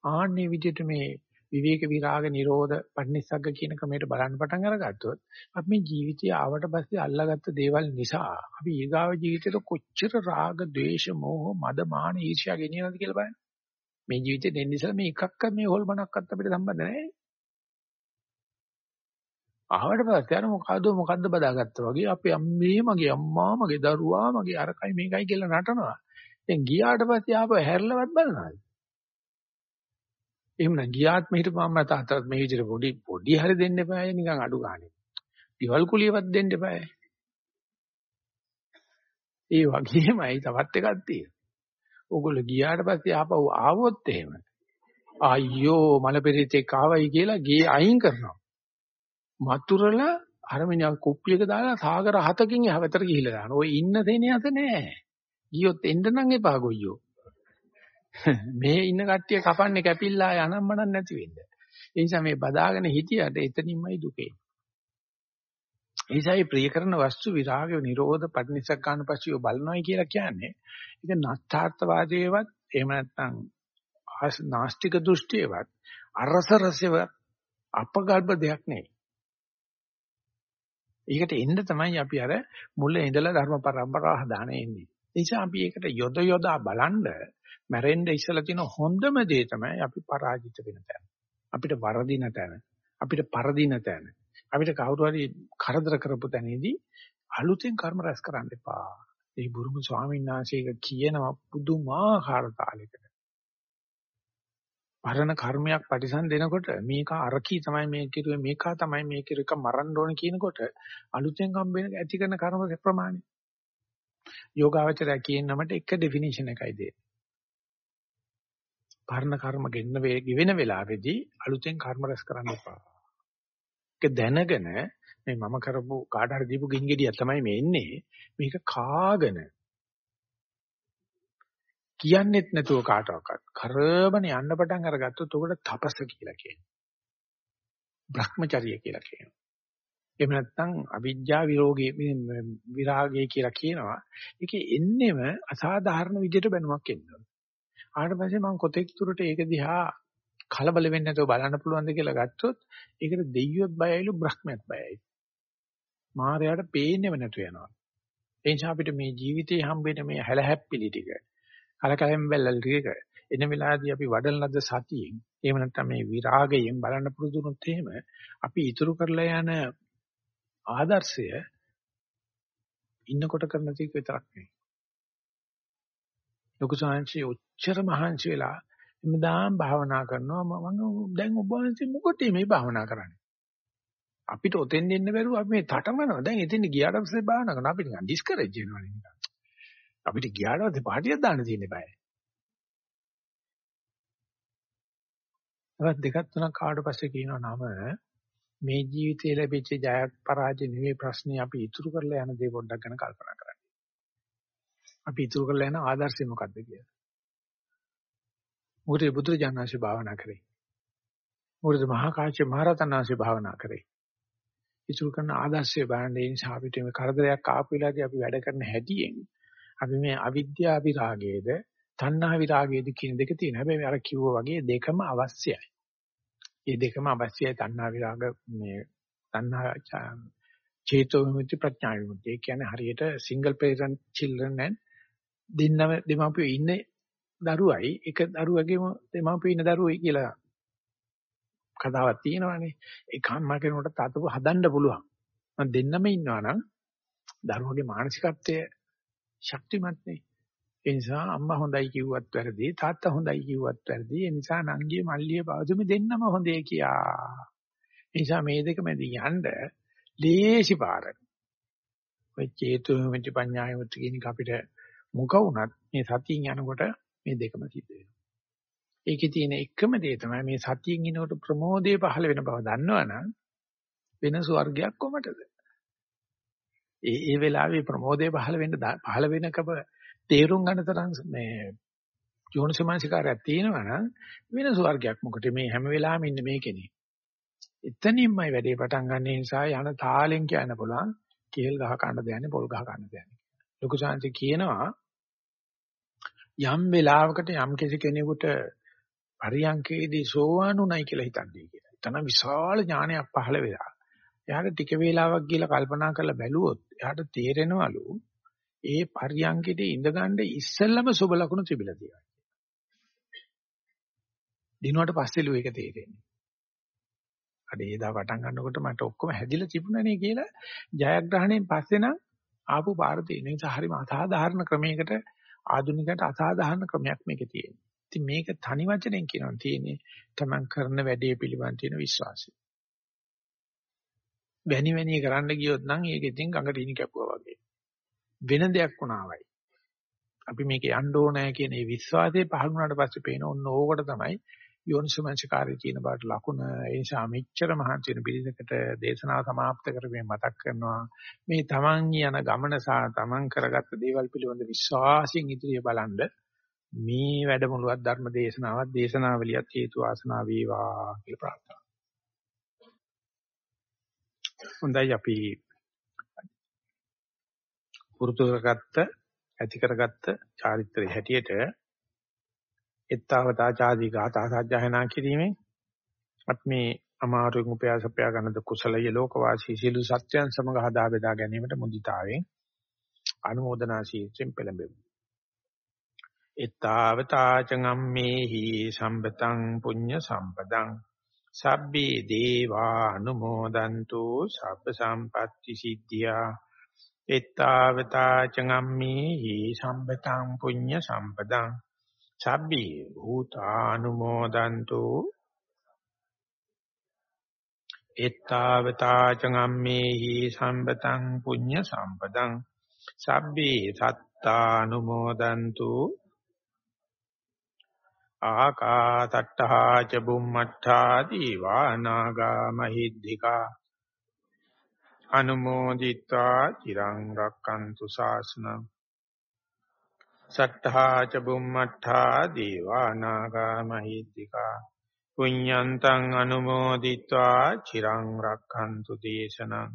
ආන්නේ විදිහට මේ විවේක විරාග නිරෝධ පටිනිස්සග්ග කියන ක්‍රමයට බලන්න පටන් අරගත්තොත් අපි මේ ජීවිතය ආවට පස්සේ අල්ලාගත්ත දේවල් නිසා අපි ඊගාව ජීවිතේට කොච්චර රාග, ద్వේෂ, මෝහ, මද, මාන, ඊර්ෂ්‍යා ගෙනියනවද කියලා බලන්න. මේ ජීවිතේ දෙන්න ඉස්සලා මේ එකක්වත් මේ හොල්මනක්වත් අපිට සම්බන්ධ නැහැ. ආවට පස්සේ අර මොකද්ද මොකද්ද බදාගත්තා වගේ අපේ අම්මේ මගේ අම්මා මගේ දරුවා මගේ අරකයි මේකයි කියලා නටනවා. දැන් ගියාට පස්සේ ආපහු හැරලවත් බලනවාද? එහෙම නම් ගියාත් මෙහිට මම තාත්තත් මේ විදිහට පොඩි පොඩි හරි දෙන්න එපායි නිකන් අඩු ගානේ. ඊවල් කුලියවත් දෙන්න එපායි. ඒ වගේමයි තවත් එකක් තියෙනවා. ඕගොල්ලෝ ගියාට පස්සේ ආපහු ආවොත් එහෙම අයියෝ මල පෙරිතෙක් ආවයි කියලා ගේ අයින් කරනවා. මතුරලා අර මිනිහා කුප්පියක දාලා සාගර හතකින් එහාට ගිහිල්ලා දානවා. ඔය ඉන්න දෙන්නේ අත නෑ. ගියොත් එන්න නම් එපා ගොයියෝ. මේ ඉන්න කට්ටිය කපන්නේ කැපිල්ලා යනම්මනම් නැති වෙන්න. ඒ නිසා මේ බදාගෙන හිටියට එතනින්මයි දුකේ. ඒසයි ප්‍රිය කරන වස්තු විරාගය නිරෝධ පටිනිසග්ගාන පස්සිය බලනවායි කියලා කියන්නේ ඒක නත්තාර්ථවාදයේවත් එහෙම නැත්නම් නාස්තික දෘෂ්ටියවත් අරස රසයවත් අපගල්ප දෙයක් නෙවෙයි. ඒකට එන්න තමයි අපි අර මුල ඉඳලා ධර්ම පරම්පරාව හදාන එන්නේ. ඒ නිසා අපි ඒකට යොද යොදා බලන්න මැරෙන්න ඉස්සලා තියෙන හොඳම දේ තමයි අපි පරාජිත වෙන තැන. අපිට වරදින තැන. අපිට පරදින තැන. අපිට කවුරු හරි කරදර කරපු තැනදී අලුතෙන් කර්ම රැස් කරන්න එපා. ඒ බුරුම ස්වාමීන් වහන්සේ කියනවා පුදුමාකාර තාලයකට. පරණ කර්මයක් පරිසම් දෙනකොට මේක අරකී තමයි මේ කිරුවේ මේකා තමයි මේ කිරු එක මරන්න ඕන කියනකොට අලුතෙන් හම්බෙන ඇති කරන කර්ම ප්‍රමාණය යෝගාවචරය කියන නමට එක ඩෙෆිනිෂන් එකයි දෙන්නේ. පරණ කර්ම ගෙන්න වෙන වෙලාවේදී අලුතෙන් කර්ම රැස් කරන්න එපා. ඒක දැනගෙන මේ මම කරපු කාට හරි දීපු ගිනි ගෙඩිය තමයි මේ එන්නේ. මේක කාගෙන කියන්නෙත් නැතුව කාටවත් කරබන යන්න පටන් අරගත්තොත් උකට තපස කියලා කියනවා. Brahmacharya කියලා කියනවා. එහෙම නැත්නම් අවිජ්ජා විරෝගී විරාගය කියලා කියනවා. ඒකේ එන්නෙම අසාධාරණ විදිහට බැනුමක් එනවා. ආවට පස්සේ මම කොතෙක් දුරට ඒක දිහා කලබල වෙන්නේ නැතුව බලන්න පුළුවන්ද කියලා ගත්තොත් ඒකට දෙයියොත් බයයිලු බ්‍රහ්මයක් බයයි. මායයට පේන්නේම නැතු වෙනවා. ඒ නිසා අපිට මේ ජීවිතේ හම්බෙන මේ හැලහැප්පිලි ටික කලකලෙන් බැලල් ටික එන වෙලාවේදී අපි වඩන ලද සතියෙන් එහෙම නැත්නම් මේ විරාගයෙන් බලන්න පුරුදු වුණොත් එහෙම අපි ඉතුරු කරලා යන ආදර්ශය ඉන්නකොට කරන දේ විතරක් නෙවෙයි. ලොකු සංහංශي උච්චර මහන්සි වෙලා එමුදාම් භාවනා කරනවා මම දැන් ඔබ වහන්සේ මොකටද මේ භාවනා කරන්නේ? අපිට ඔතෙන් දෙන්න බැරුව අපි මේ තටමනවා. දැන් එතෙන් ගියාට පස්සේ භාවනා කරනවා. අපි නිකන් ඩිස්කරේජ් වෙනවා නිකන්. අපිට ගියාට පස්සේ පාටියක් දාන්න තියෙන්නේ බෑ. ඒවත් දෙකක් තුනක් කාට පස්සේ කියනවා නම මේ ජීවිතේ ලැබිච්ච ජයක් පරාජය නෙවෙයි ප්‍රශ්නේ අපි ඉතුරු කරලා යන දේ පොඩ්ඩක් ගැන කල්පනා කරන්න. අපි ඉතුරු කරලා යන ආදර්ශය මොකක්ද කියලා. මොකද බුදුරජාණන්සේ භාවනා කරේ. මොකද මහා කාශ්‍යප මහරතනන්සේ භාවනා කරේ. ඉතුරු කරන ආදර්ශය බලන්න ඒ නිසා අපිට මේ කරදරයක් ආපු වෙලාවදී අපි වැඩ කරන හැටියෙන් අපි මේ අවිද්‍යාව විරාගයේද තණ්හා විරාගයේද කියන දෙක තියෙනවා. හැබැයි අර කිව්වා වගේ දෙකම අවශ්‍යයි. මේ දෙකම අවශ්‍යයි තණ්හා විරාග මේ තණ්හා චේතෝ විමුක්ති ප්‍රඥා විමුක්ති. ඒ කියන්නේ හරියට single parent children and දෙන්නම දෙමාපියෝ ඉන්නේ දරුවයි එක දරුවගේම දෙමාපියෝ ඉන්න දරුවයි කියලා කතාවක් තියෙනවානේ. ඒ කම්ම කෙනෙකුට තාතපු හදන්න පුළුවන්. මම දෙන්නම ඉන්නවා නම් දරුවගේ මානසිකත්වය ශක්තිමත් නේ. ඒ නිසා අම්මා හොඳයි කිව්වත් වැරදි තාත්තා හොඳයි කිව්වත් වැරදි. ඒ නිසා නංගිය මල්ලිය බවතුම දෙන්නම හොඳේ කියා. ඒ නිසා මේ දෙක මැද යන්න ලේසි පාර. ඔය චේතු විමුක්ති පඤ්ඤා විමුක්ති කියන එක අපිට මුක වුණත් මේ සතියින් යනකොට මේ දෙකම සිද්ධ වෙනවා. ඒකේ තියෙන එකම දේ තමයි මේ සතියෙන් ඉනකොට ප්‍රමෝදයේ පහළ වෙන බව දන්නවනම් වෙන ස්වර්ගයක් කොමටද? ඒ ඒ වෙලාවේ ප්‍රමෝදයේ පහළ වෙන්න පහළ වෙනකම තේරුම් ගන්න තරම් මේ යෝනිසමාංශිකාරයක් තියෙනවා නම් වෙන ස්වර්ගයක් මොකද මේ හැම වෙලාවෙම ඉන්නේ මේකනේ. එතනින්මයි වැඩේ පටන් ගන්න නිසා යන තාලෙන් කියන්න පුළුවන් කේල් ගහ කන්න දෙන්නේ පොල් ගහ කන්න දෙන්නේ. ලොකු ශාන්ති කියනවා යම් වෙලාවකට යම් කෙනෙකුට පරියංකේදී සෝවාන් උනායි කියලා හිතන්නේ කියලා. එතන විශාල ඥානයක් පහළ වෙලා. එයාට ටික වේලාවක් ගිහලා කල්පනා කරලා බැලුවොත් එයාට තේරෙනවලු ඒ පරියංකේදී ඉඳගන්න ඉස්සෙල්ලම සුබ ලකුණු තිබිලා තියෙනවා. දිනුවට පස්සෙලු ඒක තේරෙන්නේ. අඩේ එදා පටන් ගන්නකොට මට ඔක්කොම හැදිලා තිබුණනේ කියලා ජයග්‍රහණයෙන් පස්සේ නම් ආපු පාර තියෙන නිසා හරිම අසාධාරණ ක්‍රමයකට ආධුනිකයට අසාධාරණ ක්‍රමයක් මේකේ තියෙනවා. ඉතින් මේක තනි වචනෙන් කියනවා තියෙන්නේ තමන් කරන වැඩේ පිළිබඳ තියෙන විශ්වාසය. වැනි වැනි කරන්න ගියොත් නම් ඒක ඉතින් ගඟට ඉනි කැපුවා වගේ. වෙන දෙයක් වුණාවයි. අපි මේක යන්න ඕනෑ කියන ඒ විශ්වාසය පහළ වුණාට පස්සේ පේන ඕන ඕකට තමයි යෝනිසමංසකාරී කියන බාට ලකුණ ඒ නිසා මෙච්චර මහන්සි වෙන පිළිසකට දේශනාව સમાપ્ત කරගෙන මතක් කරනවා මේ තමන් යන ගමන සහ තමන් කරගත්ත දේවල් පිළිබඳ විශ්වාසයෙන් ඉදිරිය බලන්න මේ වැඩමුළුවක් ධර්ම දේශනාවක් දේශනාවලියත් හේතු ආසනාව වේවා කියලා ප්‍රාර්ථනා. හොඳයි අපි පුරුදු කරගත්ත ඇති කරගත්ත චාරිත්‍රයේ හැටියට එත්තවතා ආදී ගාථා සජ්ජායනා කිරීමෙන් අපි මේ අමාරුවෙන් උපයාස අපයා ගන්නද කුසලයේ ලෝකවාසී සියලු සත්‍යයන් සමග හදා බෙදා ගැනීමට මුදිතාවෙන් අනුමೋದනා ශීර්ෂයෙන් පෙළඹෙමු. එත්තාවතාචංගම්මේහි සම්පතං පුඤ්ඤ සම්පදං සබ්බේ දේවා අනුමෝදන්තු සබ්බ සම්පatti සිද්ධියා. එත්තාවතාචංගම්මේහි සම්පතං පුඤ්ඤ සම්පදං. සබ්බේ භූතානුමෝදන්තු. එත්තාවතාචංගම්මේහි සම්පතං පුඤ්ඤ සම්පදං. සබ්බේ සත්තානුමෝදන්තු. ආකාතට්ඨා ච බුම්මට්ඨා දීවානාගා මහිද්దికා අනුමෝදිතා චිරං රක්칸තු ශාසනං සට්ඨා ච බුම්මට්ඨා දීවානාගා මහිද්దికා පුඤ්ඤන්තං අනුමෝදිත්වා චිරං රක්ඛන්තු දේශනං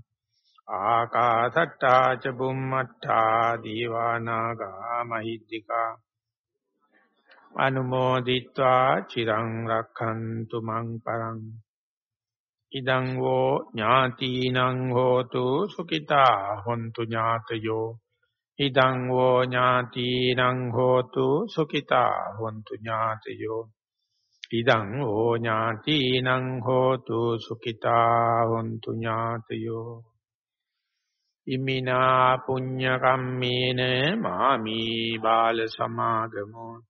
ආකාසට්ටා ච බුම්මට්ටා දීවානාගා මහිද්దికා අනුමෝදිත්වා චිරං රක්ඛන්තු මං පරං. ඉදං වෝ ඥාතිනං හෝතු සුඛිතා හොන්තු ඥාතයෝ. ඉදං වෝ ඥාතිනං හෝතු සුඛිතා හොන්තු ඥාතයෝ. ඉදං වෝ ඥාතිනං හෝතු සුඛිතා හොන්තු ඥාතයෝ. ඉමිනා පුඤ්ඤ කම්මේන මාමි බාල සමාගමෝ.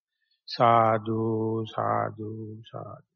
සාදු සාදු සාදු.